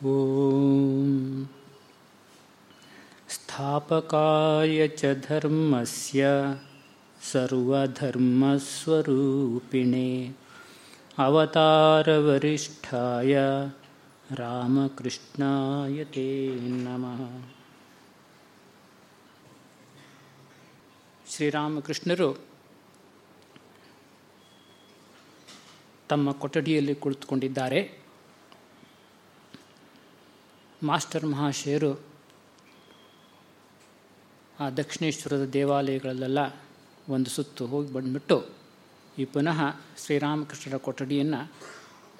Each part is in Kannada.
ॐ स्थापकाय च धर्मस्य सर्वधर्मस्वरूपिणे अवतारवरिष्ठाय रामकृष्णाय ते नमः ಶ್ರೀರಾಮಕೃಷ್ಣರು ತಮ್ಮ ಕೊಠಡಿಯಲ್ಲಿ ಕುಳಿತುಕೊಂಡಿದ್ದಾರೆ ಮಾಸ್ಟರ್ ಮಹಾಶಯರು ಆ ದಕ್ಷಿಣೇಶ್ವರದ ದೇವಾಲಯಗಳಲ್ಲೆಲ್ಲ ಒಂದು ಸುತ್ತು ಹೋಗಿ ಬಂದುಬಿಟ್ಟು ಈ ಪುನಃ ಶ್ರೀರಾಮಕೃಷ್ಣರ ಕೊಠಡಿಯನ್ನು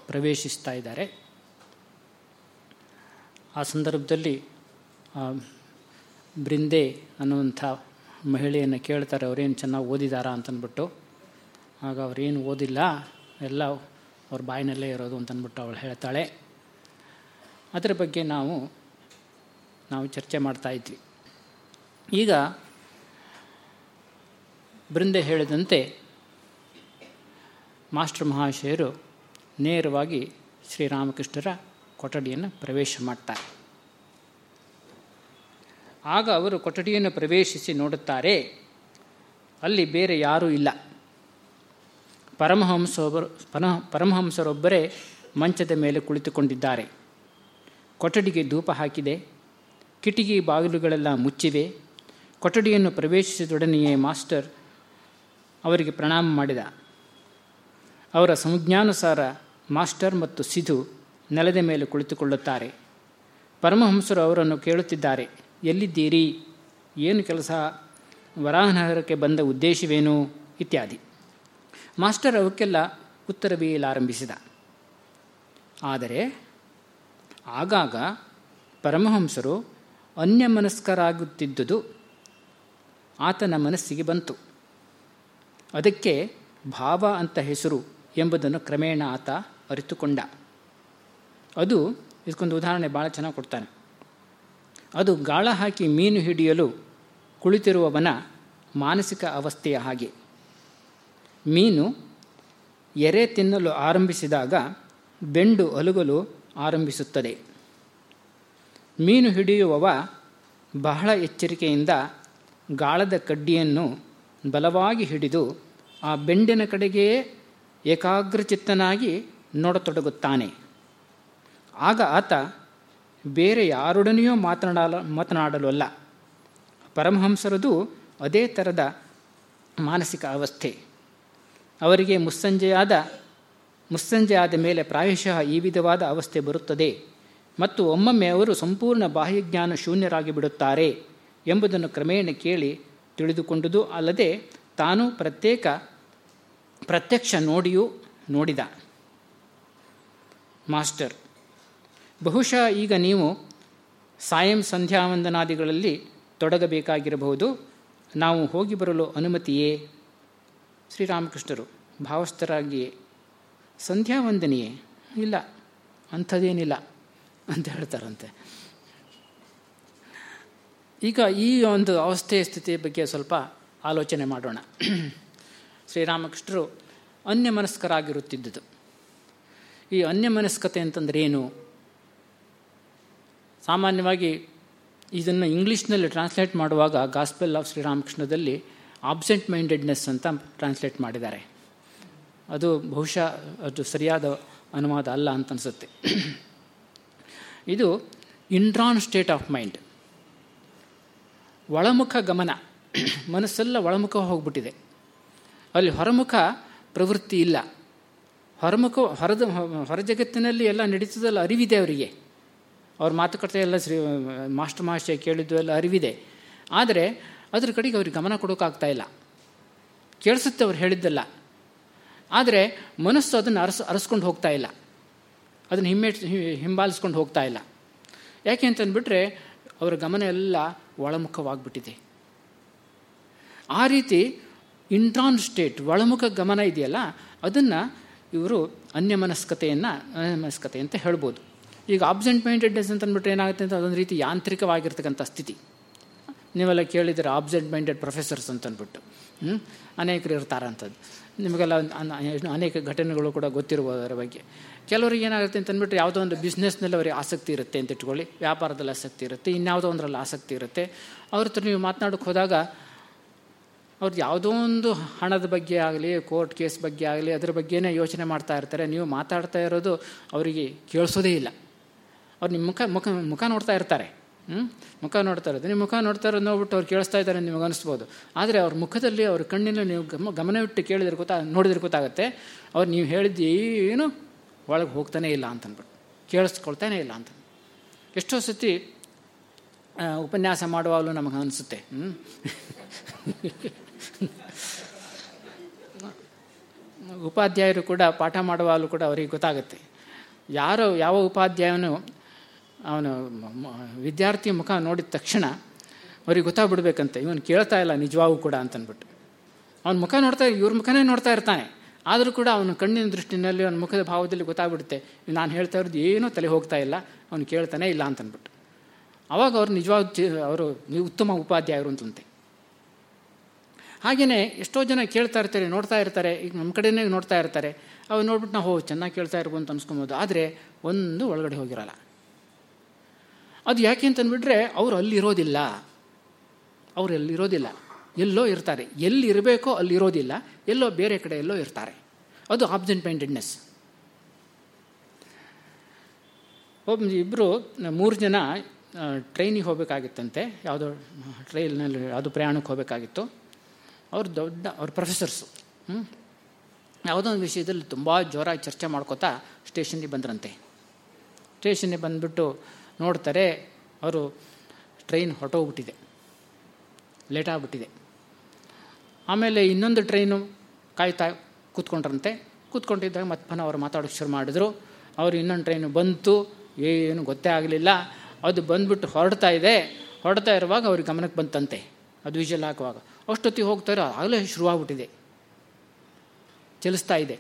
ಪ್ರವೇಶಿಸ್ತಾ ಇದ್ದಾರೆ. ಆ ಸಂದರ್ಭದಲ್ಲಿ ಬೃಂದೆ ಅನ್ನುವಂಥ ಮಹಿಳೆಯನ್ನು ಕೇಳ್ತಾರೆ, ಅವರೇನು ಚೆನ್ನಾಗಿ ಓದಿದಾರಾ? ಅಂತಂದ್ಬಿಟ್ಟು ಆಗ ಅವರೇನು ಓದಿಲ್ಲ, ಎಲ್ಲ ಅವ್ರ ಬಾಯಿನಲ್ಲೇ ಇರೋದು ಅಂತಂದ್ಬಿಟ್ಟು ಅವಳು ಹೇಳ್ತಾಳೆ. ಅದರ ಬಗ್ಗೆ ನಾವು ನಾವು ಚರ್ಚೆ ಮಾಡ್ತಾ ಇದ್ವಿ. ಈಗ ಬೃಂದೆ ಹೇಳಿದಂತೆ ಮಾಸ್ಟರ್ ಮಹಾಶಯರು ನೇರವಾಗಿ ಶ್ರೀರಾಮಕೃಷ್ಣರ ಕೊಠಡಿಯನ್ನು ಪ್ರವೇಶ ಮಾಡ್ತಾರೆ. ಆಗ ಅವರು ಕೊಠಡಿಯನ್ನು ಪ್ರವೇಶಿಸಿ ನೋಡುತ್ತಾರೆ, ಅಲ್ಲಿ ಬೇರೆ ಯಾರೂ ಇಲ್ಲ. ಪರಮಹಂಸೊಬ್ಬರು ಪರ ಪರಮಹಂಸರೊಬ್ಬರೇ ಮಂಚದ ಮೇಲೆ ಕುಳಿತುಕೊಂಡಿದ್ದಾರೆ. ಕೊಠಡಿಗೆ ಧೂಪ ಹಾಕಿದೆ. ಕಿಟಕಿ ಬಾಗಿಲುಗಳೆಲ್ಲ ಮುಚ್ಚಿವೆ. ಕೊಠಡಿಯನ್ನು ಪ್ರವೇಶಿಸಿದೊಡನೆಯೇ ಮಾಸ್ಟರ್ ಅವರಿಗೆ ಪ್ರಣಾಮ ಮಾಡಿದ. ಅವರ ಸಂಜ್ಞಾನುಸಾರ ಮಾಸ್ಟರ್ ಮತ್ತು ಸಿಧು ನೆಲದ ಮೇಲೆ ಕುಳಿತುಕೊಳ್ಳುತ್ತಾರೆ. ಪರಮಹಂಸರು ಅವರನ್ನು ಕೇಳುತ್ತಿದ್ದಾರೆ. ಎಲ್ಲಿದ್ದೀರಿ? ಏನು ಕೆಲಸ? ವರಾಹನಗರಕ್ಕೆ ಬಂದ ಉದ್ದೇಶವೇನು? ಇತ್ಯಾದಿ. ಮಾಸ್ಟರ್ ಅವಕ್ಕೆಲ್ಲ ಉತ್ತರವೀಯಲಾರಂಭಿಸಿದ ಆದರೆ ಆಗಾಗ ಪರಮಹಂಸರು ಅನ್ಯಮನಸ್ಕರಾಗುತ್ತಿದ್ದುದು ಆತನ ಮನಸ್ಸಿಗೆ ಬಂತು. ಅದಕ್ಕೆ ಭಾವ ಅಂತ ಹೆಸರು ಎಂಬುದನ್ನು ಕ್ರಮೇಣ ಆತ ಅರಿತುಕೊಂಡ. ಅದು ಇದಕ್ಕೊಂದು ಉದಾಹರಣೆ ಭಾಳ ಚೆನ್ನಾಗಿ ಕೊಡ್ತಾನೆ. ಅದು ಗಾಳ ಹಾಕಿ ಮೀನು ಹಿಡಿಯಲು ಕುಳಿತಿರುವವನ ಮಾನಸಿಕ ಅವಸ್ಥೆಯ ಹಾಗೆ. ಮೀನು ಎರೆ ತಿನ್ನಲು ಆರಂಭಿಸಿದಾಗ ಬೆಂಡು ಅಲುಗಲು ಆರಂಭಿಸುತ್ತದೆ. ಮೀನು ಹಿಡಿಯುವವ ಬಹಳ ಎಚ್ಚರಿಕೆಯಿಂದ ಗಾಳದ ಕಡ್ಡಿಯನ್ನು ಬಲವಾಗಿ ಹಿಡಿದು ಆ ಬೆಂಡಿನ ಕಡೆಗೇ ಏಕಾಗ್ರಚಿತ್ತನಾಗಿ ನೋಡತೊಡಗುತ್ತಾನೆ. ಆಗ ಆತ ಬೇರೆ ಯಾರೊಡನೆಯೂ ಮಾತನಾಡಲು ಮಾತನಾಡಲು ಅಲ್ಲ ಪರಮಹಂಸರದು ಅದೇ ಥರದ ಮಾನಸಿಕ ಅವಸ್ಥೆ. ಅವರಿಗೆ ಮುಸ್ಸಂಜೆಯಾದ ಮುಸ್ಸಂಜೆ ಆದ ಮೇಲೆ ಪ್ರಾಯಶಃ ಈ ವಿಧವಾದ ಅವಸ್ಥೆ ಬರುತ್ತದೆ. ಮತ್ತು ಒಮ್ಮೊಮ್ಮೆ ಅವರು ಸಂಪೂರ್ಣ ಬಾಹ್ಯಜ್ಞಾನ ಶೂನ್ಯರಾಗಿ ಬಿಡುತ್ತಾರೆ ಎಂಬುದನ್ನು ಕ್ರಮೇಣ ಕೇಳಿ ತಿಳಿದುಕೊಂಡುದು ಅಲ್ಲದೆ ತಾನು ಪ್ರತ್ಯೇಕ, ಪ್ರತ್ಯಕ್ಷ ನೋಡಿಯೂ ನೋಡಿದ. ಮಾಸ್ಟರ್, ಬಹುಶಃ ಈಗ ನೀವು ಸಾಯಂ ಸಂಧ್ಯಾವಂದನಾದಿಗಳಲ್ಲಿ ತೊಡಗಬೇಕಾಗಿರಬಹುದು. ನಾವು ಹೋಗಿ ಬರಲು ಅನುಮತಿಯೇ? ಶ್ರೀರಾಮಕೃಷ್ಣರು ಭಾವಸ್ಥರಾಗಿಯೇ. ಸಂಧ್ಯಾವಂದನೆಯೇ? ಇಲ್ಲ. ಅಂಥದ್ದೇನಿಲ್ಲ ಅಂತ ಹೇಳ್ತಾರಂತೆ. ಈಗ ಈ ಒಂದು ಅವಸ್ಥೆ ಸ್ಥಿತಿಯ ಬಗ್ಗೆ ಸ್ವಲ್ಪ ಆಲೋಚನೆ ಮಾಡೋಣ. ಶ್ರೀರಾಮಕೃಷ್ಣರು ಅನ್ಯಮನಸ್ಕರಾಗಿರುತ್ತಿದ್ದುದು. ಈ ಅನ್ಯಮನಸ್ಕತೆ ಅಂತಂದ್ರೆ ಏನು ಸಾಮಾನ್ಯವಾಗಿ ಇದನ್ನು ಇಂಗ್ಲೀಷ್ನಲ್ಲಿ ಟ್ರಾನ್ಸ್ಲೇಟ್ ಮಾಡುವಾಗ ಗಾಸ್ಪೆಲ್ ಆಫ್ ಶ್ರೀರಾಮಕೃಷ್ಣದಲ್ಲಿ ಆಬ್ಸೆಂಟ್ ಮೈಂಡೆಡ್ನೆಸ್ ಅಂತ ಟ್ರಾನ್ಸ್ಲೇಟ್ ಮಾಡಿದ್ದಾರೆ. ಅದು ಬಹುಶಃ ಅದು ಸರಿಯಾದ ಅನುವಾದ ಅಲ್ಲ ಅಂತ ಅನಿಸುತ್ತೆ. ಇದು ಇಂಟ್ರಾನ್ ಸ್ಟೇಟ್ ಆಫ್ ಮೈಂಡ್ ಒಳಮುಖ ಗಮನ. ಮನಸ್ಸೆಲ್ಲ ಒಳಮುಖ ಹೋಗ್ಬಿಟ್ಟಿದೆ. ಅಲ್ಲಿ ಹೊರಮುಖ ಪ್ರವೃತ್ತಿ ಇಲ್ಲ. ಹೊರಮುಖ, ಹೊರದ, ಹೊರ ಜಗತ್ತಿನಲ್ಲಿ ಎಲ್ಲ ನಡೀತದಲ್ಲ ಅರಿವಿದೆ ಅವರಿಗೆ. ಅವ್ರ ಮಾತುಕತೆ ಎಲ್ಲ ಶ್ರೀ, ಮಾಸ್ಟರ್ ಮಹಾಶಯ ಕೇಳಿದ್ದು ಎಲ್ಲ ಅರಿವಿದೆ. ಆದರೆ ಅದ್ರ ಕಡೆಗೆ ಅವ್ರಿಗೆ ಗಮನ ಕೊಡೋಕ್ಕಾಗ್ತಾ ಇಲ್ಲ. ಕೇಳಿಸುತ್ತೆ ಅವ್ರು ಹೇಳಿದ್ದಲ್ಲ. ಆದರೆ ಮನಸ್ಸು ಅದನ್ನು ಅರಸ್, ಅರಸ್ಕೊಂಡು ಹೋಗ್ತಾ ಇಲ್ಲ. ಅದನ್ನು ಹಿಮ್ಮೆ ಹಿಂಬಾಲಿಸ್ಕೊಂಡು ಹೋಗ್ತಾ ಇಲ್ಲ. ಯಾಕೆ ಅಂತಂದ್ಬಿಟ್ರೆ ಅವರ ಗಮನ ಎಲ್ಲ ಒಳಮುಖವಾಗ್ಬಿಟ್ಟಿದೆ. ಆ ರೀತಿ ಇಂಟ್ರಾನ್ ಸ್ಟೇಟ್, ಒಳಮುಖ ಗಮನ ಇದೆಯಲ್ಲ, ಅದನ್ನು ಇವರು ಅನ್ಯಮನಸ್ಕತೆಯನ್ನು, ಅನ್ಯಮನಸ್ಕತೆ ಅಂತ ಹೇಳ್ಬೋದು. ಈಗ ಆಬ್ಸೆಂಟ್ ಮೈಂಡೆಡ್ನೆಸ್ ಅಂತಂದ್ಬಿಟ್ರೆ ಏನಾಗುತ್ತೆ ಅಂತ ಅದೊಂದು ರೀತಿ ಯಾಂತ್ರಿಕವಾಗಿರ್ತಕ್ಕಂಥ ಸ್ಥಿತಿ. ನೀವೆಲ್ಲ ಕೇಳಿದರೆ ಆಬ್ಸೆಂಟ್ ಮೈಂಡೆಡ್ ಪ್ರೊಫೆಸರ್ಸ್ ಅಂತಂದ್ಬಿಟ್ಟು. ಅನೇಕರು ಇರ್ತಾರಂಥದ್ದು ನಿಮಗೆಲ್ಲ ಅನೇಕ ಘಟನೆಗಳು ಕೂಡ ಗೊತ್ತಿರ್ಬೋದು ಅದರ ಬಗ್ಗೆ. ಕೆಲವರಿಗೆ ಏನಾಗುತ್ತೆ ಅಂತಂದ್ಬಿಟ್ಟು ಯಾವುದೋ ಒಂದು ಬಿಸ್ನೆಸ್ನಲ್ಲಿ ಅವರಿಗೆ ಆಸಕ್ತಿ ಇರುತ್ತೆ ಅಂತ ಇಟ್ಕೊಳ್ಳಿ. ವ್ಯಾಪಾರದಲ್ಲಿ ಆಸಕ್ತಿ ಇರುತ್ತೆ, ಇನ್ಯಾವುದೋ ಒಂದರಲ್ಲಿ ಆಸಕ್ತಿ ಇರುತ್ತೆ. ಅವ್ರ ಹತ್ರ ನೀವು ಮಾತನಾಡೋಕೆ ಹೋದಾಗ ಅವ್ರದ್ದು ಯಾವುದೋ ಒಂದು ಹಣದ ಬಗ್ಗೆ ಆಗಲಿ ಕೋರ್ಟ್ ಕೇಸ್ ಬಗ್ಗೆ ಆಗಲಿ, ಅದ್ರ ಬಗ್ಗೆನೇ ಯೋಚನೆ ಮಾಡ್ತಾ ಇರ್ತಾರೆ. ನೀವು ಮಾತಾಡ್ತಾ ಇರೋದು ಅವರಿಗೆ ಕೇಳಿಸೋದೇ ಇಲ್ಲ. ಅವ್ರು ನಿಮ್ಮ ಮುಖ ಮುಖ ಮುಖ ನೋಡ್ತಾ ಇರ್ತಾರೆ. ಹ್ಞೂ ಮುಖ ನೋಡ್ತಾ ಇರೋದು. ನಿಮ್ಮ ಮುಖ ನೋಡ್ತಾ ಇರೋದು ನೋಡ್ಬಿಟ್ಟು ಅವ್ರು ಕೇಳಿಸ್ತಾ ಇದ್ದಾರೆ ನಿಮಗೆ ಅನಿಸ್ಬೋದು. ಆದರೆ ಅವ್ರ ಮುಖದಲ್ಲಿ ಅವ್ರ ಕಣ್ಣಿನ ನೀವು ಗಮ, ಗಮನವಿಟ್ಟು ಕೇಳಿದ್ರೆ ಗೊತ್ತಾ, ನೋಡಿದ್ರೆ ಗೊತ್ತಾಗುತ್ತೆ. ಅವ್ರು ನೀವು ಹೇಳಿದ್ದು ಏನು? ಒಳಗೆ ಹೋಗ್ತಾನೇ ಇಲ್ಲ ಅಂತಂದ್ಬಿಟ್ಟು. ಕೇಳಿಸ್ಕೊಳ್ತಾನೇ ಇಲ್ಲ ಅಂತ ಎಷ್ಟೋ ಸತಿ ಉಪನ್ಯಾಸ ಮಾಡುವಾಗಲೂ ನಮಗೆ ಅನಿಸುತ್ತೆ. ಹ್ಞೂ ಉಪಾಧ್ಯಾಯರು ಕೂಡ ಪಾಠ ಮಾಡುವಾಗಲೂ ಕೂಡ ಅವರಿಗೆ ಗೊತ್ತಾಗುತ್ತೆ. ಯಾರೋ, ಯಾವ ಉಪಾಧ್ಯಾಯನು ಅವನು ವಿದ್ಯಾರ್ಥಿ ಮುಖ ನೋಡಿದ ತಕ್ಷಣ ಅವ್ರಿಗೆ ಗೊತ್ತಾಗ್ಬಿಡ್ಬೇಕಂತೆ, ಇವನು ಕೇಳ್ತಾ ಇಲ್ಲ, ನಿಜವಾಗೂ ಕೂಡ ಅಂತನ್ಬಿಟ್ಟು. ಅವನ ಮುಖ ನೋಡ್ತಾ ಇವ್ರ ಮುಖನೇ ನೋಡ್ತಾ ಇರ್ತಾನೆ. ಆದರೂ ಕೂಡ ಅವನ ಕಣ್ಣಿನ ದೃಷ್ಟಿನಲ್ಲಿ ಅವನ ಮುಖದ ಭಾವದಲ್ಲಿ ಗೊತ್ತಾಗ್ಬಿಡುತ್ತೆ, ನಾನು ಹೇಳ್ತಾ ಇರೋದು ಏನೂ ತಲೆ ಹೋಗ್ತಾ ಇಲ್ಲ, ಅವನು ಕೇಳ್ತಾನೆ ಇಲ್ಲ ಅಂತನ್ಬಿಟ್ಟು. ಅವಾಗ ಅವ್ರು ನಿಜವಾದ ಅವರು ಉತ್ತಮ ಉಪಾಧ್ಯಾಯರು ಅಂತಂತೆ. ಹಾಗೆಯೇ ಎಷ್ಟೋ ಜನ ಕೇಳ್ತಾ ಇರ್ತಾರೆ, ನೋಡ್ತಾ ಇರ್ತಾರೆ, ಈಗ ನಮ್ಮ ಕಡೆನೇ ನೋಡ್ತಾ ಇರ್ತಾರೆ. ಅವ್ರು ನೋಡ್ಬಿಟ್ಟು ನಾವು ಹೋ ಚೆನ್ನಾಗಿ ಕೇಳ್ತಾ ಇರ್ಬೋದು ಅಂತ ಅನ್ಸ್ಕೊಬೋದು, ಆದರೆ ಒಂದು ಒಳಗಡೆ ಹೋಗಿರಲ್ಲ. ಅದು ಯಾಕೆ ಅಂತಂದ್ಬಿಟ್ರೆ ಅವರು ಅಲ್ಲಿರೋದಿಲ್ಲ. ಅವರು ಎಲ್ಲಿರೋದಿಲ್ಲ. ಎಲ್ಲೋ ಇರ್ತಾರೆ. ಎಲ್ಲಿರಬೇಕೋ ಅಲ್ಲಿರೋದಿಲ್ಲ. ಎಲ್ಲೋ ಬೇರೆ ಕಡೆ ಎಲ್ಲೋ ಇರ್ತಾರೆ. ಅದು ಆಬ್ಸೆಂಟ್ ಮೈಂಡೆಡ್ನೆಸ್ ಒಬ್ಬ ಇಬ್ಬರು ಮೂರು ಜನ ಟ್ರೈನಿಗೆ ಹೋಗಬೇಕಾಗಿತ್ತಂತೆ. ಯಾವುದೋ ಟ್ರೈನಲ್ಲಿ ಯಾವುದೋ ಪ್ರಯಾಣಕ್ಕೆ ಹೋಗಬೇಕಾಗಿತ್ತು. ಅವ್ರು ದೊಡ್ಡ, ಅವ್ರ ಪ್ರೊಫೆಸರ್ಸು ಯಾವುದೋ ಒಂದು ವಿಷಯದಲ್ಲಿ ತುಂಬ ಜೋರಾಗಿ ಚರ್ಚೆ ಮಾಡ್ಕೋತಾ ಸ್ಟೇಷನ್ಗೆ ಬಂದ್ರಂತೆ. ಸ್ಟೇಷನ್ಗೆ ಬಂದುಬಿಟ್ಟು ನೋಡ್ತಾರೆ ಅವರು ಟ್ರೈನ್ ಹೊರಟೋಗ್ಬಿಟ್ಟಿದೆ. ಲೇಟ್ ಆಗ್ಬಿಟ್ಟಿದೆ. ಆಮೇಲೆ ಇನ್ನೊಂದು ಟ್ರೈನು ಕಾಯ್ತಾ ಕೂತ್ಕೊಂಡ್ರಂತೆ. ಕೂತ್ಕೊಂಡಿದ್ದಾಗ ಮತ್ತೆ ಪನ ಅವರು ಮಾತಾಡೋಕ್ಕೆ ಶುರು ಮಾಡಿದ್ರು. ಅವರು ಇನ್ನೊಂದು ಟ್ರೈನು ಬಂತು. ಏನು ಗೊತ್ತೇ ಆಗಲಿಲ್ಲ. ಅದು ಬಂದುಬಿಟ್ಟು ಹೊರಡ್ತಾ ಇದೆ. ಹೊರಡ್ತಾ ಇರುವಾಗ ಅವ್ರಿಗೆ ಗಮನಕ್ಕೆ ಬಂತಂತೆ. ಅದು ವಿಷಲ್ ಹಾಕುವಾಗ. ಅಷ್ಟೊತ್ತಿಗೆ ಹೋಗ್ತಾರೆ. ಆಗಲೇ ಶುರುವಾಗ್ಬಿಟ್ಟಿದೆ. ಚಲಿಸ್ತಾ ಇದೆ.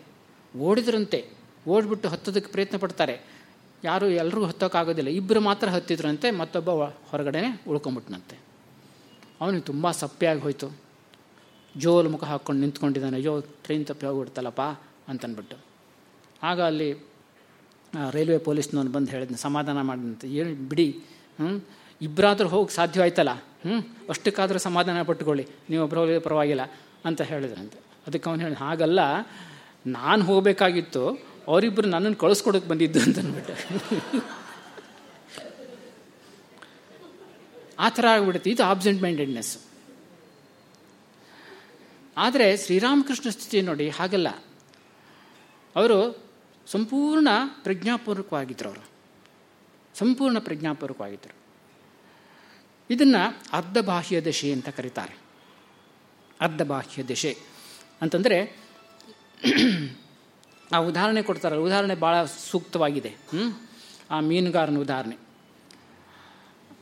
ಓಡಿದ್ರಂತೆ. ಓಡಿಬಿಟ್ಟು ಹತ್ತೋದಕ್ಕೆ ಪ್ರಯತ್ನ ಪಡ್ತಾರೆ. ಯಾರು ಎಲ್ಲರಿಗೂ ಹತ್ತೋಕ್ಕಾಗೋದಿಲ್ಲ. ಇಬ್ಬರು ಮಾತ್ರ ಹತ್ತಿದ್ರಂತೆ, ಮತ್ತೊಬ್ಬ ಹೊರಗಡೆನೆ ಉಳ್ಕೊಂಬಿಟ್ನಂತೆ. ಅವನಿಗೆ ತುಂಬ ಸಪ್ಪೆಯಾಗಿ ಹೋಯಿತು. ಜೋಲು ಮುಖ ಹಾಕ್ಕೊಂಡು ನಿಂತ್ಕೊಂಡಿದ್ದಾನೆ, ಅಯ್ಯೋ ಟ್ರೈನ್ ತಪ್ಪಿ ಹೋಗ್ಬಿಡ್ತಲ್ಲಪ್ಪ ಅಂತನ್ಬಿಟ್ಟು. ಆಗ ಅಲ್ಲಿ ರೈಲ್ವೆ ಪೊಲೀಸ್ನವನು ಬಂದು ಹೇಳಿದ್ನ, ಸಮಾಧಾನ ಮಾಡಿದಂತೆ ಏನು ಬಿಡಿ ಹ್ಞೂ ಇಬ್ಬರಾದ್ರೂ ಹೋಗಿ ಸಾಧ್ಯವಾಯ್ತಲ್ಲ ಹ್ಞೂ ಅಷ್ಟಕ್ಕಾದರೂ ಸಮಾಧಾನ ಪಟ್ಟುಕೊಳ್ಳಿ ನೀವೊಬ್ಬರು ಹೋಗಿ ಪರವಾಗಿಲ್ಲ ಅಂತ ಹೇಳಿದ್ರಂತೆ. ಅದಕ್ಕೆ ಅವನು ಹೇಳಿದ ಹಾಗಲ್ಲ, ನಾನು ಹೋಗಬೇಕಾಗಿತ್ತು ಅವರಿಬ್ಬರು ನನ್ನನ್ನು ಕಳಿಸ್ಕೊಡೋಕೆ ಬಂದಿದ್ದು ಅಂತಂದ್ಬಿಟ್ಟು ಆ ಥರ ಆಗ್ಬಿಡುತ್ತೆ ಇದು ಆಬ್ಸೆಂಟ್ ಮೈಂಡೆಡ್ನೆಸ್ ಆದರೆ ಶ್ರೀರಾಮಕೃಷ್ಣ ಸ್ಥಿತಿ ನೋಡಿ ಹಾಗಲ್ಲ. ಅವರು ಸಂಪೂರ್ಣ ಪ್ರಜ್ಞಾಪೂರ್ವಕವಾಗಿದ್ದರು ಅವರು. ಸಂಪೂರ್ಣ ಪ್ರಜ್ಞಾಪೂರ್ವಕವಾಗಿದ್ದರು ಇದನ್ನು ಅರ್ಧ ಬಾಹ್ಯ ದಶೆ ಅಂತ ಕರೀತಾರೆ. ಅರ್ಧಬಾಹ್ಯ ದಶೆ ಅಂತಂದರೆ ಆ ಉದಾಹರಣೆ ಕೊಡ್ತಾರಲ್ಲ, ಉದಾಹರಣೆ ಭಾಳ ಸೂಕ್ತವಾಗಿದೆ. ಆ ಮೀನುಗಾರನ ಉದಾಹರಣೆ.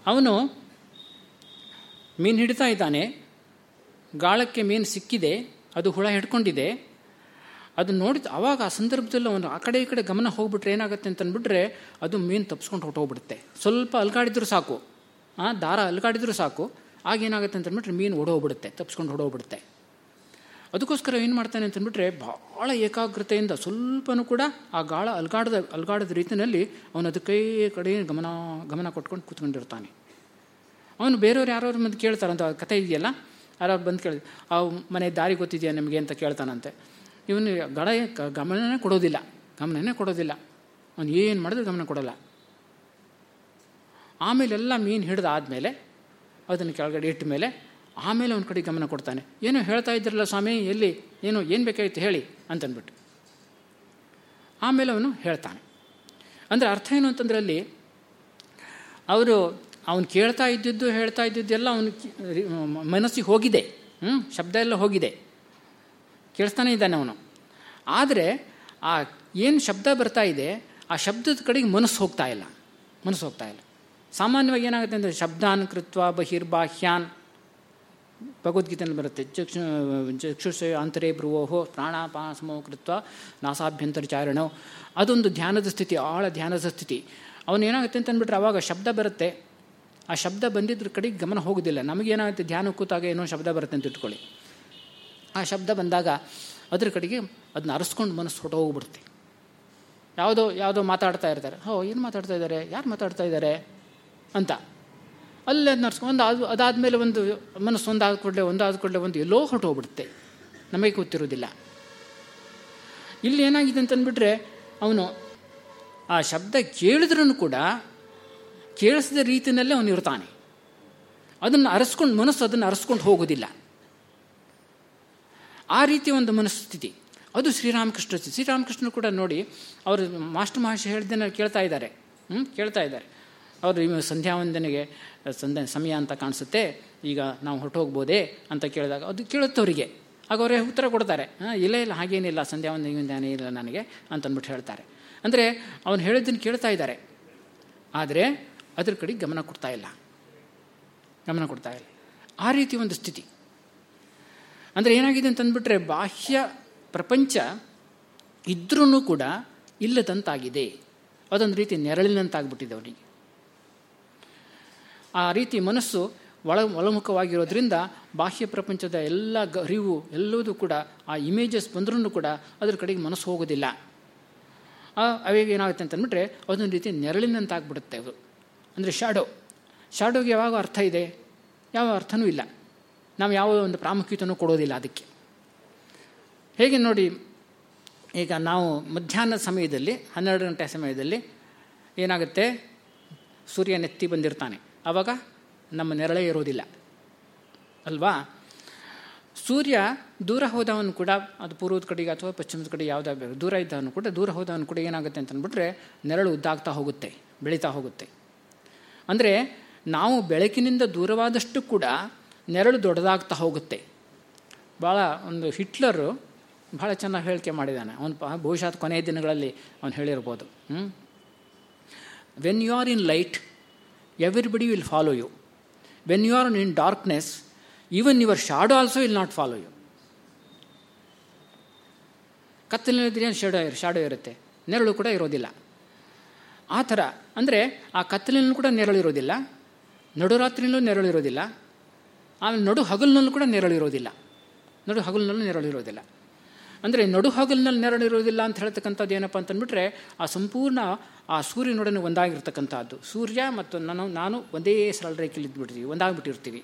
ಅವನು ಮೀನು ಹಿಡಿತಾ ಇದ್ದಾನೆ, ಗಾಳಕ್ಕೆ ಮೀನು ಸಿಕ್ಕಿದೆ, ಅದು ಹುಳ ಹಿಡ್ಕೊಂಡಿದೆ. ಅದು ನೋಡಿದ ಅವಾಗ ಆ ಸಂದರ್ಭದಲ್ಲಿ ಅವನು ಆ ಕಡೆ ಈ ಕಡೆ ಗಮನ ಹೋಗ್ಬಿಟ್ರೆ ಏನಾಗುತ್ತೆ ಅಂತಂದ್ಬಿಟ್ರೆ ಅದು ಮೀನು ತಪ್ಸ್ಕೊಂಡು ಹೊಟ್ಟೋಗ್ಬಿಡುತ್ತೆ ಸ್ವಲ್ಪ ಅಲ್ಗಾಡಿದ್ರು ಸಾಕು. ಆ ದಾರ ಅಲ್ಗಾಡಿದ್ರು ಸಾಕು. ಆಗೇನಾಗುತ್ತೆ ಅಂತಂದ್ಬಿಟ್ರೆ ಮೀನು ಓಡೋಗ್ಬಿಡುತ್ತೆ, ತಪ್ಸ್ಕೊಂಡು ಹೊಡೋಗ್ಬಿಡುತ್ತೆ ಅದಕ್ಕೋಸ್ಕರ ಏನು ಮಾಡ್ತಾನೆ ಅಂತಂದ್ಬಿಟ್ರೆ ಭಾಳ ಏಕಾಗ್ರತೆಯಿಂದ ಸ್ವಲ್ಪನೂ ಕೂಡ ಆ ಗಾಳ ಅಲ್ಗಾಡದ ಅಲ್ಗಾಡದ ರೀತಿಯಲ್ಲಿ ಅವನು ಅದಕ್ಕೆ ಕಡೆ ಗಮನ ಗಮನ ಕೊಟ್ಕೊಂಡು ಕೂತ್ಕೊಂಡಿರ್ತಾನೆ. ಅವನು ಬೇರೆಯವ್ರು ಯಾರು ಬಂದು ಕೇಳ್ತಾರಂತ ಕತೆ ಇದೆಯಲ್ಲ? ಯಾರವ್ರು ಬಂದು ಕೇಳಿ, ಆ ಮನೆ ದಾರಿ ಗೊತ್ತಿದೆಯಾ ನಿಮಗೆ ಅಂತ ಕೇಳ್ತಾನಂತೆ. ಇವನು ಗಡ, ಗಮನನೇ ಕೊಡೋದಿಲ್ಲ ಗಮನನೇ ಕೊಡೋದಿಲ್ಲ. ಅವನು ಏನು ಮಾಡಿದ್ರು ಗಮನ ಕೊಡೋಲ್ಲ. ಆಮೇಲೆಲ್ಲ ಮೀನು ಹಿಡಿದಾದ ಮೇಲೆ ಅದನ್ನು ಕೆಳಗಡೆ ಇಟ್ಟ ಮೇಲೆ ಆಮೇಲೆ ಅವನ ಕಡೆ ಗಮನ ಕೊಡ್ತಾನೆ. ಏನೋ ಹೇಳ್ತಾ ಇದ್ದಿರಲ್ಲ ಸ್ವಾಮಿ, ಎಲ್ಲಿ, ಏನು ಏನು ಬೇಕಾಗಿತ್ತು ಹೇಳಿ ಅಂತಂದ್ಬಿಟ್ಟು. ಆಮೇಲೆ ಅವನು ಹೇಳ್ತಾನೆ. ಅಂದರೆ ಅರ್ಥ ಏನು ಅಂತಂದ್ರೆ ಅಲ್ಲಿ ಅವರು ಅವನು ಕೇಳ್ತಾ ಇದ್ದಿದ್ದು, ಹೇಳ್ತಾ ಇದ್ದಿದ್ದೆಲ್ಲ ಅವನು ಮನಸ್ಸಿಗೆ ಹೋಗಿದೆ. ಹ್ಞೂ ಶಬ್ದ ಎಲ್ಲ ಹೋಗಿದೆ. ಕೇಳಿಸ್ತಾನೆ ಇದ್ದಾನೆ ಅವನು. ಆದರೆ ಆ ಏನು ಶಬ್ದ ಬರ್ತಾ ಇದೆ, ಆ ಶಬ್ದದ ಕಡೆಗೆ ಮನಸ್ಸು ಹೋಗ್ತಾ ಇಲ್ಲ. ಮನಸ್ಸು ಹೋಗ್ತಾ ಇಲ್ಲ. ಸಾಮಾನ್ಯವಾಗಿ ಏನಾಗುತ್ತೆ ಅಂದರೆ ಶಬ್ದಾನ್ ಕೃತ್ವ ಬಹಿರ್ಬಾಹ್ಯಾನ್ ಭಗವದ್ಗೀತೆಯಲ್ಲಿ ಬರುತ್ತೆ. ಚಕ್ಷು, ಚಕ್ಷುಷ ಅಂತರೇ ಭ್ರುವೋಹೋ ಪ್ರಾಣಾಪಾಸಮೋ ಕೃತ್ವ ನಾಸಾಭ್ಯಂತರ ಚಾರಣೋ ಅದೊಂದು ಧ್ಯಾನದ ಸ್ಥಿತಿ, ಆಳ ಧ್ಯಾನದ ಸ್ಥಿತಿ. ಅವನೇನಾಗುತ್ತೆ ಅಂತಂದ್ಬಿಟ್ರೆ ಅವಾಗ ಶಬ್ದ ಬರುತ್ತೆ. ಆ ಶಬ್ದ ಬಂದಿದ್ರ ಕಡೆಗೆ ಗಮನ ಹೋಗೋದಿಲ್ಲ. ನಮಗೇನಾಗುತ್ತೆ? ಧ್ಯಾನ ಕೂತಾಗ ಏನೋ ಶಬ್ದ ಬರುತ್ತೆ ಅಂತ ಇಟ್ಕೊಳ್ಳಿ. ಆ ಶಬ್ದ ಬಂದಾಗ ಅದ್ರ ಕಡೆಗೆ ಅದನ್ನ ಅರಸ್ಕೊಂಡು ಮನಸ್ಸು ಹೊಟ್ಟೋಗ್ಬಿಡುತ್ತೆ ಯಾವುದೋ ಯಾವುದೋ ಮಾತಾಡ್ತಾ ಇರ್ತಾರೆ. ಹೋ, ಏನು ಮಾತಾಡ್ತಾ ಇದ್ದಾರೆ? ಯಾರು ಮಾತಾಡ್ತಾ ಇದ್ದಾರೆ? ಅಂತ. ಅಲ್ಲೇ ನಡ್ಸ್ಕೊಂಡು ಒಂದು ಅದು ಅದಾದಮೇಲೆ ಒಂದು ಮನಸ್ಸು ಒಂದಾದ ಕೂಡಲೇ ಒಂದಾದ ಕೂಡಲೇ ಒಂದು ಎಲ್ಲೋ ಹೊರಟೋಗ್ಬಿಡುತ್ತೆ. ನಮಗೆ ಗೊತ್ತಿರೋದಿಲ್ಲ. ಇಲ್ಲಿ ಏನಾಗಿದೆ ಅಂತಂದ್ಬಿಟ್ರೆ, ಅವನು ಆ ಶಬ್ದ ಕೇಳಿದ್ರೂ ಕೂಡ ಕೇಳಿಸಿದ ರೀತಿಯಲ್ಲೇ ಅವನು ಇರ್ತಾನೆ. ಅದನ್ನು ಅರಸ್ಕೊಂಡು ಮನಸ್ಸು ಅದನ್ನು ಅರಸ್ಕೊಂಡು ಹೋಗೋದಿಲ್ಲ. ಆ ರೀತಿಯ ಒಂದು ಮನಸ್ಥಿತಿ. ಅದು ಶ್ರೀರಾಮಕೃಷ್ಣ ಶ್ರೀರಾಮಕೃಷ್ಣ ಕೂಡ ನೋಡಿ, ಅವರು ಮಾಸ್ಟರ್ ಮಹಾಶಯ ಹೇಳಿದ್ದನ್ನು ಕೇಳ್ತಾ ಇದ್ದಾರೆ. ಹ್ಞೂ ಕೇಳ್ತಾ ಇದ್ದಾರೆ. ಅವರು ಸಂಧ್ಯಾ ವಂದನೆಗೆ ಸಂಧ್ಯಾ ಸಮಯ ಅಂತ ಕಾಣಿಸುತ್ತೆ. ಈಗ ನಾವು ಹೊರಟು ಹೋಗ್ಬೋದೇ ಅಂತ ಕೇಳಿದಾಗ ಅದು ಕೇಳುತ್ತವರಿಗೆ. ಆಗ ಅವರೇ ಉತ್ತರ ಕೊಡ್ತಾರೆ. ಇಲ್ಲ ಇಲ್ಲ ಹಾಗೇನಿಲ್ಲ ಸಂಧ್ಯಾ ವಂದನೆ ಇಲ್ಲ ನನಗೆ ಅಂತಂದ್ಬಿಟ್ಟು ಹೇಳ್ತಾರೆ. ಅಂದರೆ ಅವನು ಹೇಳಿದ್ದನ್ನು ಕೇಳ್ತಾ ಇದ್ದಾರೆ. ಆದರೆ ಅದ್ರ ಕಡೆಗೆ ಗಮನ ಕೊಡ್ತಾ ಇಲ್ಲ. ಗಮನ ಕೊಡ್ತಾ ಇಲ್ಲ. ಆ ರೀತಿ ಒಂದು ಸ್ಥಿತಿ. ಅಂದರೆ ಏನಾಗಿದೆ ಅಂತಂದ್ಬಿಟ್ರೆ ಬಾಹ್ಯ ಪ್ರಪಂಚ ಇದ್ರೂ ಕೂಡ ಇಲ್ಲದಂತಾಗಿದೆ. ಅದೊಂದು ರೀತಿ ನೆರಳಿನಂತಾಗ್ಬಿಟ್ಟಿದೆ ಅವನಿಗೆ. ಆ ರೀತಿ ಮನಸ್ಸು ಒಳ ಒಳಮುಖವಾಗಿರೋದ್ರಿಂದ ಬಾಹ್ಯ ಪ್ರಪಂಚದ ಎಲ್ಲ ಅರಿವು ಎಲ್ಲದೂ ಕೂಡ ಆ ಇಮೇಜಸ್ ಬಂದ್ರೂ ಕೂಡ ಅದ್ರ ಕಡೆಗೆ ಮನಸ್ಸು ಹೋಗೋದಿಲ್ಲ. ಅವಾಗ ಏನಾಗುತ್ತೆ ಅಂತಂದ್ಬಿಟ್ರೆ ಅದೊಂದು ರೀತಿ ನೆರಳಿನಂತಾಗ್ಬಿಡುತ್ತೆ ಅದು. ಅಂದರೆ ಶಾಡೋ ಶಾಡೋಗೆ ಯಾವಾಗ ಅರ್ಥ ಇದೆ? ಯಾವ ಅರ್ಥನೂ ಇಲ್ಲ. ನಾವು ಯಾವ ಒಂದು ಪ್ರಾಮುಖ್ಯತೆಯೂ ಕೊಡೋದಿಲ್ಲ ಅದಕ್ಕೆ. ಹೇಗೆ ನೋಡಿ, ಈಗ ನಾವು ಮಧ್ಯಾಹ್ನದ ಸಮಯದಲ್ಲಿ ಹನ್ನೆರಡು ಗಂಟೆ ಸಮಯದಲ್ಲಿ ಏನಾಗುತ್ತೆ? ಸೂರ್ಯ ನೆತ್ತಿ ಬಂದಿರ್ತಾನೆ. ಆವಾಗ ನಮ್ಮ ನೆರಳೇ ಇರೋದಿಲ್ಲ. ಅಲ್ವಾ? ಸೂರ್ಯ ದೂರ ಹೋದವನು ಕೂಡ ಅದು ಪೂರ್ವದ ಕಡೆಗೆ ಅಥವಾ ಪಶ್ಚಿಮದ ಕಡೆ ಯಾವುದೇ ದೂರ ಇದ್ದವನು ಕೂಡ ದೂರ ಹೋದವನು ಕೂಡ ಏನಾಗುತ್ತೆ ಅಂತಂದ್ಬಿಟ್ರೆ ನೆರಳು ಉದ್ದಾಗ್ತಾ ಹೋಗುತ್ತೆ, ಬೆಳೀತಾ ಹೋಗುತ್ತೆ. ಅಂದರೆ ನಾವು ಬೆಳಕಿನಿಂದ ದೂರವಾದಷ್ಟು ಕೂಡ ನೆರಳು ದೊಡ್ಡದಾಗ್ತಾ ಹೋಗುತ್ತೆ. ಭಾಳ ಒಂದು ಹಿಟ್ಲರು ಭಾಳ ಚೆನ್ನಾಗಿ ಹೇಳಿಕೆ ಮಾಡಿದ್ದಾನೆ. ಅವನು ಬಹುಶಃ ಕೊನೆಯ ದಿನಗಳಲ್ಲಿ ಅವನು ಹೇಳಿರ್ಬೋದು. When you are in light everybody will follow you when you are in darkness even your shadow also will not follow you ಕತ್ತಲಿನಲ್ಲಿದ್ದರೆ ಏನು ಶಾಡೋ ಶಾಡೋ ಇರುತ್ತೆ. ನೆರಳು ಕೂಡ ಇರೋದಿಲ್ಲ. ಆ ಥರ, ಅಂದರೆ ಆ ಕತ್ತಲಿನಲ್ಲೂ ಕೂಡ ನೆರಳಿರೋದಿಲ್ಲ ನಡುರಾತ್ರಿನಲ್ಲೂ ನೆರಳಿರೋದಿಲ್ಲ ಆಮೇಲೆ ನಡು ಹಗಲಿನಲ್ಲೂ ಕೂಡ ನೆರಳಿರೋದಿಲ್ಲ ನಡು ಹಗಲಿನಲ್ಲೂ ನೆರಳಿರೋದಿಲ್ಲ ಅಂದರೆ ನಡು ಹಗಲಿನಲ್ಲಿ ನೆರಳು ಇರೋದಿಲ್ಲ ಅಂತ ಹೇಳ್ತಕ್ಕಂಥದ್ದು ಏನಪ್ಪ ಅಂತಂದ್ಬಿಟ್ರೆ, ಆ ಸಂಪೂರ್ಣ ಆ ಸೂರ್ಯನೊಡನೆ ಒಂದಾಗಿರ್ತಕ್ಕಂಥದ್ದು. ಸೂರ್ಯ ಮತ್ತು ನಾನು ನಾನು ಒಂದೇ ಸರಳ ರೇಖೆಯಲ್ಲಿ ಇದ್ದುಬಿಡ್ತೀವಿ ಒಂದಾಗ್ಬಿಟ್ಟಿರ್ತೀವಿ.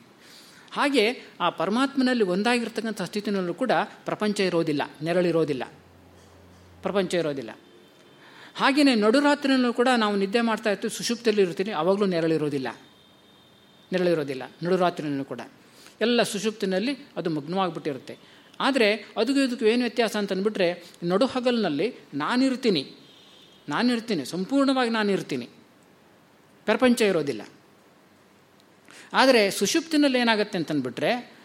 ಹಾಗೆ ಆ ಪರಮಾತ್ಮನಲ್ಲಿ ಒಂದಾಗಿರ್ತಕ್ಕಂಥ ಸ್ಥಿತಿನಲ್ಲೂ ಕೂಡ ಪ್ರಪಂಚ ಇರೋದಿಲ್ಲ, ನೆರಳಿರೋದಿಲ್ಲ. ಪ್ರಪಂಚ ಇರೋದಿಲ್ಲ. ಹಾಗೆಯೇ ನಡುರಾತ್ರಿನಲ್ಲೂ ಕೂಡ ನಾವು ನಿದ್ದೆ ಮಾಡ್ತಾ ಇರ್ತೀವಿ, ಸುಷುಪ್ತಿಯಲ್ಲಿ ಇರ್ತೀನಿ ಆವಾಗಲೂ ನೆರಳಿರೋದಿಲ್ಲ. ನೆರಳಿರೋದಿಲ್ಲ, ನಡುರಾತ್ರಿನಲ್ಲೂ ಕೂಡ. ಎಲ್ಲ ಸುಷುಪ್ತಿನಲ್ಲಿ ಅದು ಮಗ್ನವಾಗಿಬಿಟ್ಟಿರುತ್ತೆ. ಆದರೆ ಅದಕ್ಕೂ ಇದಕ್ಕೂ ಏನು ವ್ಯತ್ಯಾಸ ಅಂತಂದ್ಬಿಟ್ರೆ ನಡು ಹಗಲಿನಲ್ಲಿ ನಾನಿರ್ತೀನಿ ನಾನಿರ್ತೀನಿ ಸಂಪೂರ್ಣವಾಗಿ ನಾನಿರ್ತೀನಿ ಪ್ರಪಂಚ ಇರೋದಿಲ್ಲ. ಆದರೆ ಸುಷುಪ್ತಿನಲ್ಲಿ ಏನಾಗುತ್ತೆ ಅಂತಂದ್ಬಿಟ್ರೆ,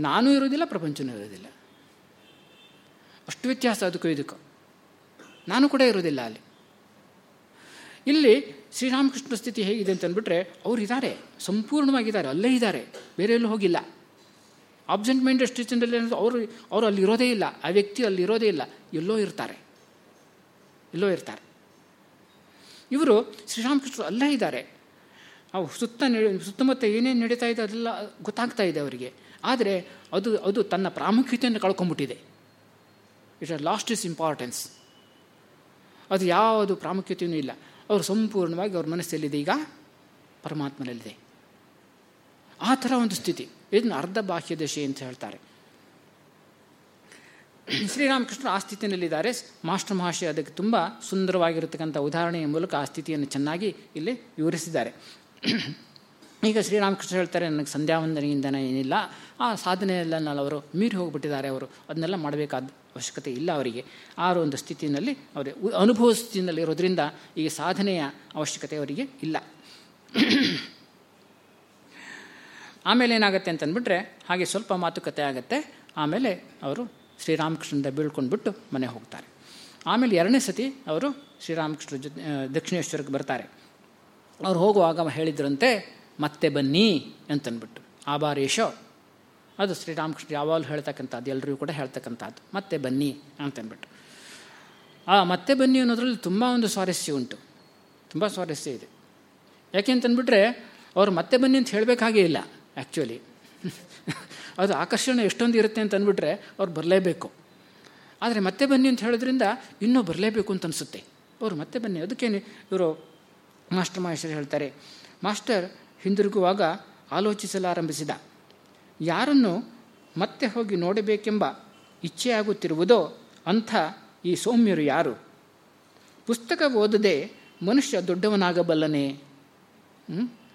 ನಾನು ಇರೋದಿಲ್ಲ, ಪ್ರಪಂಚನೂ ಇರೋದಿಲ್ಲ. ಅಷ್ಟು ವ್ಯತ್ಯಾಸ ಅದಕ್ಕೂ ಇದಕ್ಕೂ. ನಾನು ಕೂಡ ಇರೋದಿಲ್ಲ ಅಲ್ಲಿ. ಇಲ್ಲಿ ಶ್ರೀರಾಮಕೃಷ್ಣ ಸ್ಥಿತಿ ಹೇಗಿದೆ ಅಂತಂದ್ಬಿಟ್ರೆ, ಅವ್ರು ಇದ್ದಾರೆ ಸಂಪೂರ್ಣವಾಗಿದ್ದಾರೆ, ಅಲ್ಲೇ ಇದ್ದಾರೆ ಬೇರೆ ಎಲ್ಲೂ ಹೋಗಿಲ್ಲ. ಆಬ್ಸೆಂಟ್ ಮೈಂಡೆಡ್ ಸ್ಟೇಷನಲ್ಲಿ ಅವರು ಅವರು ಅಲ್ಲಿ ಇರೋದೇ ಇಲ್ಲ, ಆ ವ್ಯಕ್ತಿ ಅಲ್ಲಿ ಇರೋದೇ ಇಲ್ಲ, ಎಲ್ಲೋ ಇರ್ತಾರೆ. ಎಲ್ಲೋ ಇರ್ತಾರೆ. ಇವರು ಶ್ರೀರಾಮಕೃಷ್ಣರು ಅಲ್ಲೇ ಇದ್ದಾರೆ. ಅವು ಸುತ್ತ ಸುತ್ತಮುತ್ತ ಏನೇನು ನಡೀತಾ ಇದೆ ಅದೆಲ್ಲ ಗೊತ್ತಾಗ್ತಾ ಇದೆ ಅವರಿಗೆ. ಆದರೆ ಅದು ಅದು ತನ್ನ ಪ್ರಾಮುಖ್ಯತೆಯನ್ನು ಕಳ್ಕೊಂಬಿಟ್ಟಿದೆ it are lost is importance ಅದು ಯಾವುದು ಪ್ರಾಮುಖ್ಯತೆಯೂ ಇಲ್ಲ. ಅವರು ಸಂಪೂರ್ಣವಾಗಿ ಅವ್ರ ಮನಸ್ಸಲ್ಲಿದೆ ಈಗ ಪರಮಾತ್ಮನಲ್ಲಿದೆ. ಆ ಥರ ಒಂದು ಸ್ಥಿತಿ. ಇದನ್ನು ಅರ್ಧ ಬಾಹ್ಯ ದಶೆ ಅಂತ ಹೇಳ್ತಾರೆ. ಶ್ರೀರಾಮಕೃಷ್ಣ ಆ ಸ್ಥಿತಿಯಲ್ಲಿದ್ದಾರೆ. ಮಾಸ್ಟರ್ ಮಹಾಶಯ ಅದಕ್ಕೆ ತುಂಬ ಸುಂದರವಾಗಿರತಕ್ಕಂಥ ಉದಾಹರಣೆಯ ಮೂಲಕ ಆ ಸ್ಥಿತಿಯನ್ನು ಚೆನ್ನಾಗಿ ಇಲ್ಲಿ ವಿವರಿಸಿದ್ದಾರೆ. ಈಗ ಶ್ರೀರಾಮಕೃಷ್ಣ ಹೇಳ್ತಾರೆ, ನನಗೆ ಸಂಧ್ಯಾವಂದನೆಯಿಂದನೇ ಏನಿಲ್ಲ. ಆ ಸಾಧನೆಯೆಲ್ಲ ಅವರು ಮೀರಿ ಹೋಗಿಬಿಟ್ಟಿದ್ದಾರೆ ಅವರು. ಅದನ್ನೆಲ್ಲ ಮಾಡಬೇಕಾದ ಅವಶ್ಯಕತೆ ಇಲ್ಲ ಅವರಿಗೆ. ಆ ಒಂದು ಸ್ಥಿತಿಯಲ್ಲಿ ಅವರು ಅನುಭವ ಸ್ಥಿತಿಯಲ್ಲಿ ಇರೋದ್ರಿಂದ ಈ ಸಾಧನೆಯ ಅವಶ್ಯಕತೆ ಅವರಿಗೆ ಇಲ್ಲ. ಆಮೇಲೆ ಏನಾಗುತ್ತೆ ಅಂತಂದ್ಬಿಟ್ರೆ, ಹಾಗೆ ಸ್ವಲ್ಪ ಮಾತುಕತೆ ಆಗುತ್ತೆ. ಆಮೇಲೆ ಅವರು ಶ್ರೀರಾಮಕೃಷ್ಣದ ಬೀಳ್ಕೊಂಡ್ಬಿಟ್ಟು ಮನೆ ಹೋಗ್ತಾರೆ. ಆಮೇಲೆ ಎರಡನೇ ಸತಿ ಅವರು ಶ್ರೀರಾಮಕೃಷ್ಣ ಜೊತೆ ದಕ್ಷಿಣೇಶ್ವರಕ್ಕೆ ಬರ್ತಾರೆ. ಅವ್ರು ಹೋಗುವಾಗ ಹೇಳಿದ್ರಂತೆ, ಮತ್ತೆ ಬನ್ನಿ ಅಂತನ್ಬಿಟ್ಟು. ಆಬಾರೇಶೋ ಅದು ಶ್ರೀರಾಮಕೃಷ್ಣ ಯಾವಾಗಲೂ ಹೇಳ್ತಕ್ಕಂಥದ್ದು ಎಲ್ಲರಿಗೂ ಕೂಡ ಹೇಳ್ತಕ್ಕಂಥದ್ದು, ಮತ್ತೆ ಬನ್ನಿ ಅಂತನ್ಬಿಟ್ಟು. ಆ, ಮತ್ತೆ ಬನ್ನಿ ಅನ್ನೋದ್ರಲ್ಲಿ ತುಂಬ ಒಂದು ಸ್ವಾರಸ್ಯ ಉಂಟು. ತುಂಬ ಸ್ವಾರಸ್ಯ ಇದೆ. ಯಾಕೆ ಅಂತಂದ್ಬಿಟ್ರೆ ಅವ್ರು ಮತ್ತೆ ಬನ್ನಿ ಅಂತ ಹೇಳಬೇಕಾಗೇ ಇಲ್ಲ ಆ್ಯಕ್ಚುಲಿ ಅದು ಆಕರ್ಷಣೆ ಎಷ್ಟೊಂದು ಇರುತ್ತೆ ಅಂತ ಅಂದ್ಬಿಟ್ರೆ ಅವ್ರು ಬರಲೇಬೇಕು. ಆದರೆ ಮತ್ತೆ ಬನ್ನಿ ಅಂತ ಹೇಳೋದ್ರಿಂದ ಇನ್ನೂ ಬರಲೇಬೇಕು ಅಂತ ಅನಿಸುತ್ತೆ. ಅವರು ಮತ್ತೆ ಬನ್ನಿ. ಅದಕ್ಕೇನೆ ಇವರು ಮಾಸ್ಟರ್ ಮಹೇಶ್ವರಿ ಹೇಳ್ತಾರೆ, ಮಾಸ್ಟರ್, ಹಿಂದಿರುಗುವಾಗ ಆಲೋಚಿಸಲಾರಂಭಿಸಿದ. ಯಾರನ್ನು ಮತ್ತೆ ಹೋಗಿ ನೋಡಬೇಕೆಂಬ ಇಚ್ಛೆಯಾಗುತ್ತಿರುವುದೋ ಅಂಥ ಈ ಸೌಮ್ಯರು ಯಾರು? ಪುಸ್ತಕ ಓದದೆ ಮನುಷ್ಯ ದೊಡ್ಡವನಾಗಬಲ್ಲನೆ?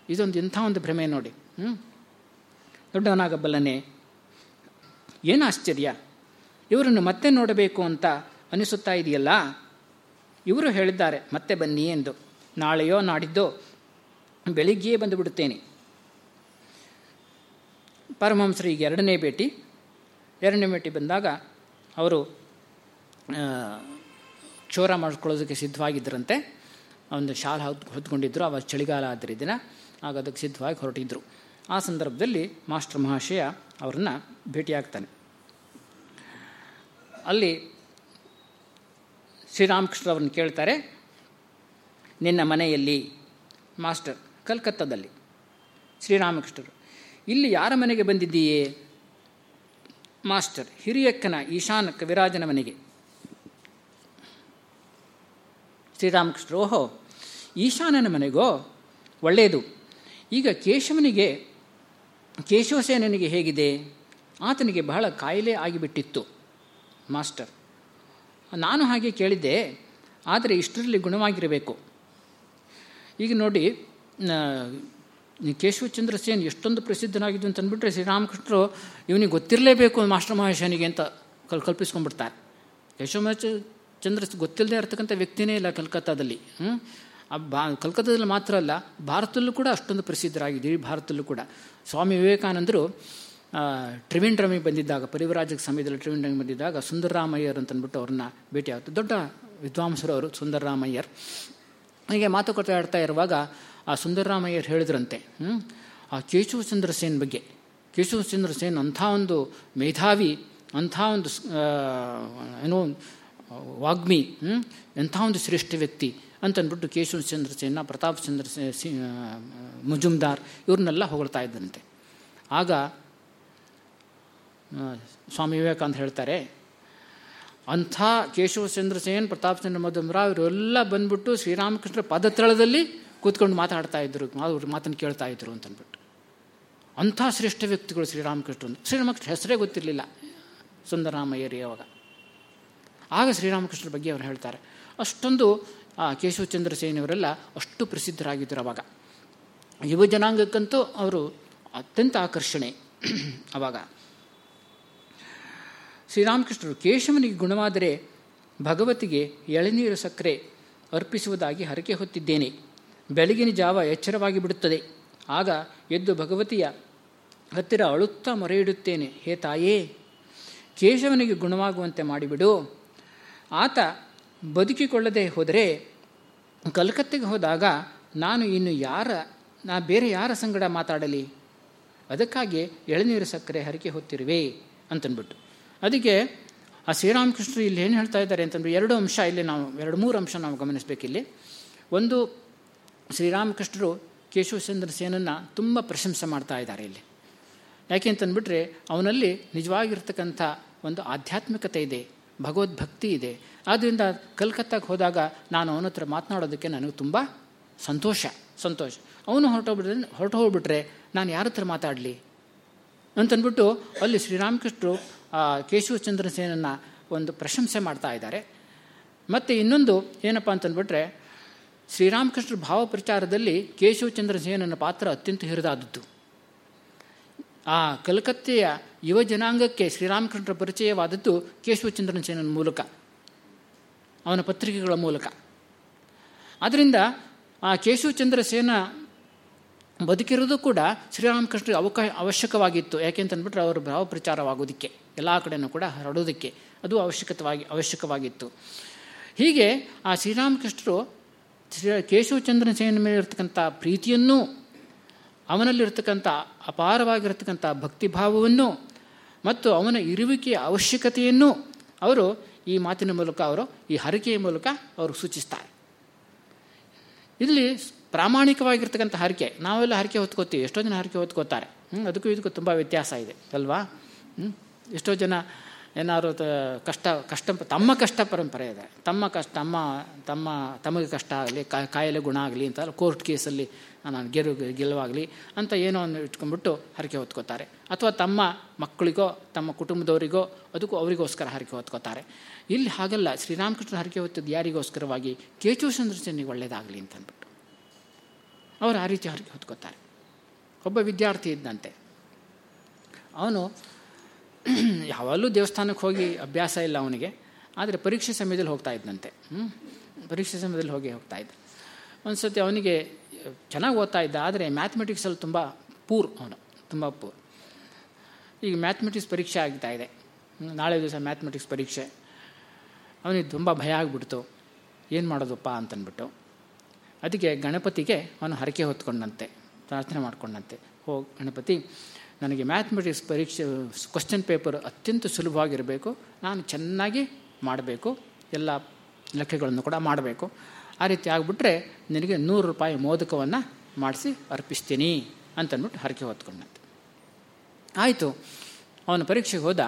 ಇದೊಂದು ಇಂಥ ಒಂದು ಭ್ರಮೆ ನೋಡಿ. ಹ್ಞೂ ದೊಡ್ಡವನಾಗಬಲ್ಲನೆ. ಏನು ಆಶ್ಚರ್ಯ? ಇವರನ್ನು ಮತ್ತೆ ನೋಡಬೇಕು ಅಂತ ಅನಿಸುತ್ತಾ ಇದೆಯಲ್ಲ? ಇವರು ಹೇಳಿದ್ದಾರೆ, ಮತ್ತೆ ಬನ್ನಿ ಎಂದು. ನಾಳೆಯೋ ನಾಡಿದ್ದೋ ಬೆಳಿಗ್ಗೆಯೇ ಬಂದುಬಿಡುತ್ತೇನೆ. ಪರಮಹಂಸರಿಗೆ ಎರಡನೇ ಭೇಟಿ. ಎರಡನೇ ಭೇಟಿ ಬಂದಾಗ ಅವರು ಚೋರ ಮಾಡಿಕೊಳ್ಳೋದಕ್ಕೆ ಸಿದ್ಧವಾಗಿದ್ದರಂತೆ. ಒಂದು ಶಾಲೆ ಹೊತ್ತು ಹೊತ್ಕೊಂಡಿದ್ದರು ಅವಾಗ ಚಳಿಗಾಲ ಆದ್ರಿ ದಿನ. ಆಗ ಅದಕ್ಕೆ ಸಿದ್ಧವಾಗಿ ಹೊರಟಿದ್ದರು ಆ ಸಂದರ್ಭದಲ್ಲಿ ಮಾಸ್ಟರ್ ಮಹಾಶಯ ಅವರನ್ನು ಭೇಟಿಯಾಗ್ತಾನೆ. ಅಲ್ಲಿ ಶ್ರೀರಾಮಕೃಷ್ಣರವ್ರನ್ನ ಕೇಳ್ತಾರೆ, ನಿನ್ನ ಮನೆಯಲ್ಲಿ ಮಾಸ್ಟರ್ ಕಲ್ಕತ್ತಾದಲ್ಲಿ. ಶ್ರೀರಾಮಕೃಷ್ಣರು, ಇಲ್ಲಿ ಯಾರ ಮನೆಗೆ ಬಂದಿದ್ದೀಯೇ? ಮಾಸ್ಟರ್, ಹಿರಿಯಕ್ಕನ ಈಶಾನ ಕವಿರಾಜನ ಮನೆಗೆ. ಶ್ರೀರಾಮಕೃಷ್ಣರು, ಓಹೋ, ಈಶಾನನ ಮನೆಗೋ? ಒಳ್ಳೆಯದು ಈಗ ಕೇಶವನಿಗೆ ಕೇಶವಸೇನನಿಗೆ ಹೇಗಿದೆ? ಆತನಿಗೆ ಬಹಳ ಕಾಯಿಲೆ ಆಗಿಬಿಟ್ಟಿತ್ತು. ಮಾಸ್ಟರ್, ನಾನು ಹಾಗೆ ಕೇಳಿದ್ದೆ, ಆದರೆ ಇಷ್ಟರಲ್ಲಿ ಗುಣವಾಗಿರಬೇಕು. ಈಗ ನೋಡಿ ಕೇಶವಚಂದ್ರ ಸೇನ್ ಎಷ್ಟೊಂದು ಪ್ರಸಿದ್ಧನಾಗಿದ್ದು ಅಂತ ಅಂದ್ಬಿಟ್ರೆ, ಶ್ರೀರಾಮಕೃಷ್ಣರು ಇವನಿಗೆ ಗೊತ್ತಿರಲೇಬೇಕು ಮಾಸ್ಟರ್ ಮಹೇಶನಿಗೆ ಅಂತ ಕಲ್, ಕಲ್ಪಿಸ್ಕೊಂಡ್ಬಿಡ್ತಾರೆ. ಕೇಶವ ಚಂದ್ರ ಗೊತ್ತಿಲ್ಲದೆ ಇರ್ತಕ್ಕಂಥ ವ್ಯಕ್ತಿನೇ ಇಲ್ಲ ಕಲ್ಕತ್ತಾದಲ್ಲಿ. ಹ್ಞೂ ಬಾ, ಕಲ್ಕತ್ತಾದಲ್ಲಿ ಮಾತ್ರ ಅಲ್ಲ, ಭಾರತದಲ್ಲೂ ಕೂಡ ಅಷ್ಟೊಂದು ಪ್ರಸಿದ್ಧರಾಗಿದ್ದೀವಿ ಭಾರತದಲ್ಲೂ ಕೂಡ. ಸ್ವಾಮಿ ವಿವೇಕಾನಂದರು ಟ್ರಿವೆಂಡ್ರಮಿಗೆ ಬಂದಿದ್ದಾಗ, ಪರಿವರಾಜಕ ಸಮಯದಲ್ಲಿ ಟ್ರಿವೆಂಡ್ರಮಿಗೆ ಬಂದಿದ್ದಾಗ ಸುಂದರರಾಮಯ್ಯರ್ ಅಂತಂದ್ಬಿಟ್ಟು ಅವ್ರನ್ನ ಭೇಟಿ ಆಗುತ್ತೆ ದೊಡ್ಡ ವಿದ್ವಾಂಸರು ಅವರು, ಸುಂದರರಾಮಯ್ಯರ್. ಹೀಗೆ ಮಾತುಕತೆ ಆಡ್ತಾ ಇರುವಾಗ, ಆ ಸುಂದರರಾಮಯ್ಯರ್ ಹೇಳಿದ್ರಂತೆ ಆ ಕೇಶವಚಂದ್ರ ಸೇನ್ ಬಗ್ಗೆ. ಕೇಶವಚಂದ್ರ ಸೇನ್ ಅಂಥ ಒಂದು ಮೇಧಾವಿ, ಅಂಥ ಒಂದು ಏನೋ, ವಾಗ್ಮಿ ಎಂಥ ಒಂದು ಶ್ರೇಷ್ಠ ವ್ಯಕ್ತಿ. ಅಂತಂದ್ಬಿಟ್ಟು ಕೇಶವಚಂದ್ರ ಸೇನ, ಪ್ರತಾಪ್ ಚಂದ್ರ ಮುಜುಮ್ದಾರ್, ಇವ್ರನ್ನೆಲ್ಲ ಹೊಗಳ್ತಾ ಇದ್ದಂತೆ ಆಗ ಸ್ವಾಮಿ ವಿವೇಕಾನಂದ ಹೇಳ್ತಾರೆ, ಅಂಥ ಕೇಶವಚಂದ್ರ ಸೇನ್, ಪ್ರತಾಪ್ ಚಂದ್ರ ಮಧುಮರಾವ್ ಇವರೆಲ್ಲ ಬಂದ್ಬಿಟ್ಟು ಶ್ರೀರಾಮಕೃಷ್ಣ ಪದತಳದಲ್ಲಿ ಕೂತ್ಕೊಂಡು ಮಾತಾಡ್ತಾ ಇದ್ರು, ಅವ್ರ ಮಾತನ್ನು ಕೇಳ್ತಾ ಇದ್ರು ಅಂತಂದ್ಬಿಟ್ಟು. ಅಂಥ ಶ್ರೇಷ್ಠ ವ್ಯಕ್ತಿಗಳು ಶ್ರೀರಾಮಕೃಷ್ಣ ಶ್ರೀರಾಮಕೃಷ್ಣ ಹೆಸರೇ ಗೊತ್ತಿರಲಿಲ್ಲ, ಸುಂದರರಾಮಯ್ಯರಿ ಅವಾಗ. ಆಗ ಶ್ರೀರಾಮಕೃಷ್ಣರ ಬಗ್ಗೆ ಅವರು ಹೇಳ್ತಾರೆ, ಅಷ್ಟೊಂದು ಆ ಕೇಶವಚಂದ್ರ ಸೇನೆಯವರೆಲ್ಲ ಅಷ್ಟು ಪ್ರಸಿದ್ಧರಾಗಿದ್ದರು ಅವಾಗ. ಯುವ ಜನಾಂಗಕ್ಕಂತೂ ಅವರು ಅತ್ಯಂತ ಆಕರ್ಷಣೆ ಅವಾಗ. ಶ್ರೀರಾಮಕೃಷ್ಣರು ಕೇಶವನಿಗೆ ಗುಣವಾದರೆ ಭಗವತಿಗೆ ಎಳನೀರು ಸಕ್ಕರೆ ಅರ್ಪಿಸುವುದಾಗಿ ಹರಕೆ ಹೊತ್ತಿದ್ದೇನೆ. ಬೆಳಗಿನ ಜಾವ ಎಚ್ಚರವಾಗಿ ಬಿಡುತ್ತದೆ. ಆಗ ಎದ್ದು ಭಗವತಿಯ ಹತ್ತಿರ ಅಳುತ್ತಾ ಮೊರೆ ಇಡುತ್ತೇನೆ ಹೇ ತಾಯೇ, ಕೇಶವನಿಗೆ ಗುಣವಾಗುವಂತೆ ಮಾಡಿಬಿಡು. ಆತ ಬದುಕಿಕೊಳ್ಳದೆ ಹೋದರೆ ಕಲ್ಕತ್ತೆಗೆ ಹೋದಾಗ ನಾನು ಇನ್ನು ಯಾರ, ನಾ ಬೇರೆ ಯಾರ ಸಂಗಡ ಮಾತಾಡಲಿ? ಅದಕ್ಕಾಗಿ ಎಳನೀರು ಸಕ್ಕರೆ ಹರಕೆ ಹೊತ್ತಿರುವೆ ಅಂತನ್ಬಿಟ್ಟು ಅದಕ್ಕೆ ಆ ಶ್ರೀರಾಮಕೃಷ್ಣರು ಇಲ್ಲಿ ಏನು ಹೇಳ್ತಾ ಇದ್ದಾರೆ ಅಂತಂದ್ರೆ ಎರಡು ಅಂಶ ಇಲ್ಲಿ ನಾವು, ಎರಡು ಮೂರು ಅಂಶ ನಾವು ಗಮನಿಸಬೇಕಿಲ್ಲಿ ಒಂದು, ಶ್ರೀರಾಮಕೃಷ್ಣರು ಕೇಶವಚಂದ್ರ ಸೇನನ್ನು ತುಂಬ ಪ್ರಶಂಸೆ ಮಾಡ್ತಾ ಇದ್ದಾರೆ ಇಲ್ಲಿ. ಯಾಕೆ ಅಂತಂದ್ಬಿಟ್ರೆ ಅವನಲ್ಲಿ ನಿಜವಾಗಿರ್ತಕ್ಕಂಥ ಒಂದು ಆಧ್ಯಾತ್ಮಿಕತೆ ಇದೆ. ಭಗವದ್ಭಕ್ತಿ ಇದೆ. ಆದ್ದರಿಂದ ಕಲ್ಕತ್ತಾಗೆ ಹೋದಾಗ ನಾನು ಅವನ ಹತ್ರ ಮಾತನಾಡೋದಕ್ಕೆ ನನಗೆ ತುಂಬ ಸಂತೋಷ ಸಂತೋಷ. ಅವನು ಹೊರಟೋಗ್ಬಿಟ್ರೆ ಹೊರಟು ಹೋಗ್ಬಿಟ್ರೆ ನಾನು ಯಾರ ಹತ್ರ ಮಾತಾಡಲಿ? ಅಂತಂದ್ಬಿಟ್ಟು ಅಲ್ಲಿ ಶ್ರೀರಾಮಕೃಷ್ಣರು ಕೇಶವಚಂದ್ರ ಸೇನನ್ನು ಒಂದು ಪ್ರಶಂಸೆ ಮಾಡ್ತಾ ಇದ್ದಾರೆ. ಮತ್ತು ಇನ್ನೊಂದು ಏನಪ್ಪ ಅಂತಂದ್ಬಿಟ್ರೆ, ಶ್ರೀರಾಮಕೃಷ್ಣರ ಭಾವ ಪ್ರಚಾರದಲ್ಲಿ ಕೇಶವಚಂದ್ರ ಸೇನನ ಪಾತ್ರ ಅತ್ಯಂತ ಹಿರಿದಾದದ್ದು. ಆ ಕಲ್ಕತ್ತೆಯ ಯುವ ಜನಾಂಗಕ್ಕೆ ಶ್ರೀರಾಮಕೃಷ್ಣರ ಪರಿಚಯವಾದದ್ದು ಕೇಶವಚಂದ್ರನ ಸೇನನ ಮೂಲಕ, ಅವನ ಪತ್ರಿಕೆಗಳ ಮೂಲಕ. ಆದ್ದರಿಂದ ಆ ಕೇಶವಚಂದ್ರ ಸೇನ ಬದುಕಿರೋದು ಕೂಡ ಶ್ರೀರಾಮಕೃಷ್ಣರಿಗೆ ಅವಕಾಶ ಅವಶ್ಯಕವಾಗಿತ್ತು. ಯಾಕೆಂತಂದ್ಬಿಟ್ರೆ ಅವರು ಭಾವ ಪ್ರಚಾರವಾಗೋದಕ್ಕೆ, ಎಲ್ಲ ಕಡೆಯೂ ಕೂಡ ಹರಡೋದಕ್ಕೆ ಅದು ಅವಶ್ಯಕವಾಗಿ ಅವಶ್ಯಕವಾಗಿತ್ತು. ಹೀಗೆ ಆ ಶ್ರೀರಾಮಕೃಷ್ಣರು ಶ್ರೀ ಕೇಶವಚಂದ್ರನ ಸೇನ ಮೇಲೆ ಇರತಕ್ಕಂಥ ಪ್ರೀತಿಯನ್ನು, ಅವನಲ್ಲಿರ್ತಕ್ಕಂಥ ಅಪಾರವಾಗಿರ್ತಕ್ಕಂಥ ಭಕ್ತಿಭಾವವನ್ನು ಮತ್ತು ಅವನ ಇರುವಿಕೆಯ ಅವಶ್ಯಕತೆಯನ್ನು ಅವರು ಈ ಮಾತಿನ ಮೂಲಕ ಅವರು, ಈ ಹರಕೆಯ ಮೂಲಕ ಅವರು ಸೂಚಿಸ್ತಾರೆ. ಇಲ್ಲಿ ಪ್ರಾಮಾಣಿಕವಾಗಿರ್ತಕ್ಕಂಥ ಹರಕೆ, ನಾವೆಲ್ಲ ಹರಕೆ ಹೊತ್ಕೋತೀವಿ, ಎಷ್ಟೋ ಜನ ಹರಕೆ ಹೊತ್ಕೋತಾರೆ. ಅದಕ್ಕೂ ಇದಕ್ಕೂ ತುಂಬ ವ್ಯತ್ಯಾಸ ಇದೆ, ಅಲ್ವಾ? ಎಷ್ಟೋ ಜನ ಏನಾದ್ರು ಕಷ್ಟ ಕಷ್ಟ, ತಮ್ಮ ಕಷ್ಟ ಪರಂಪರೆ ಇದೆ. ತಮ್ಮ ಕಷ್ಟ, ತಮ್ಮ ತಮ್ಮ, ತಮಗೆ ಕಷ್ಟ ಆಗಲಿ ಕಾಯಿಲೆ ಗುಣ ಆಗಲಿ ಅಂತ ಕೋರ್ಟ್ ಕೇಸಲ್ಲಿ ನಾನು ಗೆರು, ಗೆಲುವಾಗಲಿ ಅಂತ ಏನೋ ಒಂದು ಇಟ್ಕೊಂಡ್ಬಿಟ್ಟು ಹರಕೆ ಹೊತ್ಕೋತಾರೆ. ಅಥವಾ ತಮ್ಮ ಮಕ್ಕಳಿಗೋ, ತಮ್ಮ ಕುಟುಂಬದವರಿಗೋ, ಅದಕ್ಕೂ ಅವರಿಗೋಸ್ಕರ ಹರಕೆ ಹೊತ್ಕೋತಾರೆ. ಇಲ್ಲಿ ಹಾಗಲ್ಲ ಶ್ರೀರಾಮಕೃಷ್ಣ ಹರಕೆ ಹೊತ್ತಿದ್ದು ಯಾರಿಗೋಸ್ಕರವಾಗಿ? ಕೇಚು ಚೆನ್ನಿಗೆ ಒಳ್ಳೆಯದಾಗಲಿ ಅಂತ ಅಂದ್ಬಿಟ್ಟು ಅವರು ಆ ರೀತಿ ಹರಕೆ ಹೊತ್ಕೋತಾರೆ. ಒಬ್ಬ ವಿದ್ಯಾರ್ಥಿ ಇದ್ದಂತೆ. ಅವನು ಯಾವಾಗಲೂ ದೇವಸ್ಥಾನಕ್ಕೆ ಹೋಗಿ ಅಭ್ಯಾಸ ಇಲ್ಲ ಅವನಿಗೆ. ಆದರೆ ಪರೀಕ್ಷೆ ಸಮಯದಲ್ಲಿ ಹೋಗ್ತಾ ಇದ್ದಂತೆ ಹ್ಞೂ ಪರೀಕ್ಷೆ ಸಮಯದಲ್ಲಿ ಹೋಗಿ ಹೋಗ್ತಾ ಇದ್ದ. ಒಂದು ಸತಿ ಅವನಿಗೆ ಚೆನ್ನಾಗಿ ಓದ್ತಾ ಇದ್ದ, ಆದರೆ ಮ್ಯಾಥಮೆಟಿಕ್ಸಲ್ಲಿ ತುಂಬ ಪೂರ್ ಅವನು, ತುಂಬ ಪೂರ್ ಈಗ ಮ್ಯಾಥಮೆಟಿಕ್ಸ್ ಪರೀಕ್ಷೆ ಆಗ್ತಾ ಇದೆ. ನಾಳೆ ದಿವಸ ಮ್ಯಾಥಮೆಟಿಕ್ಸ್ ಪರೀಕ್ಷೆ. ಅವನಿಗೆ ತುಂಬ ಭಯ ಆಗಿಬಿಡ್ತು. ಏನು ಮಾಡೋದಪ್ಪ ಅಂತಂದ್ಬಿಟ್ಟು ಅದಕ್ಕೆ ಗಣಪತಿಗೆ ಅವನು ಹರಕೆ ಹೊತ್ಕೊಂಡಂತೆ, ಪ್ರಾರ್ಥನೆ ಮಾಡಿಕೊಂಡಂತೆ. ಹೋಗಿ ಗಣಪತಿ ನನಗೆ ಮ್ಯಾಥಮೆಟಿಕ್ಸ್ ಪರೀಕ್ಷೆ ಕ್ವಶನ್ ಪೇಪರ್ ಅತ್ಯಂತ ಸುಲಭವಾಗಿರಬೇಕು. ನಾನು ಚೆನ್ನಾಗಿ ಮಾಡಬೇಕು. ಎಲ್ಲ ಲೆಕ್ಕಗಳನ್ನು ಕೂಡ ಮಾಡಬೇಕು. ಆ ರೀತಿ ಆಗಿಬಿಟ್ರೆ ನಿನಗೆ ನೂರು ರೂಪಾಯಿ ಮೋದಕವನ್ನು ಮಾಡಿಸಿ ಅರ್ಪಿಸ್ತೀನಿ ಅಂತಂದ್ಬಿಟ್ಟು ಹರಕೆ ಹೊತ್ಕೊಂಡಂತೆ. ಆಯಿತು, ಅವನು ಪರೀಕ್ಷೆಗೆ ಹೋದ.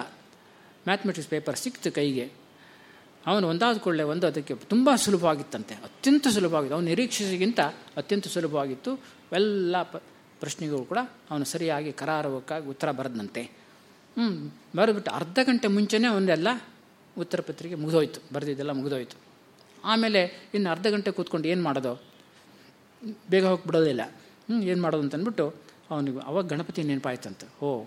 ಮ್ಯಾಥಮೆಟಿಕ್ಸ್ ಪೇಪರ್ ಸಿಕ್ತು ಕೈಗೆ. ಅವನು ಒಂದಾದ ಕೂಡಲೇ ಒಂದು ಅದಕ್ಕೆ ತುಂಬ ಸುಲಭವಾಗಿತ್ತಂತೆ. ಅತ್ಯಂತ ಸುಲಭವಾಗಿತ್ತು. ಅವನು ನಿರೀಕ್ಷೆಗಿಂತ ಅತ್ಯಂತ ಸುಲಭವಾಗಿತ್ತು. ಎಲ್ಲ ಪ್ರಶ್ನೆಗಳು ಕೂಡ ಅವನು ಸರಿಯಾಗಿ ಕರಾರವಕ್ಕಾಗಿ ಉತ್ತರ ಬರೆದಂತೆ. ಹ್ಞೂ ಬರೆದ್ಬಿಟ್ಟು ಅರ್ಧ ಗಂಟೆ ಮುಂಚೆನೇ ಅವನ್ನೆಲ್ಲ ಉತ್ತರ ಪತ್ರಿಕೆ ಮುಗಿದೋಯ್ತು, ಬರೆದಿದ್ದೆಲ್ಲ ಮುಗಿದೋಯ್ತು. ಆಮೇಲೆ ಇನ್ನು ಅರ್ಧ ಗಂಟೆ ಕೂತ್ಕೊಂಡು ಏನು ಮಾಡೋದು? ಬೇಗ ಹೋಗಿಬಿಡೋದಿಲ್ಲ ಹ್ಞೂ ಏನು ಮಾಡೋದು ಅಂತಂದ್ಬಿಟ್ಟು ಅವನಿಗೆ ಅವಾಗ ಗಣಪತಿ ನೆನಪಾಯ್ತಂತೆ. ಓ,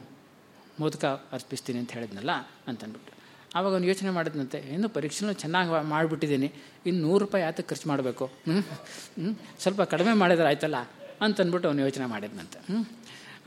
ಮೋದಕ ಅರ್ಪಿಸ್ತೀನಿ ಅಂತ ಹೇಳಿದ್ನಲ್ಲ ಅಂತಂದ್ಬಿಟ್ಟು. ಆವಾಗ ಅವನು ಯೋಚನೆ ಮಾಡಿದ್ನಂತೆ, ಏನು ಪರೀಕ್ಷೆನೂ ಚೆನ್ನಾಗಿ ಮಾಡಿಬಿಟ್ಟಿದ್ದೀನಿ. ಇನ್ನು ನೂರು ರೂಪಾಯಿ ಆತ ಖರ್ಚು ಮಾಡಬೇಕು. ಹ್ಞೂ ಸ್ವಲ್ಪ ಕಡಿಮೆ ಮಾಡಿದ್ರೆ ಆಯ್ತಲ್ಲ? ಅಂತಂದ್ಬಿಟ್ಟು ಅವನು ಯೋಚನೆ ಮಾಡಿದ್ನಂತೆ.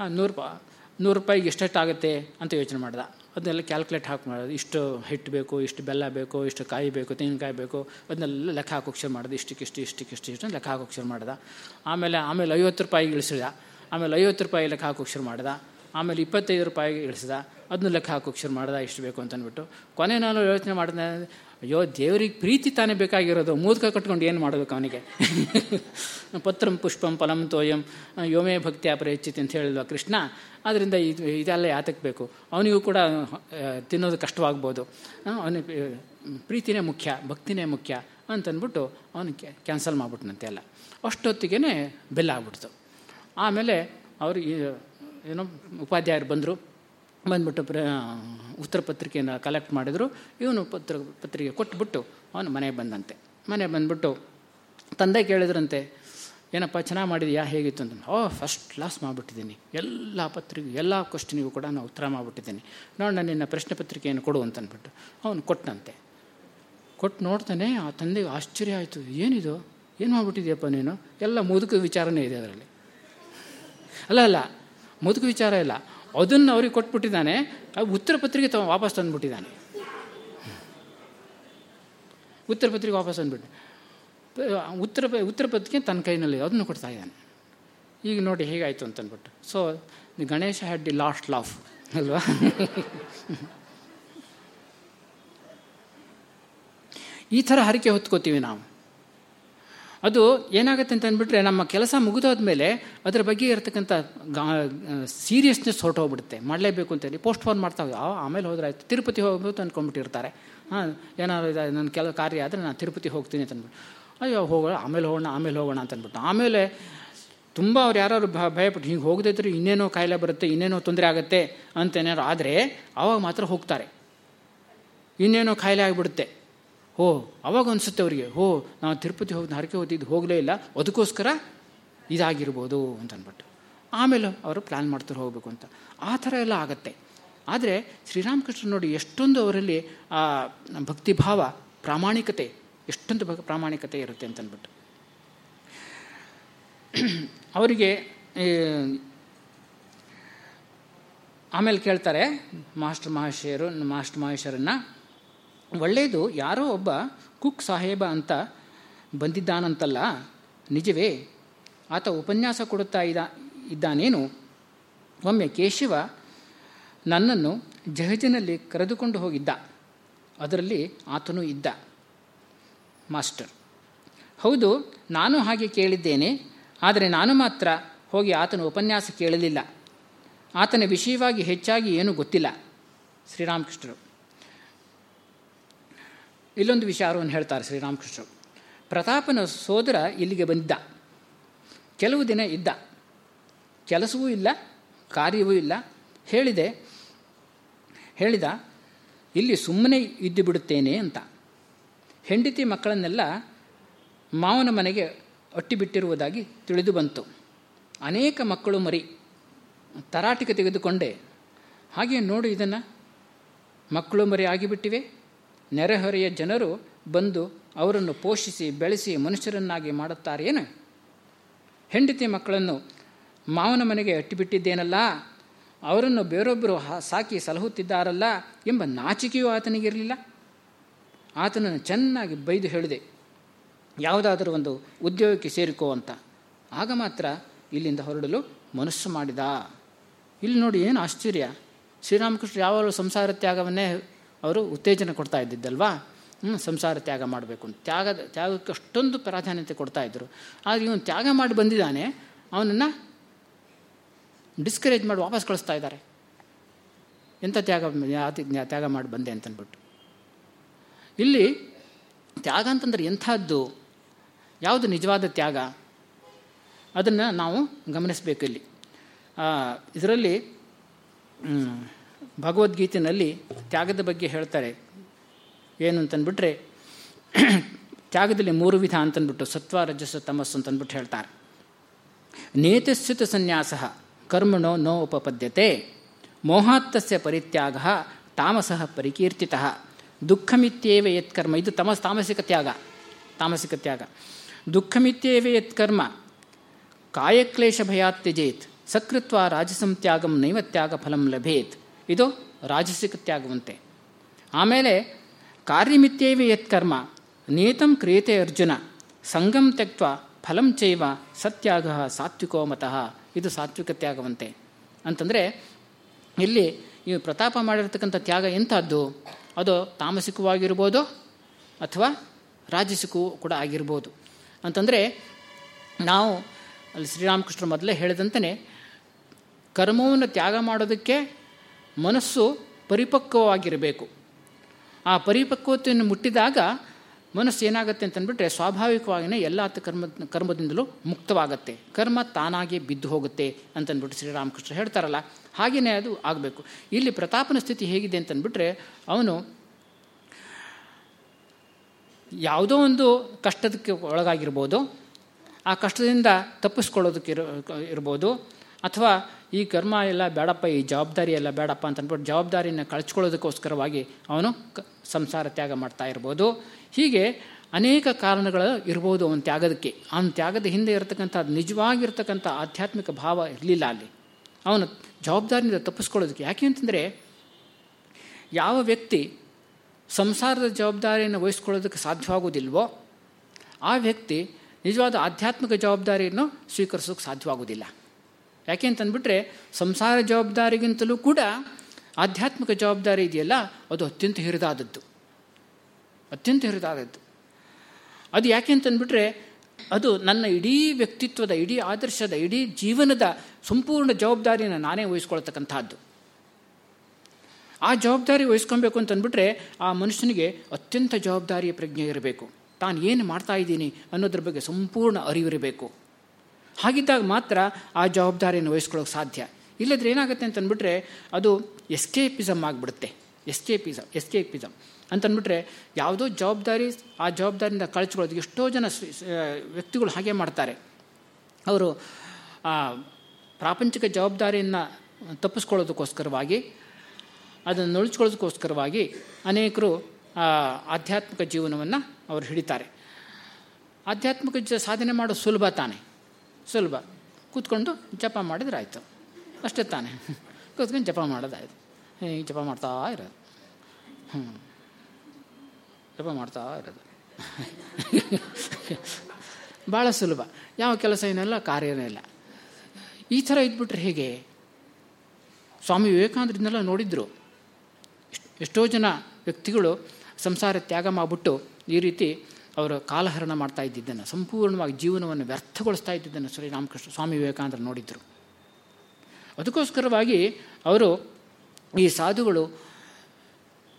ನೂರು ರೂಪಾಯಿ ನೂರು ರೂಪಾಯಿಗೆ ಎಷ್ಟೆಷ್ಟು ಆಗುತ್ತೆ ಅಂತ ಯೋಚನೆ ಮಾಡ್ದ. ಅದನ್ನೆಲ್ಲ ಕ್ಯಾಲ್ಕುಲೇಟ್ ಹಾಕಿ ಮಾಡೋದು ಇಷ್ಟು ಹಿಟ್ಟು ಬೇಕು, ಇಷ್ಟು ಬೆಲ್ಲ ಬೇಕು, ಇಷ್ಟು ಕಾಯಿ ಬೇಕು, ತೆಂಗಿನಕಾಯಿ ಬೇಕು, ಅದನ್ನೆಲ್ಲ ಲೆಕ್ಕ ಹಾಕೋಕೆ ಶುರು ಮಾಡಿದೆ. ಇಷ್ಟಕ್ಕೆ ಇಷ್ಟು ಇಷ್ಟಕ್ಕೆ ಇಷ್ಟು ಇಷ್ಟು ಲೆಕ್ಕ ಹಾಕೋಕೆ ಶುರು ಮಾಡ್ದ. ಆಮೇಲೆ ಆಮೇಲೆ ಐವತ್ತು ರೂಪಾಯಿಗೆ ಇಳಿಸಿದ. ಆಮೇಲೆ ಐವತ್ತು ರೂಪಾಯಿ ಲೆಕ್ಕ ಹಾಕೋಕೆ ಶುರು ಮಾಡ್ದ. ಆಮೇಲೆ ಇಪ್ಪತ್ತೈದು ರೂಪಾಯಿಗೆ ಇಳಿಸಿದ. ಅದನ್ನ ಲೆಕ್ಕ ಹಾಕೋಕೆ ಶುರು ಮಾಡ್ದ. ಇಷ್ಟು ಬೇಕು ಅಂತಂದ್ಬಿಟ್ಟು ಕೊನೆ ನಾನು ಯೋಚನೆ ಮಾಡಿದೆ ಅಯ್ಯೋ, ದೇವರಿಗೆ ಪ್ರೀತಿ ತಾನೇ ಬೇಕಾಗಿರೋದು. ಮೂದಕ ಕಟ್ಕೊಂಡು ಏನು ಮಾಡಬೇಕು ಅವನಿಗೆ? ಪತ್ರಂ ಪುಷ್ಪಂ ಫಲಂ ತೋಯಂ ಯೋಮೇ ಭಕ್ತಿ ಅಪರಿಚಿತಿ ಅಂತ ಹೇಳಿಲ್ವ ಕೃಷ್ಣ? ಆದ್ದರಿಂದ ಇದು, ಇದೆಲ್ಲ ಯಾತಕ್ಕೆ ಬೇಕು? ಅವನಿಗೂ ಕೂಡ ತಿನ್ನೋದು ಕಷ್ಟವಾಗ್ಬೋದು. ಅವನಿಗೆ ಪ್ರೀತಿನೇ ಮುಖ್ಯ, ಭಕ್ತಿನೇ ಮುಖ್ಯ ಅಂತಂದ್ಬಿಟ್ಟು ಅವನು ಕ್ಯಾನ್ಸಲ್ ಮಾಡ್ಬಿಟ್ನಂತೆ ಎಲ್ಲ. ಅಷ್ಟೊತ್ತಿಗೆ ಬೆಲ್ಲ ಆಗ್ಬಿಡ್ತು. ಆಮೇಲೆ ಅವರು ಏನೋ ಉಪಾಧ್ಯಾಯರು ಬಂದರು. ಬಂದ್ಬಿಟ್ಟು ಪ್ರ ಉತ್ತರ ಪತ್ರಿಕೆಯನ್ನು ಕಲೆಕ್ಟ್ ಮಾಡಿದ್ರು. ಇವನು ಪತ್ರ ಪತ್ರಿಕೆ ಕೊಟ್ಟುಬಿಟ್ಟು ಅವನು ಮನೆಗೆ ಬಂದಂತೆ. ಮನೆಗೆ ಬಂದ್ಬಿಟ್ಟು ತಂದೆ ಕೇಳಿದ್ರಂತೆ, ಏನಪ್ಪ, ಚೆನ್ನಾಗಿ ಮಾಡಿದ್ಯಾ? ಹೇಗಿತ್ತು? ಅಂತ ಓ ಫಸ್ಟ್ ಕ್ಲಾಸ್ ಮಾಡಿಬಿಟ್ಟಿದ್ದೀನಿ. ಎಲ್ಲ ಪತ್ರಿಕೆ ಎಲ್ಲ ಕ್ವಶನಿಗೂ ಕೂಡ ನಾನು ಉತ್ತರ ಮಾಡಿಬಿಟ್ಟಿದ್ದೀನಿ. ನೋಡಿ ನಾನು ನಿನ್ನ ಪ್ರಶ್ನೆ ಪತ್ರಿಕೆಯನ್ನು ಕೊಡು ಅಂತಂದ್ಬಿಟ್ಟು ಅವನು ಕೊಟ್ಟನಂತೆ. ಕೊಟ್ಟು ನೋಡ್ತಾನೆ, ಆ ತಂದೆಗೆ ಆಶ್ಚರ್ಯ ಆಯಿತು, ಏನಿದು? ಏನು ಮಾಡಿಬಿಟ್ಟಿದ್ಯಪ್ಪ ನೀನು? ಎಲ್ಲ ಮುದುಕ ವಿಚಾರನೇ ಇದೆ ಅದರಲ್ಲಿ. ಅಲ್ಲ ಅಲ್ಲ, ಮುದುಕ ವಿಚಾರ ಇಲ್ಲ. ಅದನ್ನು ಅವ್ರಿಗೆ ಕೊಟ್ಬಿಟ್ಟಿದ್ದಾನೆ ಉತ್ತರ ಪತ್ರಿಕೆ ತ ವಾಪಸ್ ತಂದುಬಿಟ್ಟಿದ್ದಾನೆ. ಉತ್ತರ ಪತ್ರಿಕೆ ವಾಪಸ್ ತಂದುಬಿಟ್ಟು, ಉತ್ತರ ಉತ್ತರ ಪತ್ರಿಕೆ ತನ್ನ ಕೈನಲ್ಲಿ, ಅದನ್ನು ಕೊಡ್ತಾ ಇದ್ದಾನೆ. ಈಗ ನೋಡಿ ಹೇಗಾಯಿತು ಅಂತಂದ್ಬಿಟ್ಟು so Ganesha had the last laugh ಅಲ್ವಾ? ಈ ಥರ ಹರಿಕೆ ಹೊತ್ಕೋತೀವಿ ನಾವು. ಅದು ಏನಾಗುತ್ತೆ ಅಂತ ಅಂದ್ಬಿಟ್ರೆ ನಮ್ಮ ಕೆಲಸ ಮುಗಿದೋದ್ಮೇಲೆ ಅದರ ಬಗ್ಗೆ ಇರತಕ್ಕಂಥ ಗಾ ಸೀರಿಯಸ್ನೆಸ್ ಹೊರಟೋಗ್ಬಿಡುತ್ತೆ ಮಾಡಲೇಬೇಕು ಅಂತೇಳಿ ಪೋಸ್ಟ್ ಫೋನ್ ಮಾಡ್ತಾ ಆಮೇಲೆ ಹೋದ್ರೆ ಆಯ್ತು. ತಿರುಪತಿ ಹೋಗ್ಬೋದು ಅಂದ್ಕೊಂಡ್ಬಿಟ್ಟಿರ್ತಾರೆ ಹಾಂ, ಏನಾದ್ರು ನನ್ನ ಕೆಲವು ಕಾರ್ಯ ಆದರೆ ನಾನು ತಿರುಪತಿ ಹೋಗ್ತೀನಿ ಅಂತ ಅಂದ್ಬಿಟ್ಟು. ಅಯ್ಯೋ, ಹೋಗೋಣ, ಆಮೇಲೆ ಹೋಗೋಣ ಆಮೇಲೆ ಹೋಗೋಣ ಅಂತ ಅಂದ್ಬಿಟ್ಟು. ಆಮೇಲೆ ತುಂಬ ಅವ್ರು ಯಾರು ಭಯಪಟ್ಟು ಹಿಂಗೆ ಹೋಗದಿದ್ರೆ ಇನ್ನೇನೋ ಕಾಯಿಲೆ ಬರುತ್ತೆ, ಇನ್ನೇನೋ ತೊಂದರೆ ಆಗುತ್ತೆ ಅಂತೇನಾರು ಆದರೆ ಆವಾಗ ಮಾತ್ರ ಹೋಗ್ತಾರೆ. ಇನ್ನೇನೋ ಕಾಯಿಲೆ ಆಗಿಬಿಡುತ್ತೆ. ಓ ಅವಾಗ ಅನಿಸುತ್ತೆ ಅವರಿಗೆ ಓ ನಾವು ತಿರುಪತಿ ಹೋಗಿ ಹರಕೆ ಹೋದಿದ್ದು ಹೋಗಲೇ ಇಲ್ಲ, ಅದಕ್ಕೋಸ್ಕರ ಇದಾಗಿರ್ಬೋದು ಅಂತ ಅಂದ್ಬಿಟ್ಟು. ಆಮೇಲೆ ಅವರು ಪ್ಲ್ಯಾನ್ ಮಾಡ್ತಾರೆ ಹೋಗಬೇಕು ಅಂತ. ಆ ಥರ ಎಲ್ಲ ಆಗತ್ತೆ. ಆದರೆ ಶ್ರೀರಾಮಕೃಷ್ಣ ನೋಡಿ ಎಷ್ಟೊಂದು ಅವರಲ್ಲಿ, ಆ, ಭಕ್ತಿಭಾವ, ಪ್ರಾಮಾಣಿಕತೆ, ಎಷ್ಟೊಂದು ಭ ಪ್ರಾಮಾಣಿಕತೆ ಇರುತ್ತೆ ಅಂತಂದ್ಬಿಟ್ಟು ಅವರಿಗೆ ಆಮೇಲೆ ಕೇಳ್ತಾರೆ ಮಾಸ್ಟರ್ ಮಹಾಶಯರು ಮಾಸ್ಟರ್ ಮಹೇಶರನ್ನು ಒಳ್ಳೆಯದು ಯಾರೋ ಒಬ್ಬ ಕುಕ್ ಸಾಹೇಬ ಅಂತ ಬಂದಿದ್ದಾನಂತಲ್ಲ, ನಿಜವೇ ಆತ ಉಪನ್ಯಾಸ ಕೊಡುತ್ತಾ ಇದ್ದ ಇದ್ದಾನೇನು? ಒಮ್ಮೆ ಕೇಶವ ನನ್ನನ್ನು ಜಹಜಿನಲ್ಲಿ ಕರೆದುಕೊಂಡು ಹೋಗಿದ್ದ. ಅದರಲ್ಲಿ ಆತನು ಇದ್ದ. ಮಾಸ್ಟರ್, ಹೌದು, ನಾನು ಹಾಗೆ ಕೇಳಿದ್ದೇನೆ, ಆದರೆ ನಾನು ಮಾತ್ರ ಹೋಗಿ ಆತನ ಉಪನ್ಯಾಸ ಕೇಳಲಿಲ್ಲ. ಆತನ ವಿಷಯವಾಗಿ ಹೆಚ್ಚಾಗಿ ಏನೂ ಗೊತ್ತಿಲ್ಲ. ಶ್ರೀರಾಮಕೃಷ್ಣರು ಇಲ್ಲೊಂದು ವಿಚಾರವನ್ನು ಹೇಳ್ತಾರೆ ಶ್ರೀರಾಮಕೃಷ್ಣರು. ಪ್ರತಾಪನ ಸೋದರ ಇಲ್ಲಿಗೆ ಬಂದಿದ್ದ. ಕೆಲವು ದಿನ ಇದ್ದ. ಕೆಲಸವೂ ಇಲ್ಲ, ಕಾರ್ಯವೂ ಇಲ್ಲ. ಹೇಳಿದೆ, ಹೇಳಿದ, ಇಲ್ಲಿ ಸುಮ್ಮನೆ ಇದ್ದು ಬಿಡುತ್ತೇನೆ ಅಂತ. ಹೆಂಡತಿ ಮಕ್ಕಳನ್ನೆಲ್ಲ ಮಾವನ ಮನೆಗೆ ಅಟ್ಟಿಬಿಟ್ಟಿರುವುದಾಗಿ ತಿಳಿದು ಬಂತು. ಅನೇಕ ಮಕ್ಕಳು ಮರಿ. ತರಾಟಿಕೆ ತೆಗೆದುಕೊಂಡೆ. ಹಾಗೆ ನೋಡು, ಇದನ್ನು ಮಕ್ಕಳು ಮರಿ ಆಗಿಬಿಟ್ಟಿವೆ. ನೆರೆಹೊರೆಯ ಜನರು ಬಂದು ಅವರನ್ನು ಪೋಷಿಸಿ, ಬೆಳೆಸಿ ಮನುಷ್ಯರನ್ನಾಗಿ ಮಾಡುತ್ತಾರೇನು ಹೆಂಡತಿ ಮಕ್ಕಳನ್ನು ಮಾವನ ಮನೆಗೆ ಅಟ್ಟಿಬಿಟ್ಟಿದ್ದೇನಲ್ಲ? ಅವರನ್ನು ಬೇರೊಬ್ಬರು ಸಾಕಿ ಸಲಹುತ್ತಿದ್ದಾರಲ್ಲ ಎಂಬ ನಾಚಿಕೆಯೂ ಆತನಿಗಿರಲಿಲ್ಲ. ಆತನನ್ನು ಚೆನ್ನಾಗಿ ಬೈದು ಹೇಳಿದೆ, ಯಾವುದಾದರೂ ಒಂದು ಉದ್ಯೋಗಕ್ಕೆ ಸೇರಿಕೋ ಅಂತ. ಆಗ ಮಾತ್ರ ಇಲ್ಲಿಂದ ಹೊರಡಲು ಮನಸ್ಸು ಮಾಡಿದ. ಇಲ್ಲಿ ನೋಡಿ, ಏನು ಆಶ್ಚರ್ಯ. ಶ್ರೀರಾಮಕೃಷ್ಣ ಯಾವಾಗಲೂ ಸಂಸಾರ ತ್ಯಾಗವನ್ನೇ ಅವರು ಉತ್ತೇಜನ ಕೊಡ್ತಾ ಇದ್ದಿದ್ದಲ್ವಾ? ಸಂಸಾರ ತ್ಯಾಗ ಮಾಡಬೇಕು ಅಂತ. ತ್ಯಾಗದ, ತ್ಯಾಗಕ್ಕೆ ಅಷ್ಟೊಂದು ಪ್ರಾಧಾನ್ಯತೆ ಕೊಡ್ತಾಯಿದ್ರು ಆದರೆ ಇವನು ತ್ಯಾಗ ಮಾಡಿ ಬಂದಿದ್ದಾನೆ, ಅವನನ್ನು ಡಿಸ್ಕರೇಜ್ ಮಾಡಿ ವಾಪಸ್ ಕಳಿಸ್ತಾ ಇದ್ದಾರೆ. ಎಂಥ ತ್ಯಾಗ ತ್ಯಾಗ ಮಾಡಿ ಬಂದೆ ಅಂತನ್ಬಿಟ್ಟು. ಇಲ್ಲಿ ತ್ಯಾಗ ಅಂತಂದ್ರೆ ಎಂಥದ್ದು? ಯಾವುದು ನಿಜವಾದ ತ್ಯಾಗ? ಅದನ್ನು ನಾವು ಗಮನಿಸಬೇಕು ಇಲ್ಲಿ. ಇದರಲ್ಲಿ ಭಗವದ್ಗೀತೆಯಲ್ಲಿ ತ್ಯಾಗದ ಬಗ್ಗೆ ಹೇಳ್ತಾರೆ. ಏನು ಅಂತಂದ್ಬಿಟ್ರೆ, ತ್ಯಾಗದಲ್ಲಿ ಮೂರು ವಿಧ ಅಂತಂದ್ಬಿಟ್ಟು, ಸತ್ವ, ರಜಸ, ತಮಸ್ಸು ಅಂತಂದ್ಬಿಟ್ಟು ಹೇಳ್ತಾರೆ. ನೇತಸ್ಥಿತ ಸನ್ಯಾಸ ಕರ್ಮಣೋ ನೋ ಉಪಪದ್ಯತೆ, ಮೋಹಾತ್ತಸ್ಯ ಪರಿತ್ಯಾಗ ತಾಮಸಃ ಪರಿಕೀರ್ತಿತ. ದುಃಖಮಿತ್ಯೇವ ಯತ್ಕರ್ಮ ಇದು ತಮಸ್, ತಾಮಸಿಕ ತ್ಯಾಗ ತಾಮಸಿಕ ತ್ಯಾಗ. ದುಃಖಮಿತ್ಯೇವ ಯತ್ಕರ್ಮ ಕಾಯಕ್ಲೇಶ ಭಯಾತ್ಯಜೇತ್ ಸಕೃತ್ವ ರಾಜಸಂ ತ್ಯಾಗಂ ನೈವ ತ್ಯಾಗ ಫಲಂ ಲಭೇತ್. ಇದು ರಾಜಸಿಕ ತ್ಯಾಗವಂತೆ. ಆಮೇಲೆ ಕಾರ್ಯಮಿತ್ಯೇವ ಯತ್ಕರ್ಮ ನಿಯತಂ ಕ್ರಿಯತೆ ಅರ್ಜುನ, ಸಂಗಂ ತೆಕ್ವ ಫಲಂ ಚೈವ ಸತ್ಯಾಗ ಸಾತ್ವಿಕೋ ಮತಃ. ಇದು ಸಾತ್ವಿಕ ತ್ಯಾಗವಂತೆ. ಅಂತಂದರೆ ಇಲ್ಲಿ ಈ ಪ್ರತಾಪ ಮಾಡಿರ್ತಕ್ಕಂಥ ತ್ಯಾಗ ಎಂಥದ್ದು? ಅದು ತಾಮಸಿಕವಾಗಿರ್ಬೋದು ಅಥವಾ ರಾಜಸಿಕವೂ ಕೂಡ ಆಗಿರ್ಬೋದು. ಅಂತಂದರೆ ನಾವು ಅಲ್ಲಿ ಶ್ರೀರಾಮಕೃಷ್ಣ ಮೊದಲೇ ಹೇಳಿದಂತೆಯೇ ಕರ್ಮವನ್ನು ತ್ಯಾಗ ಮಾಡೋದಕ್ಕೆ ಮನಸ್ಸು ಪರಿಪಕ್ವವಾಗಿರಬೇಕು. ಆ ಪರಿಪಕ್ವತೆಯನ್ನು ಮುಟ್ಟಿದಾಗ ಮನಸ್ಸು ಏನಾಗುತ್ತೆ ಅಂತಂದ್ಬಿಟ್ರೆ ಸ್ವಾಭಾವಿಕವಾಗಿಯೇ ಎಲ್ಲ ಕರ್ಮ, ಕರ್ಮದಿಂದಲೂ ಮುಕ್ತವಾಗುತ್ತೆ. ಕರ್ಮ ತಾನಾಗೆ ಬಿದ್ದು ಹೋಗುತ್ತೆ ಅಂತಂದ್ಬಿಟ್ಟು ಶ್ರೀರಾಮಕೃಷ್ಣ ಹೇಳ್ತಾರಲ್ಲ ಹಾಗೆಯೇ ಅದು ಆಗಬೇಕು. ಇಲ್ಲಿ ಪ್ರತಾಪನ ಸ್ಥಿತಿ ಹೇಗಿದೆ ಅಂತಂದ್ಬಿಟ್ರೆ ಅವನು ಯಾವುದೋ ಒಂದು ಕಷ್ಟದಕ್ಕೆ ಒಳಗಾಗಿರ್ಬೋದು, ಆ ಕಷ್ಟದಿಂದ ತಪ್ಪಿಸ್ಕೊಳ್ಳೋದಕ್ಕೆ ಇರ, ಇರ್ಬೋದು, ಅಥವಾ ಈ ಕರ್ಮ ಎಲ್ಲ ಬೇಡಪ್ಪ, ಈ ಜವಾಬ್ದಾರಿ ಎಲ್ಲ ಬೇಡಪ್ಪ ಅಂತಂದ್ಬಿಟ್ಟು ಜವಾಬ್ದಾರಿಯನ್ನು ಕಳ್ಚ್ಕೊಳ್ಳೋದಕ್ಕೋಸ್ಕರವಾಗಿ ಅವನು ಕ, ಸಂಸಾರ ತ್ಯಾಗ ಮಾಡ್ತಾ ಇರ್ಬೋದು. ಹೀಗೆ ಅನೇಕ ಕಾರಣಗಳು ಇರ್ಬೋದು ಅವನ ತ್ಯಾಗದಕ್ಕೆ. ಅವನ ತ್ಯಾಗದ ಹಿಂದೆ ಇರತಕ್ಕಂಥ ನಿಜವಾಗಿರ್ತಕ್ಕಂಥ ಆಧ್ಯಾತ್ಮಿಕ ಭಾವ ಇರಲಿಲ್ಲ ಅಲ್ಲಿ. ಅವನು ಜವಾಬ್ದಾರಿಯಿಂದ ತಪ್ಪಿಸ್ಕೊಳ್ಳೋದಕ್ಕೆ. ಯಾಕೆ ಅಂತಂದರೆ, ಯಾವ ವ್ಯಕ್ತಿ ಸಂಸಾರದ ಜವಾಬ್ದಾರಿಯನ್ನು ವಹಿಸ್ಕೊಳ್ಳೋದಕ್ಕೆ ಸಾಧ್ಯವಾಗುವುದಿಲ್ವೋ, ಆ ವ್ಯಕ್ತಿ ನಿಜವಾದ ಆಧ್ಯಾತ್ಮಿಕ ಜವಾಬ್ದಾರಿಯನ್ನು ಸ್ವೀಕರಿಸೋಕ್ಕೆ ಸಾಧ್ಯವಾಗುವುದಿಲ್ಲ. ಯಾಕೆ ಅಂತಂದ್ಬಿಟ್ರೆ ಸಂಸಾರ ಜವಾಬ್ದಾರಿಗಿಂತಲೂ ಕೂಡ ಆಧ್ಯಾತ್ಮಿಕ ಜವಾಬ್ದಾರಿ ಇದೆಯಲ್ಲ, ಅದು ಅತ್ಯಂತ ಹಿರಿದಾದದ್ದು. ಅತ್ಯಂತ ಹಿರಿದಾದದ್ದು. ಅದು ಯಾಕೆ ಅಂತಂದ್ಬಿಟ್ರೆ, ಅದು ನನ್ನ ಇಡೀ ವ್ಯಕ್ತಿತ್ವದ, ಇಡೀ ಆದರ್ಶದ, ಇಡೀ ಜೀವನದ ಸಂಪೂರ್ಣ ಜವಾಬ್ದಾರಿಯನ್ನು ನಾನೇ ವಹಿಸ್ಕೊಳ್ತಕ್ಕಂಥದ್ದು. ಆ ಜವಾಬ್ದಾರಿ ವಹಿಸ್ಕೊಬೇಕು ಅಂತಂದ್ಬಿಟ್ರೆ, ಆ ಮನುಷ್ಯನಿಗೆ ಅತ್ಯಂತ ಜವಾಬ್ದಾರಿಯ ಪ್ರಜ್ಞೆ ಇರಬೇಕು. ತಾನು ಏನು ಮಾಡ್ತಾ ಇದ್ದೀನಿ ಅನ್ನೋದ್ರ ಬಗ್ಗೆ ಸಂಪೂರ್ಣ ಅರಿವಿರಬೇಕು. ಹಾಗಿದ್ದಾಗ ಮಾತ್ರ ಆ ಜವಾಬ್ದಾರಿಯನ್ನು ವಹಿಸ್ಕೊಳ್ಳೋಕೆ ಸಾಧ್ಯ. ಇಲ್ಲದ್ರೆ ಏನಾಗುತ್ತೆ ಅಂತಂದ್ಬಿಟ್ರೆ ಅದು ಎಸ್ಕೇಪಿಸಮ್ ಆಗಿಬಿಡುತ್ತೆ. ಎಸ್ಕೇಪಿಸಮ್ ಎಸ್ಕೇಪಿಸಮ್ ಅಂತಂದ್ಬಿಟ್ರೆ ಯಾವುದೋ ಜವಾಬ್ದಾರಿ, ಆ ಜವಾಬ್ದಾರಿಯಿಂದ ಕಳ್ಚ್ಕೊಳ್ಳೋದು ಎಷ್ಟೋ ಜನ ವ್ಯಕ್ತಿಗಳು ಹಾಗೆ ಮಾಡ್ತಾರೆ. ಅವರು ಪ್ರಾಪಂಚಿಕ ಜವಾಬ್ದಾರಿಯನ್ನು ತಪ್ಪಿಸ್ಕೊಳ್ಳೋದಕ್ಕೋಸ್ಕರವಾಗಿ, ಅದನ್ನು ನುಳಿಸ್ಕೊಳ್ಳೋದಕ್ಕೋಸ್ಕರವಾಗಿ ಅನೇಕರು ಆಧ್ಯಾತ್ಮಿಕ ಜೀವನವನ್ನು ಅವರು ಹಿಡಿತಾರೆ. ಆಧ್ಯಾತ್ಮಿಕ ಸಾಧನೆ ಮಾಡೋದು ಸುಲಭ ತಾನೆ. ಸುಲಭ. ಕೂತ್ಕೊಂಡು ಜಪ ಮಾಡಿದ್ರೆ ಆಯಿತು ಅಷ್ಟೇ ತಾನೆ. ಕೂತ್ಕೊಂಡು ಜಪ ಮಾಡೋದಾಯ್ತು. ಹೀಗೆ ಜಪ ಮಾಡ್ತಾ ಇರೋದು. ಹ್ಞೂ ಜಪ ಮಾಡ್ತಾ ಇರೋದು. ಭಾಳ ಸುಲಭ. ಯಾವ ಕೆಲಸ ಏನಿಲ್ಲ ಕಾರ್ಯನೇ ಇಲ್ಲ. ಈ ಥರ ಇದ್ಬಿಟ್ರೆ ಹೇಗೆ? ಸ್ವಾಮಿ ವಿವೇಕಾನಂದರಿಂದೆಲ್ಲ ನೋಡಿದ್ರು. ಎಷ್ಟೋ ಜನ ವ್ಯಕ್ತಿಗಳು ಸಂಸಾರ ತ್ಯಾಗ ಮಾಡಿಬಿಟ್ಟು ಈ ರೀತಿ ಅವರು ಕಾಲಹರಣ ಮಾಡ್ತಾ ಇದ್ದಿದ್ದನ್ನು, ಸಂಪೂರ್ಣವಾಗಿ ಜೀವನವನ್ನು ವ್ಯರ್ಥಗೊಳಿಸ್ತಾ ಇದ್ದಿದ್ದನ್ನು ಶ್ರೀರಾಮಕೃಷ್ಣ ಸ್ವಾಮಿ ವಿವೇಕಾನಂದರು ನೋಡಿದ್ರು. ಅದಕ್ಕೋಸ್ಕರವಾಗಿ ಅವರು ಈ ಸಾಧುಗಳು,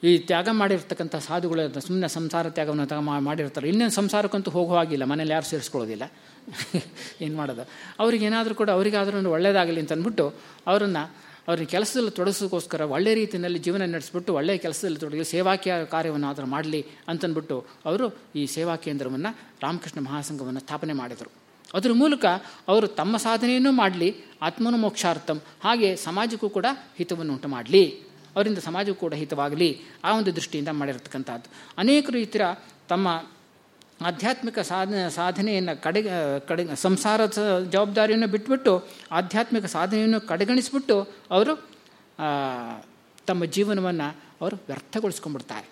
ಈ ತ್ಯಾಗ ಮಾಡಿರ್ತಕ್ಕಂಥ ಸಾಧುಗಳು ಸುಮ್ಮನೆ ಸಂಸಾರ ತ್ಯಾಗವನ್ನು ತಗ ಮಾಡಿರ್ತಾರೆ. ಇನ್ನೇನು ಸಂಸಾರಕ್ಕಂತೂ ಹೋಗೋ ಹಾಗಿಲ್ಲ ಮನೇಲಿ ಯಾರು ಸೇರಿಸ್ಕೊಳ್ಳೋದಿಲ್ಲ. ಏನು ಮಾಡೋದು? ಅವ್ರಿಗೆ ಏನಾದರೂ ಕೂಡ, ಅವರಿಗಾದ್ರೂ ಒಳ್ಳೆಯದಾಗಲಿ ಅಂತ ಅಂದ್ಬಿಟ್ಟು ಅವರನ್ನು ಅವ್ರನ್ನ ಕೆಲಸದಲ್ಲಿ ತೊಡಗಿಸೋಕ್ಕೋಸ್ಕರ ಒಳ್ಳೆ ರೀತಿಯಲ್ಲಿ ಜೀವನ ನಡೆಸಿಬಿಟ್ಟು ಒಳ್ಳೆಯ ಕೆಲಸದಲ್ಲಿ ತೊಡಗಿ ಸೇವಾ ಕಾರ್ಯವನ್ನು ಆದರೂ ಮಾಡಲಿ ಅಂತಂದ್ಬಿಟ್ಟು ಅವರು ಈ ಸೇವಾ ಕೇಂದ್ರವನ್ನು ರಾಮಕೃಷ್ಣ ಮಹಾಸಂಘವನ್ನು ಸ್ಥಾಪನೆ ಮಾಡಿದರು. ಅದರ ಮೂಲಕ ಅವರು ತಮ್ಮ ಸಾಧನೆಯನ್ನು ಮಾಡಲಿ ಆತ್ಮನು ಮೋಕ್ಷಾರ್ಥಂ ಹಾಗೆ ಸಮಾಜಕ್ಕೂ ಕೂಡ ಹಿತವನ್ನು ಉಂಟು ಮಾಡಲಿ, ಅವರಿಂದ ಸಮಾಜಕ್ಕೂ ಕೂಡ ಹಿತವಾಗಲಿ ಆ ಒಂದು ದೃಷ್ಟಿಯಿಂದ ಮಾಡಿರತಕ್ಕಂಥದ್ದು. ಅನೇಕರು ಈ ತಮ್ಮ ಆಧ್ಯಾತ್ಮಿಕ ಸಾಧನೆ, ಸಾಧನೆಯನ್ನು ಕಡೆ ಕಡೆ, ಸಂಸಾರದ ಜವಾಬ್ದಾರಿಯನ್ನು ಬಿಟ್ಬಿಟ್ಟು, ಆಧ್ಯಾತ್ಮಿಕ ಸಾಧನೆಯನ್ನು ಕಡೆಗಣಿಸ್ಬಿಟ್ಟು ಅವರು ತಮ್ಮ ಜೀವನವನ್ನು ಅವರು ವ್ಯರ್ಥಗೊಳಿಸ್ಕೊಂಡ್ಬಿಡ್ತಾರೆ.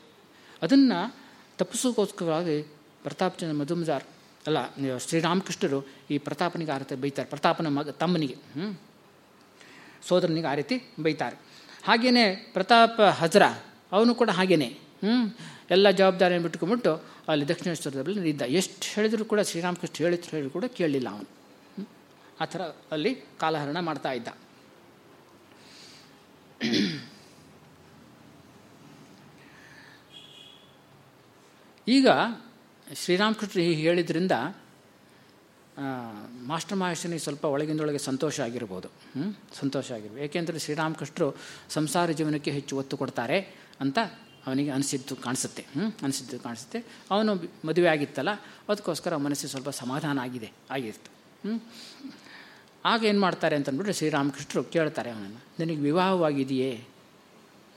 ಅದನ್ನು ತಪ್ಪಿಸೋಕ್ಕೋಸ್ಕರವಾಗಿ ಪ್ರತಾಪಚಂದ್ರ ಮಧುಮಜಾರ್ ಅಲ್ಲ, ಶ್ರೀರಾಮಕೃಷ್ಣರು ಈ ಪ್ರತಾಪನಿಗೆ ಆ ರೀತಿ ಬೈತಾರೆ. ಪ್ರತಾಪನ ಮಗ, ತಮ್ಮನಿಗೆ ಸೋದರನಿಗೆ ಆ ರೀತಿ ಬೈತಾರೆ. ಹಾಗೆಯೇ ಪ್ರತಾಪ ಹಜ್ರಾ, ಅವನು ಕೂಡ ಹಾಗೆಯೇ ಹ್ಞೂ ಎಲ್ಲ ಜವಾಬ್ದಾರಿಯನ್ನು ಬಿಟ್ಕೊಂಡ್ಬಿಟ್ಟು ಅಲ್ಲಿ ದಕ್ಷಿಣೇಶ್ವರದಲ್ಲಿ ಇದ್ದ. ಎಷ್ಟು ಹೇಳಿದರೂ ಕೂಡ ಶ್ರೀರಾಮಕೃಷ್ಣ ಹೇಳಿದ್ರು ಹೇಳಿದ್ರು ಕೂಡ ಕೇಳಲಿಲ್ಲ ಅವನು. ಆ ಥರ ಅಲ್ಲಿ ಕಾಲಹರಣ ಮಾಡ್ತಾ ಇದ್ದ. ಈಗ ಶ್ರೀರಾಮಕೃಷ್ಣ ಹೀಗೆ ಹೇಳಿದ್ರಿಂದ ಮಾಸ್ಟರ್ ಮಹೇಶನಿಗೆ ಸ್ವಲ್ಪ ಒಳಗಿಂದೊಳಗೆ ಸಂತೋಷ ಆಗಿರ್ಬೋದು. ಸಂತೋಷ ಆಗಿರ್ಬೋದು. ಏಕೆಂದರೆ ಶ್ರೀರಾಮಕೃಷ್ಣರು ಸಂಸಾರ ಜೀವನಕ್ಕೆ ಹೆಚ್ಚು ಒತ್ತು ಕೊಡ್ತಾರೆ ಅಂತ ಅವನಿಗೆ ಅನಿಸಿದ್ದು ಕಾಣಿಸುತ್ತೆ ಹ್ಞೂ ಅನಿಸಿದ್ದು ಕಾಣಿಸುತ್ತೆ. ಅವನು ಮದುವೆ ಆಗಿತ್ತಲ್ಲ, ಅದಕ್ಕೋಸ್ಕರ ಮನಸ್ಸಿಗೆ ಸ್ವಲ್ಪ ಸಮಾಧಾನ ಆಗಿದೆ, ಆಗಿತ್ತು ಹ್ಞೂ ಆಗ ಏನು ಮಾಡ್ತಾರೆ ಅಂತಂದ್ಬಿಟ್ಟು ಶ್ರೀರಾಮಕೃಷ್ಣರು ಕೇಳ್ತಾರೆ ಅವನನ್ನು, ನಿನಗೆ ವಿವಾಹವಾಗಿದೆಯೇ?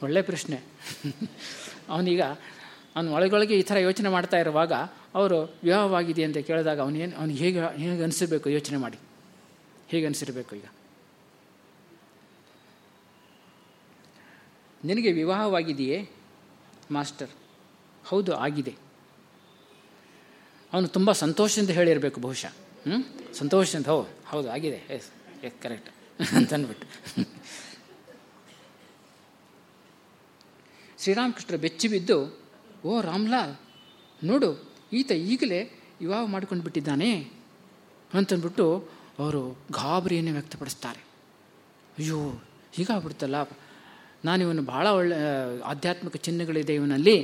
ಒಳ್ಳೆ ಪ್ರಶ್ನೆ. ಅವನೀಗ ಅವನು ಒಳಗೊಳಗೆ ಈ ಥರ ಯೋಚನೆ ಮಾಡ್ತಾ ಇರುವಾಗ ಅವರು ವಿವಾಹವಾಗಿದೆ ಅಂತ ಕೇಳಿದಾಗ ಅವನೇನು ಅವ್ನಿಗೆ ಹೇಗೆ ಹೇಗೆ ಅನಿಸಿರ್ಬೇಕು? ಯೋಚನೆ ಮಾಡಿ. ಹೇಗೆ ಅನಿಸಿರ್ಬೇಕು ಈಗ? ನಿನಗೆ ವಿವಾಹವಾಗಿದೆಯೇ? ಮಾಸ್ಟರ್. ಹೌದು, ಆಗಿದೆ. ಅವನು ತುಂಬ ಸಂತೋಷದಿಂದ ಹೇಳಿರಬೇಕು ಬಹುಶಃ. ಹ್ಞೂ ಸಂತೋಷದಿಂದ, ಹೋ, ಹೌದು, ಆಗಿದೆ. ಎಸ್ ಎಸ್ ಕರೆಕ್ಟ್ ಅಂತನ್ಬಿಟ್ಟು ಶ್ರೀರಾಮಕೃಷ್ಣ ಬೆಚ್ಚಿ ಬಿದ್ದು, ಓ ರಾಮ್ಲಾಲ್, ನೋಡು, ಈತ ಈಗಲೇ ವಿವಾಹ ಮಾಡ್ಕೊಂಡು ಬಿಟ್ಟಿದ್ದಾನೆ ಅಂತಂದ್ಬಿಟ್ಟು ಅವರು ಗಾಬರಿಯನ್ನು ವ್ಯಕ್ತಪಡಿಸ್ತಾರೆ. ಅಯ್ಯೋ, ಹೀಗಾಗ್ಬಿಡ್ತಲ್ಲ ನಾನು ಇವನು ಭಾಳ ಒಳ್ಳೆ ಆಧ್ಯಾತ್ಮಿಕ ಚಿಹ್ನೆಗಳಿದೆ ಇವನಲ್ಲಿ.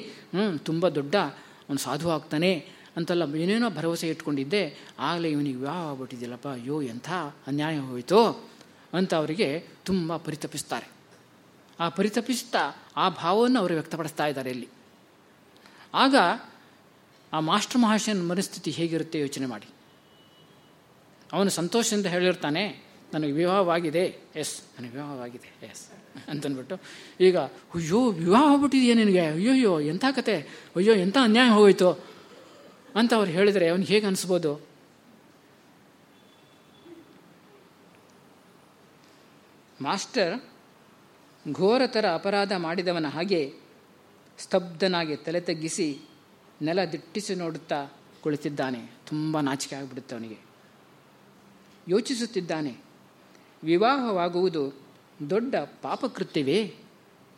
ತುಂಬ ದೊಡ್ಡ ಅವನು ಸಾಧು ಆಗ್ತಾನೆ ಅಂತೆಲ್ಲ ಏನೇನೋ ಭರವಸೆ ಇಟ್ಕೊಂಡಿದ್ದೆ. ಆಗಲೇ ಇವನಿಗೆ ವಿವಾಹ ಆಗ್ಬಿಟ್ಟಿದ್ದಿಲ್ಲಪ್ಪ ಅಯ್ಯೋ, ಎಂಥ ಅನ್ಯಾಯ ಹೋಯಿತು? ಅಂತ ಅವರಿಗೆ ತುಂಬ ಪರಿತಪಿಸ್ತಾರೆ. ಆ ಪರಿತಪಿಸ್ತಾ, ಆ ಭಾವವನ್ನು ಅವರು ವ್ಯಕ್ತಪಡಿಸ್ತಾ ಇದ್ದಾರೆ ಇಲ್ಲಿ. ಆಗ ಆ ಮಾಸ್ಟರ್ ಮಹಾಶಯನ ಮನಸ್ಥಿತಿ ಹೇಗಿರುತ್ತೆ ಯೋಚನೆ ಮಾಡಿ. ಅವನು ಸಂತೋಷದಿಂದ ಹೇಳಿರ್ತಾನೆ, ನನಗೆ ವಿವಾಹವಾಗಿದೆ, ಎಸ್, ನನಗೆ ವಿವಾಹವಾಗಿದೆ, ಎಸ್. ಅಂತಂದ್ಬಿಟ್ಟು, ಈಗ, ಅಯ್ಯೋ, ವಿವಾಹ ಆಗ್ಬಿಟ್ಟಿದೆಯಾ ನಿನಗೆ? ಅಯ್ಯೋ ಅಯ್ಯೋ ಎಂಥ ಕತೆ? ಅಯ್ಯೋ, ಎಂಥ ಅನ್ಯಾಯ ಹೋಯಿತು ಅಂತ ಅವ್ರು ಹೇಳಿದರೆ ಅವ್ನಿಗೆ ಹೇಗೆ ಅನಿಸ್ಬೋದು? ಮಾಸ್ಟರ್ ಘೋರತರ ಅಪರಾಧ ಮಾಡಿದವನ ಹಾಗೆ ಸ್ತಬ್ಧನಾಗಿ ತಲೆ ತಗ್ಗಿಸಿ ನೆಲ ದಿಟ್ಟಿಸಿ ನೋಡುತ್ತಾ ಕುಳಿತಿದ್ದಾನೆ. ತುಂಬ ನಾಚಿಕೆ ಆಗಿಬಿಡುತ್ತೆ ಅವನಿಗೆ. ಯೋಚಿಸುತ್ತಿದ್ದಾನೆ. ವಿವಾಹವಾಗುವುದು ದೊಡ್ಡ ಪಾಪಕೃತ್ಯವೇ?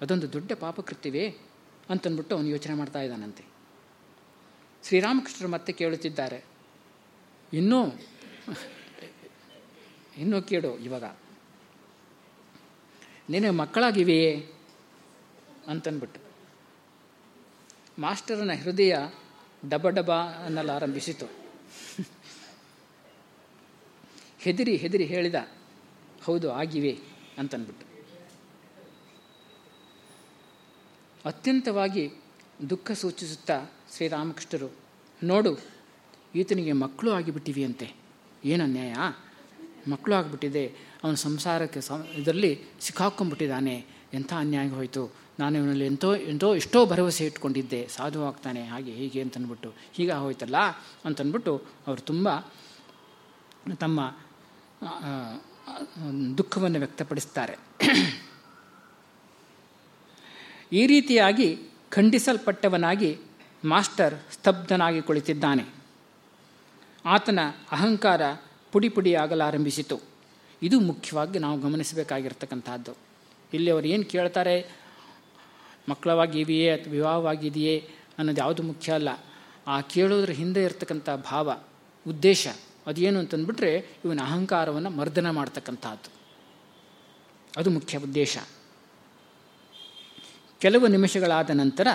ಅದೊಂದು ದೊಡ್ಡ ಪಾಪಕೃತ್ಯವೇ? ಅಂತಂದ್ಬಿಟ್ಟು ಅವನು ಯೋಚನೆ ಮಾಡ್ತಾ ಇದ್ದಾನಂತೆ. ಶ್ರೀರಾಮಕೃಷ್ಣರು ಮತ್ತೆ ಕೇಳುತ್ತಿದ್ದಾರೆ. ಇನ್ನೂ ಇನ್ನೂ ಕೇಳು ಇವಾಗ. ನಿನಗೆ ಮಕ್ಕಳಾಗಿವೆಯೇ? ಅಂತನ್ಬಿಟ್ಟು. ಮಾಸ್ಟರನ ಹೃದಯ ಡಬ ಡಬ ಅನ್ನಲಾರಂಭಿಸಿತು ಹೆದರಿ ಹೆದರಿ ಹೇಳಿದ, ಹೌದು, ಆಗಿವೆ. ಅಂತನ್ಬಿಟ್ಟು. ಅತ್ಯಂತವಾಗಿ ದುಃಖ ಸೂಚಿಸುತ್ತಾ ಶ್ರೀರಾಮಕೃಷ್ಣರು, ನೋಡು, ಈತನಿಗೆ ಮಕ್ಕಳು ಆಗಿಬಿಟ್ಟಿವೆಯಂತೆ. ಏನು ಅನ್ಯಾಯ? ಮಕ್ಕಳು ಆಗಿಬಿಟ್ಟಿದೆ. ಅವನ ಸಂಸಾರಕ್ಕೆ ಇದರಲ್ಲಿ ಸಿಕ್ಕಾಕೊಂಡ್ಬಿಟ್ಟಿದ್ದಾನೆ. ಎಂಥ ಅನ್ಯಾಯ ಹೋಯಿತು? ನಾನು ಇವನಲ್ಲಿ ಎಂತೋ ಎಂತೋ ಎಷ್ಟೋ ಭರವಸೆ ಇಟ್ಕೊಂಡಿದ್ದೆ. ಸಾಧು ಆಗ್ತಾನೆ ಹಾಗೆ ಹೀಗೆ ಅಂತನ್ಬಿಟ್ಟು. ಹೀಗೆ ಹೋಯ್ತಲ್ಲ ಅಂತನ್ಬಿಟ್ಟು ಅವರು ತುಂಬ ತಮ್ಮ ದುಃಖವನ್ನು ವ್ಯಕ್ತಪಡಿಸ್ತಾರೆ. ಈ ರೀತಿಯಾಗಿ ಖಂಡಿಸಲ್ಪಟ್ಟವನಾಗಿ ಮಾಸ್ಟರ್ ಸ್ತಬ್ಧನಾಗಿ ಕುಳಿತಿದ್ದಾನೆ. ಆತನ ಅಹಂಕಾರ ಪುಡಿ ಪುಡಿಯಾಗಲಾರಂಭಿಸಿತು ಇದು ಮುಖ್ಯವಾಗಿ ನಾವು ಗಮನಿಸಬೇಕಾಗಿರ್ತಕ್ಕಂಥದ್ದು. ಇಲ್ಲಿ ಅವರು ಏನು ಕೇಳ್ತಾರೆ? ಮಕ್ಕಳವಾಗಿವೆಯೇ ಅಥವಾ ವಿವಾಹವಾಗಿದೆಯೇ ಅನ್ನೋದು ಯಾವುದು ಮುಖ್ಯ ಅಲ್ಲ. ಆ ಕೇಳೋದ್ರ ಹಿಂದೆ ಇರತಕ್ಕಂಥ ಭಾವ, ಉದ್ದೇಶ ಅದೇನು ಅಂತಂದ್ಬಿಟ್ರೆ ಇವನ ಅಹಂಕಾರವನ್ನು ಮರ್ದನ ಮಾಡ್ತಕ್ಕಂಥದ್ದು. ಅದು ಮುಖ್ಯ ಉದ್ದೇಶ. ಕೆಲವು ನಿಮಿಷಗಳಾದ ನಂತರ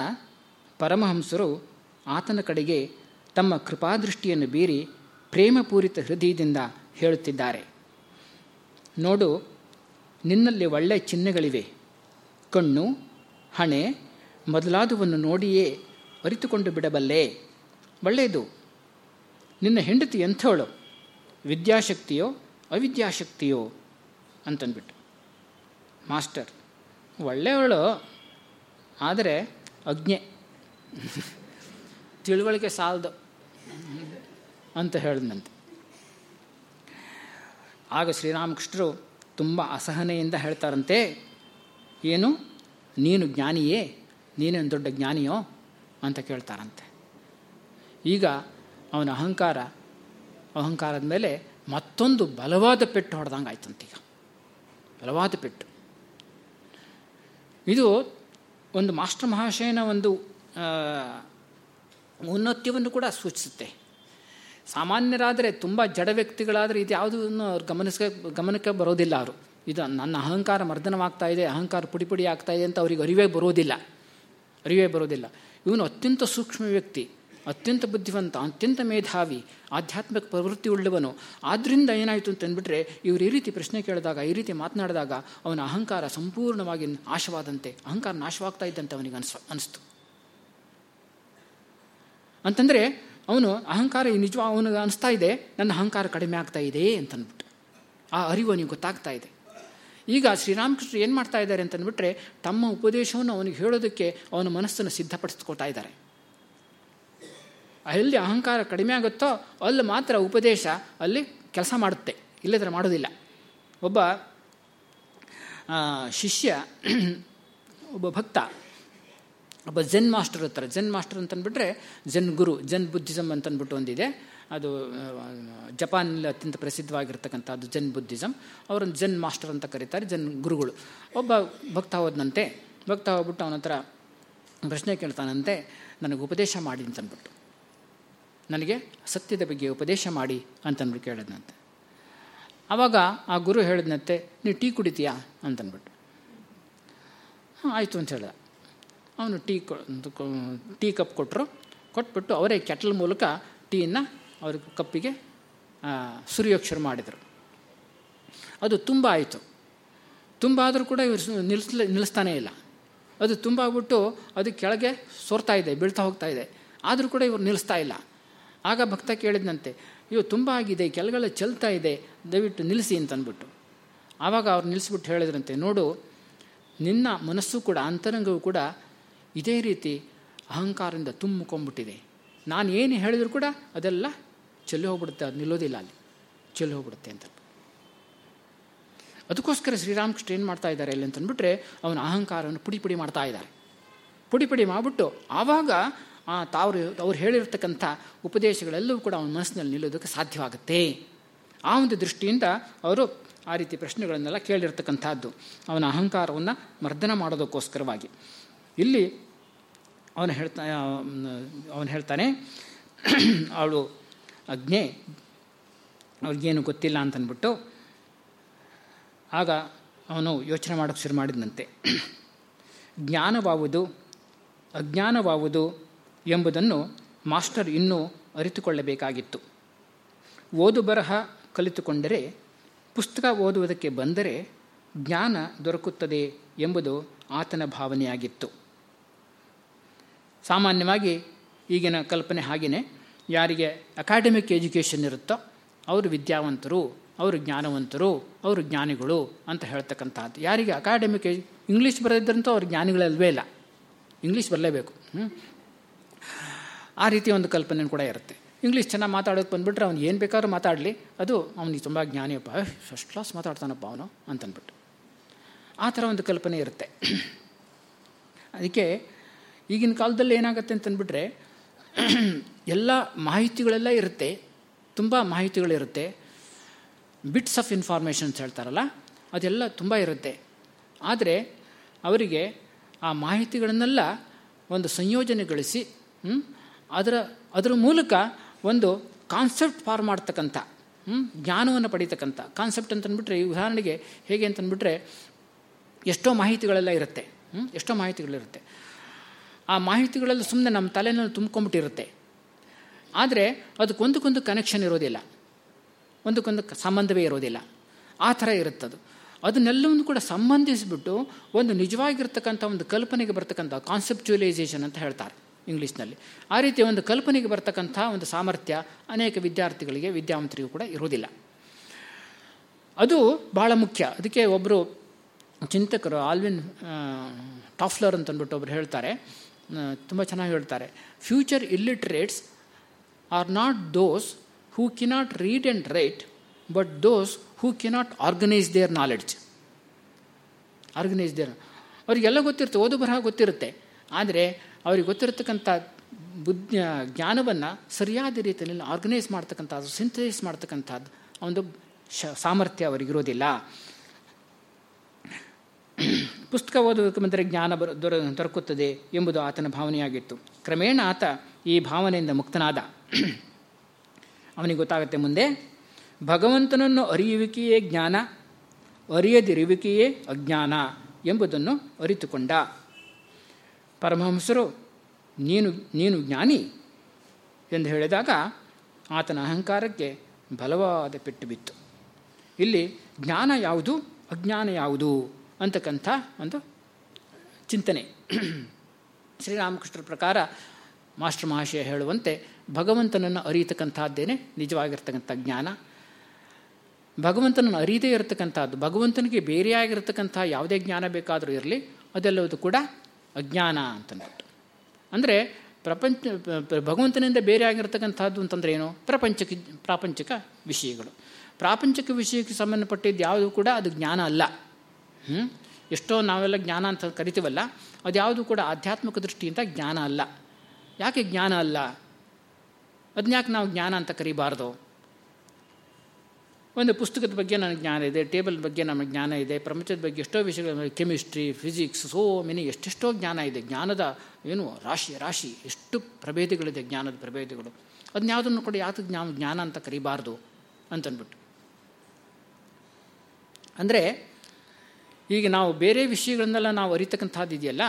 ಪರಮಹಂಸರು ಆತನ ಕಡೆಗೆ ತಮ್ಮ ಕೃಪಾದೃಷ್ಟಿಯನ್ನು ಬೀರಿ ಪ್ರೇಮಪೂರಿತ ಹೃದಯದಿಂದ ಹೇಳುತ್ತಿದ್ದಾರೆ. ನೋಡು, ನಿನ್ನಲ್ಲಿ ಒಳ್ಳೆಯ ಚಿಹ್ನೆಗಳಿವೆ. ಕಣ್ಣು, ಹಣೆ ಮೊದಲಾದವನ್ನು ನೋಡಿಯೇ ಅರಿತುಕೊಂಡು ಬಿಡಬಲ್ಲೆ. ಒಳ್ಳೆಯದು. ನಿನ್ನ ಹೆಂಡತಿ ಎಂಥವಳು? ವಿದ್ಯಾಶಕ್ತಿಯೋ, ಅವಿದ್ಯಾಶಕ್ತಿಯೋ ಅಂತಂದ್ಬಿಟ್ಟು. ಮಾಸ್ಟರ್, ಒಳ್ಳೆಯವಳು, ಆದರೆ ಅಜ್ಞೆ ತಿಳುವಳಿಕೆ ಸಾಲದು ಅಂತ ಹೇಳಿದಂತೆ ಆಗ ಶ್ರೀರಾಮಕೃಷ್ಣರು ತುಂಬ ಅಸಹನೆಯಿಂದ ಹೇಳ್ತಾರಂತೆ, ಏನು, ನೀನು ಜ್ಞಾನಿಯೇ, ನೀನೇನು ದೊಡ್ಡ ಜ್ಞಾನಿಯೋ ಅಂತ ಕೇಳ್ತಾರಂತೆ. ಈಗ ಅವನ ಅಹಂಕಾರ ಅಹಂಕಾರದ ಮೇಲೆ ಮತ್ತೊಂದು ಬಲವಾದ ಪೆಟ್ಟು ಹೊಡೆದಂಗೆ ಆಯ್ತಂತೀಗ ಬಲವಾದ ಪೆಟ್ಟು. ಇದು ಒಂದು ಮಾಸ್ಟರ್ ಮಹಾಶಯನ ಒಂದು ಔನ್ನತ್ಯವನ್ನು ಕೂಡ ಸೂಚಿಸುತ್ತೆ. ಸಾಮಾನ್ಯರಾದರೆ ತುಂಬ ಜಡ ವ್ಯಕ್ತಿಗಳಾದರೆ ಇದು ಯಾವುದನ್ನು ಅವ್ರು ಗಮನಿಸ ಗಮನಕ್ಕೆ ಬರೋದಿಲ್ಲ ಅವರು. ಇದು ನನ್ನ ಅಹಂಕಾರ ಮರ್ದನವಾಗ್ತಾ ಇದೆ, ಅಹಂಕಾರ ಪುಡಿ ಪುಡಿ ಆಗ್ತಾ ಇದೆ ಅಂತ ಅವ್ರಿಗೆ ಅರಿವೇ ಬರೋದಿಲ್ಲ. ಅರಿವೇ ಬರೋದಿಲ್ಲ. ಇವನು ಅತ್ಯಂತ ಸೂಕ್ಷ್ಮ ವ್ಯಕ್ತಿ. ಅತ್ಯಂತ ಬುದ್ಧಿವಂತ, ಅತ್ಯಂತ ಮೇಧಾವಿ, ಆಧ್ಯಾತ್ಮಿಕ ಪ್ರವೃತ್ತಿ ಉಳ್ಳವನು. ಆದ್ದರಿಂದ ಏನಾಯಿತು ಅಂತಂದ್ಬಿಟ್ರೆ ಇವರು ಈ ರೀತಿ ಪ್ರಶ್ನೆ ಕೇಳಿದಾಗ, ಈ ರೀತಿ ಮಾತನಾಡಿದಾಗ ಅವನ ಅಹಂಕಾರ ಸಂಪೂರ್ಣವಾಗಿ ನಾಶವಾದಂತೆ, ಅಹಂಕಾರ ನಾಶವಾಗ್ತಾ ಇದ್ದಂತೆ ಅವನಿಗೆ ಅನಿಸ್, ಅನಿಸ್ತು. ಅಂತಂದರೆ, ಅವನು ಅಹಂಕಾರ ನಿಜ ಅವನಿಗೆ ಅನಿಸ್ತಾ ಇದೆ, ನನ್ನ ಅಹಂಕಾರ ಕಡಿಮೆ ಆಗ್ತಾ ಇದೆ ಅಂತಂದ್ಬಿಟ್ಟು ಆ ಅರಿವು ಅವನಿಗೆ ಗೊತ್ತಾಗ್ತಾ ಇದೆ. ಈಗ ಶ್ರೀರಾಮಕೃಷ್ಣ ಏನು ಮಾಡ್ತಾ ಇದ್ದಾರೆ ಅಂತಂದ್ಬಿಟ್ರೆ ತಮ್ಮ ಉಪದೇಶವನ್ನು ಅವನಿಗೆ ಹೇಳೋದಕ್ಕೆ ಅವನ ಮನಸ್ಸನ್ನು ಸಿದ್ಧಪಡಿಸ್ಕೊಳ್ತಾ ಇದ್ದಾರೆ. ಎಲ್ಲಿ ಅಹಂಕಾರ ಕಡಿಮೆ ಆಗುತ್ತೋ ಅಲ್ಲಿ ಮಾತ್ರ ಉಪದೇಶ ಅಲ್ಲಿ ಕೆಲಸ ಮಾಡುತ್ತೆ. ಇಲ್ಲದ್ರೆ ಮಾಡೋದಿಲ್ಲ ಒಬ್ಬ ಶಿಷ್ಯ, ಒಬ್ಬ ಭಕ್ತ, ಒಬ್ಬ ಜೆನ್ ಮಾಸ್ಟರ್ ಹತ್ರ ಜೆನ್ ಮಾಸ್ಟರ್ ಅಂತಂದ್ಬಿಟ್ರೆ ಜೆನ್ ಗುರು ಜೆನ್ ಬುದ್ಧಿಸಮ್ ಅಂತಂದ್ಬಿಟ್ಟು ಒಂದಿದೆ. ಅದು ಜಪಾನಲ್ಲಿ ಅತ್ಯಂತ ಪ್ರಸಿದ್ಧವಾಗಿರ್ತಕ್ಕಂಥದ್ದು ಜೆನ್ ಬುದ್ಧಿಸಮ್ ಅವರನ್ನು ಜೆನ್ ಮಾಸ್ಟರ್ ಅಂತ ಕರೀತಾರೆ ಜೆನ್ ಗುರುಗಳು. ಒಬ್ಬ ಭಕ್ತ ಹೋದನಂತೆ, ಭಕ್ತ ಹೋಗ್ಬಿಟ್ಟು ಅವನ ಪ್ರಶ್ನೆ ಕೇಳ್ತಾನಂತೆ, ನನಗೆ ಉಪದೇಶ ಮಾಡಿ ಅಂತಂದ್ಬಿಟ್ಟು. ನನಗೆ ಸತ್ಯದ ಬಗ್ಗೆ ಉಪದೇಶ ಮಾಡಿ ಅಂತನ್ಬಿಟ್ಟು ಕೇಳಿದ್ನಂತೆ. ಆವಾಗ ಆ ಗುರು ಹೇಳಿದ್ನಂತೆ, ನೀವು ಟೀ ಕುಡಿತೀಯಾ? ಅಂತನ್ಬಿಟ್ಟು ಹಾಂ, ಆಯಿತು ಅಂತ ಹೇಳ್ದ. ಅವನು ಟೀ ಟೀ ಕಪ್ ಕೊಟ್ಟರು ಕೊಟ್ಬಿಟ್ಟು ಅವರೇ ಕೆಟಲ್ ಮೂಲಕ ಟೀಯನ್ನು ಅವ್ರ ಕಪ್ಪಿಗೆ ಸುರಿಯೋಕ್ಕೆ ಶುರು ಮಾಡಿದರು. ಅದು ತುಂಬ ಆಯಿತು. ತುಂಬ ಆದರೂ ಕೂಡ ಇವರು ನಿಲ್ಲಿಸ್ಲ ನಿಲ್ಲಿಸ್ತಾನೇ ಇಲ್ಲ. ಅದು ತುಂಬ ಆಗ್ಬಿಟ್ಟು ಅದು ಕೆಳಗೆ ಸೋರ್ತಾ ಇದೆ, ಬೀಳ್ತಾ ಹೋಗ್ತಾ ಇದೆ. ಆದರೂ ಕೂಡ ಇವರು ನಿಲ್ಲಿಸ್ತಾ ಇಲ್ಲ. ಆಗ ಭಕ್ತ ಕೇಳಿದಂತೆ ಇವು ತುಂಬ ಆಗಿದೆ ಕೆಳಗಡೆ ಚೆಲ್ತಾ ಇದೆ, ದಯವಿಟ್ಟು ನಿಲ್ಲಿಸಿ ಅಂತ ಅಂದ್ಬಿಟ್ಟು ಆವಾಗ ಅವ್ರು ನಿಲ್ಲಿಸ್ಬಿಟ್ಟು ಹೇಳಿದ್ರಂತೆ, ನೋಡು, ನಿನ್ನ ಮನಸ್ಸು ಕೂಡ, ಅಂತರಂಗವು ಕೂಡ ಇದೇ ರೀತಿ ಅಹಂಕಾರದಿಂದ ತುಂಬಿಕೊಂಡ್ಬಿಟ್ಟಿದೆ. ನಾನು ಏನು ಹೇಳಿದ್ರು ಕೂಡ ಅದೆಲ್ಲ ಚೆಲ್ಲಿ ಹೋಗ್ಬಿಡುತ್ತೆ, ಅದು ನಿಲ್ಲೋದಿಲ್ಲ ಅಲ್ಲಿ. ಚೆಲ್ಲಿ ಹೋಗ್ಬಿಡುತ್ತೆ ಅಂತ. ಅದಕ್ಕೋಸ್ಕರ ಶ್ರೀರಾಮಕೃಷ್ಣ ಏನು ಮಾಡ್ತಾ ಇದ್ದಾರೆ ಇಲ್ಲಿ ಅಂತಂದ್ಬಿಟ್ರೆ, ಅವನ ಅಹಂಕಾರವನ್ನು ಪುಡಿ ಪುಡಿ ಮಾಡ್ತಾ ಇದ್ದಾರೆ. ಪುಡಿ ಪುಡಿ ಮಾಡಿಬಿಟ್ಟು, ಆವಾಗ ತಾವ್ರು, ಅವ್ರು ಹೇಳಿರ್ತಕ್ಕಂಥ ಉಪದೇಶಗಳೆಲ್ಲವೂ ಕೂಡ ಅವನ ಮನಸ್ಸಿನಲ್ಲಿ ನಿಲ್ಲೋದಕ್ಕೆ ಸಾಧ್ಯವಾಗುತ್ತೆ. ಆ ಒಂದು ದೃಷ್ಟಿಯಿಂದ ಅವರು ಆ ರೀತಿ ಪ್ರಶ್ನೆಗಳನ್ನೆಲ್ಲ ಕೇಳಿರ್ತಕ್ಕಂಥದ್ದು. ಅವನ ಅಹಂಕಾರವನ್ನು ಮರ್ದನ ಮಾಡೋದಕ್ಕೋಸ್ಕರವಾಗಿ. ಇಲ್ಲಿ ಅವನು ಹೇಳ್ತಾ ಅವನು ಹೇಳ್ತಾನೆ, ಅವಳು ಅಜ್ಞೆ ಅವ್ರಿಗೇನು ಗೊತ್ತಿಲ್ಲ ಅಂತನ್ಬಿಟ್ಟು, ಆಗ ಅವನು ಯೋಚನೆ ಮಾಡೋಕ್ಕೆ ಶುರು ಮಾಡಿದಂತೆ ಜ್ಞಾನವಾವುದು, ಅಜ್ಞಾನವಾವುದು ಎಂಬುದನ್ನು ಮಾಸ್ಟರ್ ಇನ್ನೂ ಅರಿತುಕೊಳ್ಳಬೇಕಾಗಿತ್ತು. ಓದು ಬರಹ ಕಲಿತುಕೊಂಡರೆ, ಪುಸ್ತಕ ಓದುವುದಕ್ಕೆ ಬಂದರೆ ಜ್ಞಾನ ದೊರಕುತ್ತದೆ ಎಂಬುದು ಆತನ ಭಾವನೆಯಾಗಿತ್ತು. ಸಾಮಾನ್ಯವಾಗಿ ಈಗಿನ ಕಲ್ಪನೆ ಹಾಗೆಯೇ ಯಾರಿಗೆ ಅಕಾಡೆಮಿಕ್ ಎಜುಕೇಷನ್ ಇರುತ್ತೋ ಅವರು ವಿದ್ಯಾವಂತರು, ಅವರು ಜ್ಞಾನವಂತರು, ಅವರು ಜ್ಞಾನಿಗಳು ಅಂತ ಹೇಳ್ತಕ್ಕಂಥದ್ದು ಯಾರಿಗೆ ಅಕಾಡೆಮಿಕ್ ಇಂಗ್ಲೀಷ್ ಬರೆದಿದ್ದರಂತೂ ಅವ್ರು ಜ್ಞಾನಿಗಳಲ್ವೇ ಇಲ್ಲ. ಇಂಗ್ಲೀಷ್ ಬರಲೇಬೇಕು. ಆ ರೀತಿಯ ಒಂದು ಕಲ್ಪನೆ ಕೂಡ ಇರುತ್ತೆ. ಇಂಗ್ಲೀಷ್ ಚೆನ್ನಾಗಿ ಮಾತಾಡೋಕೆ ಬಂದುಬಿಟ್ರೆ ಅವ್ನು ಏನು ಬೇಕಾದ್ರೂ ಮಾತಾಡಲಿ. ಅದು ಅವನಿಗೆ ತುಂಬ ಜ್ಞಾನಿಯಪ್ಪ ಫಸ್ಟ್ ಕ್ಲಾಸ್ ಮಾತಾಡ್ತಾನಪ್ಪ ಅವನು, ಅಂತಂದ್ಬಿಟ್ಟು. ಆ ಥರ ಒಂದು ಕಲ್ಪನೆ ಇರುತ್ತೆ. ಅದಕ್ಕೆ ಈಗಿನ ಕಾಲದಲ್ಲಿ ಏನಾಗುತ್ತೆ ಅಂತಂದ್ಬಿಟ್ರೆ, ಎಲ್ಲ ಮಾಹಿತಿಗಳೆಲ್ಲ ಇರುತ್ತೆ. ತುಂಬ ಮಾಹಿತಿಗಳಿರುತ್ತೆ. ಬಿಟ್ಸ್ ಆಫ್ ಇನ್ಫಾರ್ಮೇಷನ್ಸ್ ಹೇಳ್ತಾರಲ್ಲ, ಅದೆಲ್ಲ ತುಂಬ ಇರುತ್ತೆ. ಆದರೆ ಅವರಿಗೆ ಆ ಮಾಹಿತಿಗಳನ್ನೆಲ್ಲ ಒಂದು ಸಂಯೋಜನೆಗೊಳಿಸಿ ಅದರ ಅದರ ಮೂಲಕ ಒಂದು ಕಾನ್ಸೆಪ್ಟ್ ಫಾರ್ಮ್ ಮಾಡ್ತಕ್ಕಂಥ ಜ್ಞಾನವನ್ನು ಪಡೀತಕ್ಕಂಥ. ಕಾನ್ಸೆಪ್ಟ್ ಅಂತಂದ್ಬಿಟ್ರೆ, ಈ ಉದಾಹರಣೆಗೆ ಹೇಗೆ ಅಂತಂದ್ಬಿಟ್ರೆ, ಎಷ್ಟೋ ಮಾಹಿತಿಗಳೆಲ್ಲ ಇರುತ್ತೆ ಎಷ್ಟೋ ಮಾಹಿತಿಗಳಿರುತ್ತೆ. ಆ ಮಾಹಿತಿಗಳೆಲ್ಲ ಸುಮ್ಮನೆ ನಮ್ಮ ತಲೆನಲ್ಲಿ ತುಂಬ್ಕೊಂಬಿಟ್ಟಿರುತ್ತೆ. ಆದರೆ ಅದಕ್ಕೊಂದಕ್ಕೊಂದು ಕನೆಕ್ಷನ್ ಇರೋದಿಲ್ಲ. ಒಂದಕ್ಕೊಂದು ಸಂಬಂಧವೇ ಇರೋದಿಲ್ಲ. ಆ ಥರ ಇರುತ್ತದು. ಅದನ್ನೆಲ್ಲವನ್ನು ಕೂಡ ಸಂಬಂಧಿಸಿಬಿಟ್ಟು ಒಂದು ನಿಜವಾಗಿರ್ತಕ್ಕಂಥ ಒಂದು ಕಲ್ಪನೆಗೆ ಬರ್ತಕ್ಕಂಥ ಕಾನ್ಸೆಪ್ಚುಯಲೈಸೇಷನ್ ಅಂತ ಹೇಳ್ತಾರೆ. ಇಂಗ್ಲೀಷ್ನಲ್ಲಿ. ಆ ರೀತಿಯ ಒಂದು ಕಲ್ಪನೆಗೆ ಬರ್ತಕ್ಕಂಥ ಒಂದು ಸಾಮರ್ಥ್ಯ ಅನೇಕ ವಿದ್ಯಾರ್ಥಿಗಳಿಗೆ, ವಿದ್ಯಾವಂತರಿಗೂ ಕೂಡ ಇರೋದಿಲ್ಲ ಅದು ಬಹಳ ಮುಖ್ಯ. ಅದಕ್ಕೆ ಒಬ್ಬರು ಚಿಂತಕರು ಆಲ್ವಿನ್ ಟಾಫ್ಲರ್ ಅಂತಂದ್ಬಿಟ್ಟು ಒಬ್ರು ಹೇಳ್ತಾರೆ. ತುಂಬ ಚೆನ್ನಾಗಿ ಹೇಳ್ತಾರೆ. Future illiterates are not those who cannot read and write but those who cannot organise their knowledge organise their ಅವರಿಗೆಲ್ಲ ಗೊತ್ತಿರುತ್ತೆ, ಓದು ಬರಹ ಗೊತ್ತಿರುತ್ತೆ. ಆದರೆ ಅವ್ರಿಗೆ ಗೊತ್ತಿರತಕ್ಕಂಥ ಬುದ್ಧ, ಜ್ಞಾನವನ್ನು ಸರಿಯಾದ ರೀತಿಯಲ್ಲಿ ಆರ್ಗನೈಸ್ ಮಾಡ್ತಕ್ಕಂಥದ್ದು ಸಿಂಥಸೈಸ್ ಮಾಡ್ತಕ್ಕಂಥದ್ದು, ಒಂದು ಶ, ಸಾಮರ್ಥ್ಯ ಅವರಿಗಿರೋದಿಲ್ಲ ಪುಸ್ತಕ ಓದೋದಕ್ಕೆ ಬಂದರೆ ಜ್ಞಾನ ಬರ, ದೊರ, ದೊರಕುತ್ತದೆ ಎಂಬುದು ಆತನ ಭಾವನೆಯಾಗಿತ್ತು. ಕ್ರಮೇಣ ಆತ ಈ ಭಾವನೆಯಿಂದ ಮುಕ್ತನಾದ. ಅವನಿಗೆ ಗೊತ್ತಾಗುತ್ತೆ ಮುಂದೆ, ಭಗವಂತನನ್ನು ಅರಿಯುವಿಕೆಯೇ ಜ್ಞಾನ, ಅರಿಯದಿರುವಿಕೆಯೇ ಅಜ್ಞಾನ ಎಂಬುದನ್ನು ಅರಿತುಕೊಂಡ. ಪರಮಹಂಸರು, ನೀನು ನೀನು ಜ್ಞಾನಿ ಎಂದು ಹೇಳಿದಾಗ ಆತನ ಅಹಂಕಾರಕ್ಕೆ ಬಲವಾದ ಪೆಟ್ಟು ಬಿತ್ತು. ಇಲ್ಲಿ ಜ್ಞಾನ ಯಾವುದು, ಅಜ್ಞಾನ ಯಾವುದು ಅಂತಕ್ಕಂಥ ಒಂದು ಚಿಂತನೆ. ಶ್ರೀರಾಮಕೃಷ್ಣರ ಪ್ರಕಾರ ಮಾಸ್ಟರ್ ಮಹಾಶಯ ಹೇಳುವಂತೆ ಭಗವಂತನನ್ನು ಅರಿಯತಕ್ಕಂಥದ್ದೇನೆ ನಿಜವಾಗಿರ್ತಕ್ಕಂಥ ಜ್ಞಾನ. ಭಗವಂತನನ್ನು ಅರಿಯದೇ ಇರತಕ್ಕಂಥದ್ದು, ಭಗವಂತನಿಗೆ ಬೇರೆಯಾಗಿರ್ತಕ್ಕಂಥ ಯಾವುದೇ ಜ್ಞಾನ ಬೇಕಾದರೂ ಇರಲಿ ಅದೆಲ್ಲವುದು ಕೂಡ ಅಜ್ಞಾನ ಅಂತಂದ್ಬಿಟ್ಟು. ಅಂದರೆ ಪ್ರಪಂಚ ಭಗವಂತನಿಂದ ಬೇರೆ ಆಗಿರ್ತಕ್ಕಂಥದ್ದು ಅಂತಂದರೆ ಏನು? ಪ್ರಪಂಚಕ ಪ್ರಾಪಂಚಿಕ ವಿಷಯಗಳು. ಪ್ರಾಪಂಚಿಕ ವಿಷಯಕ್ಕೆ ಸಂಬಂಧಪಟ್ಟಿದ್ದು ಯಾವುದು ಕೂಡ ಅದು ಜ್ಞಾನ ಅಲ್ಲ. ಎಷ್ಟೋ ನಾವೆಲ್ಲ ಜ್ಞಾನ ಅಂತ ಕರಿತೀವಲ್ಲ, ಅದು ಯಾವುದು ಕೂಡ ಆಧ್ಯಾತ್ಮಿಕ ದೃಷ್ಟಿಯಿಂದ ಜ್ಞಾನ ಅಲ್ಲ. ಯಾಕೆ ಜ್ಞಾನ ಅಲ್ಲ? ಅದನ್ಯಾಕೆ ನಾವು ಜ್ಞಾನ ಅಂತ ಕರಿಬಾರ್ದು? ಒಂದು ಪುಸ್ತಕದ ಬಗ್ಗೆ ನನಗೆ ಜ್ಞಾನ ಇದೆ, ಟೇಬಲ್ ಬಗ್ಗೆ ನಮಗೆ ಜ್ಞಾನ ಇದೆ, ಪ್ರಪಂಚದ ಬಗ್ಗೆ ಎಷ್ಟೋ ವಿಷಯಗಳು ಕೆಮಿಸ್ಟ್ರಿ, ಫಿಸಿಕ್ಸ್ ಸೋ ಮೆನಿ ಎಷ್ಟೆಷ್ಟೋ ಜ್ಞಾನ ಇದೆ. ಜ್ಞಾನದ ಏನು ರಾಶಿ ರಾಶಿ, ಎಷ್ಟು ಪ್ರಭೇದಗಳಿದೆ ಜ್ಞಾನದ ಪ್ರಭೇದಗಳು. ಅದನ್ನ ಯಾವುದನ್ನು ಕೂಡ ಯಾವುದು ಜ್ಞಾನ ಜ್ಞಾನ ಅಂತ ಕರಿಬಾರ್ದು ಅಂತನ್ಬಿಟ್ಟು. ಅಂದರೆ, ಈಗ ನಾವು ಬೇರೆ ವಿಷಯಗಳನ್ನೆಲ್ಲ ನಾವು ಅರಿತಕ್ಕಂಥದ್ದು ಇದೆಯಲ್ಲ,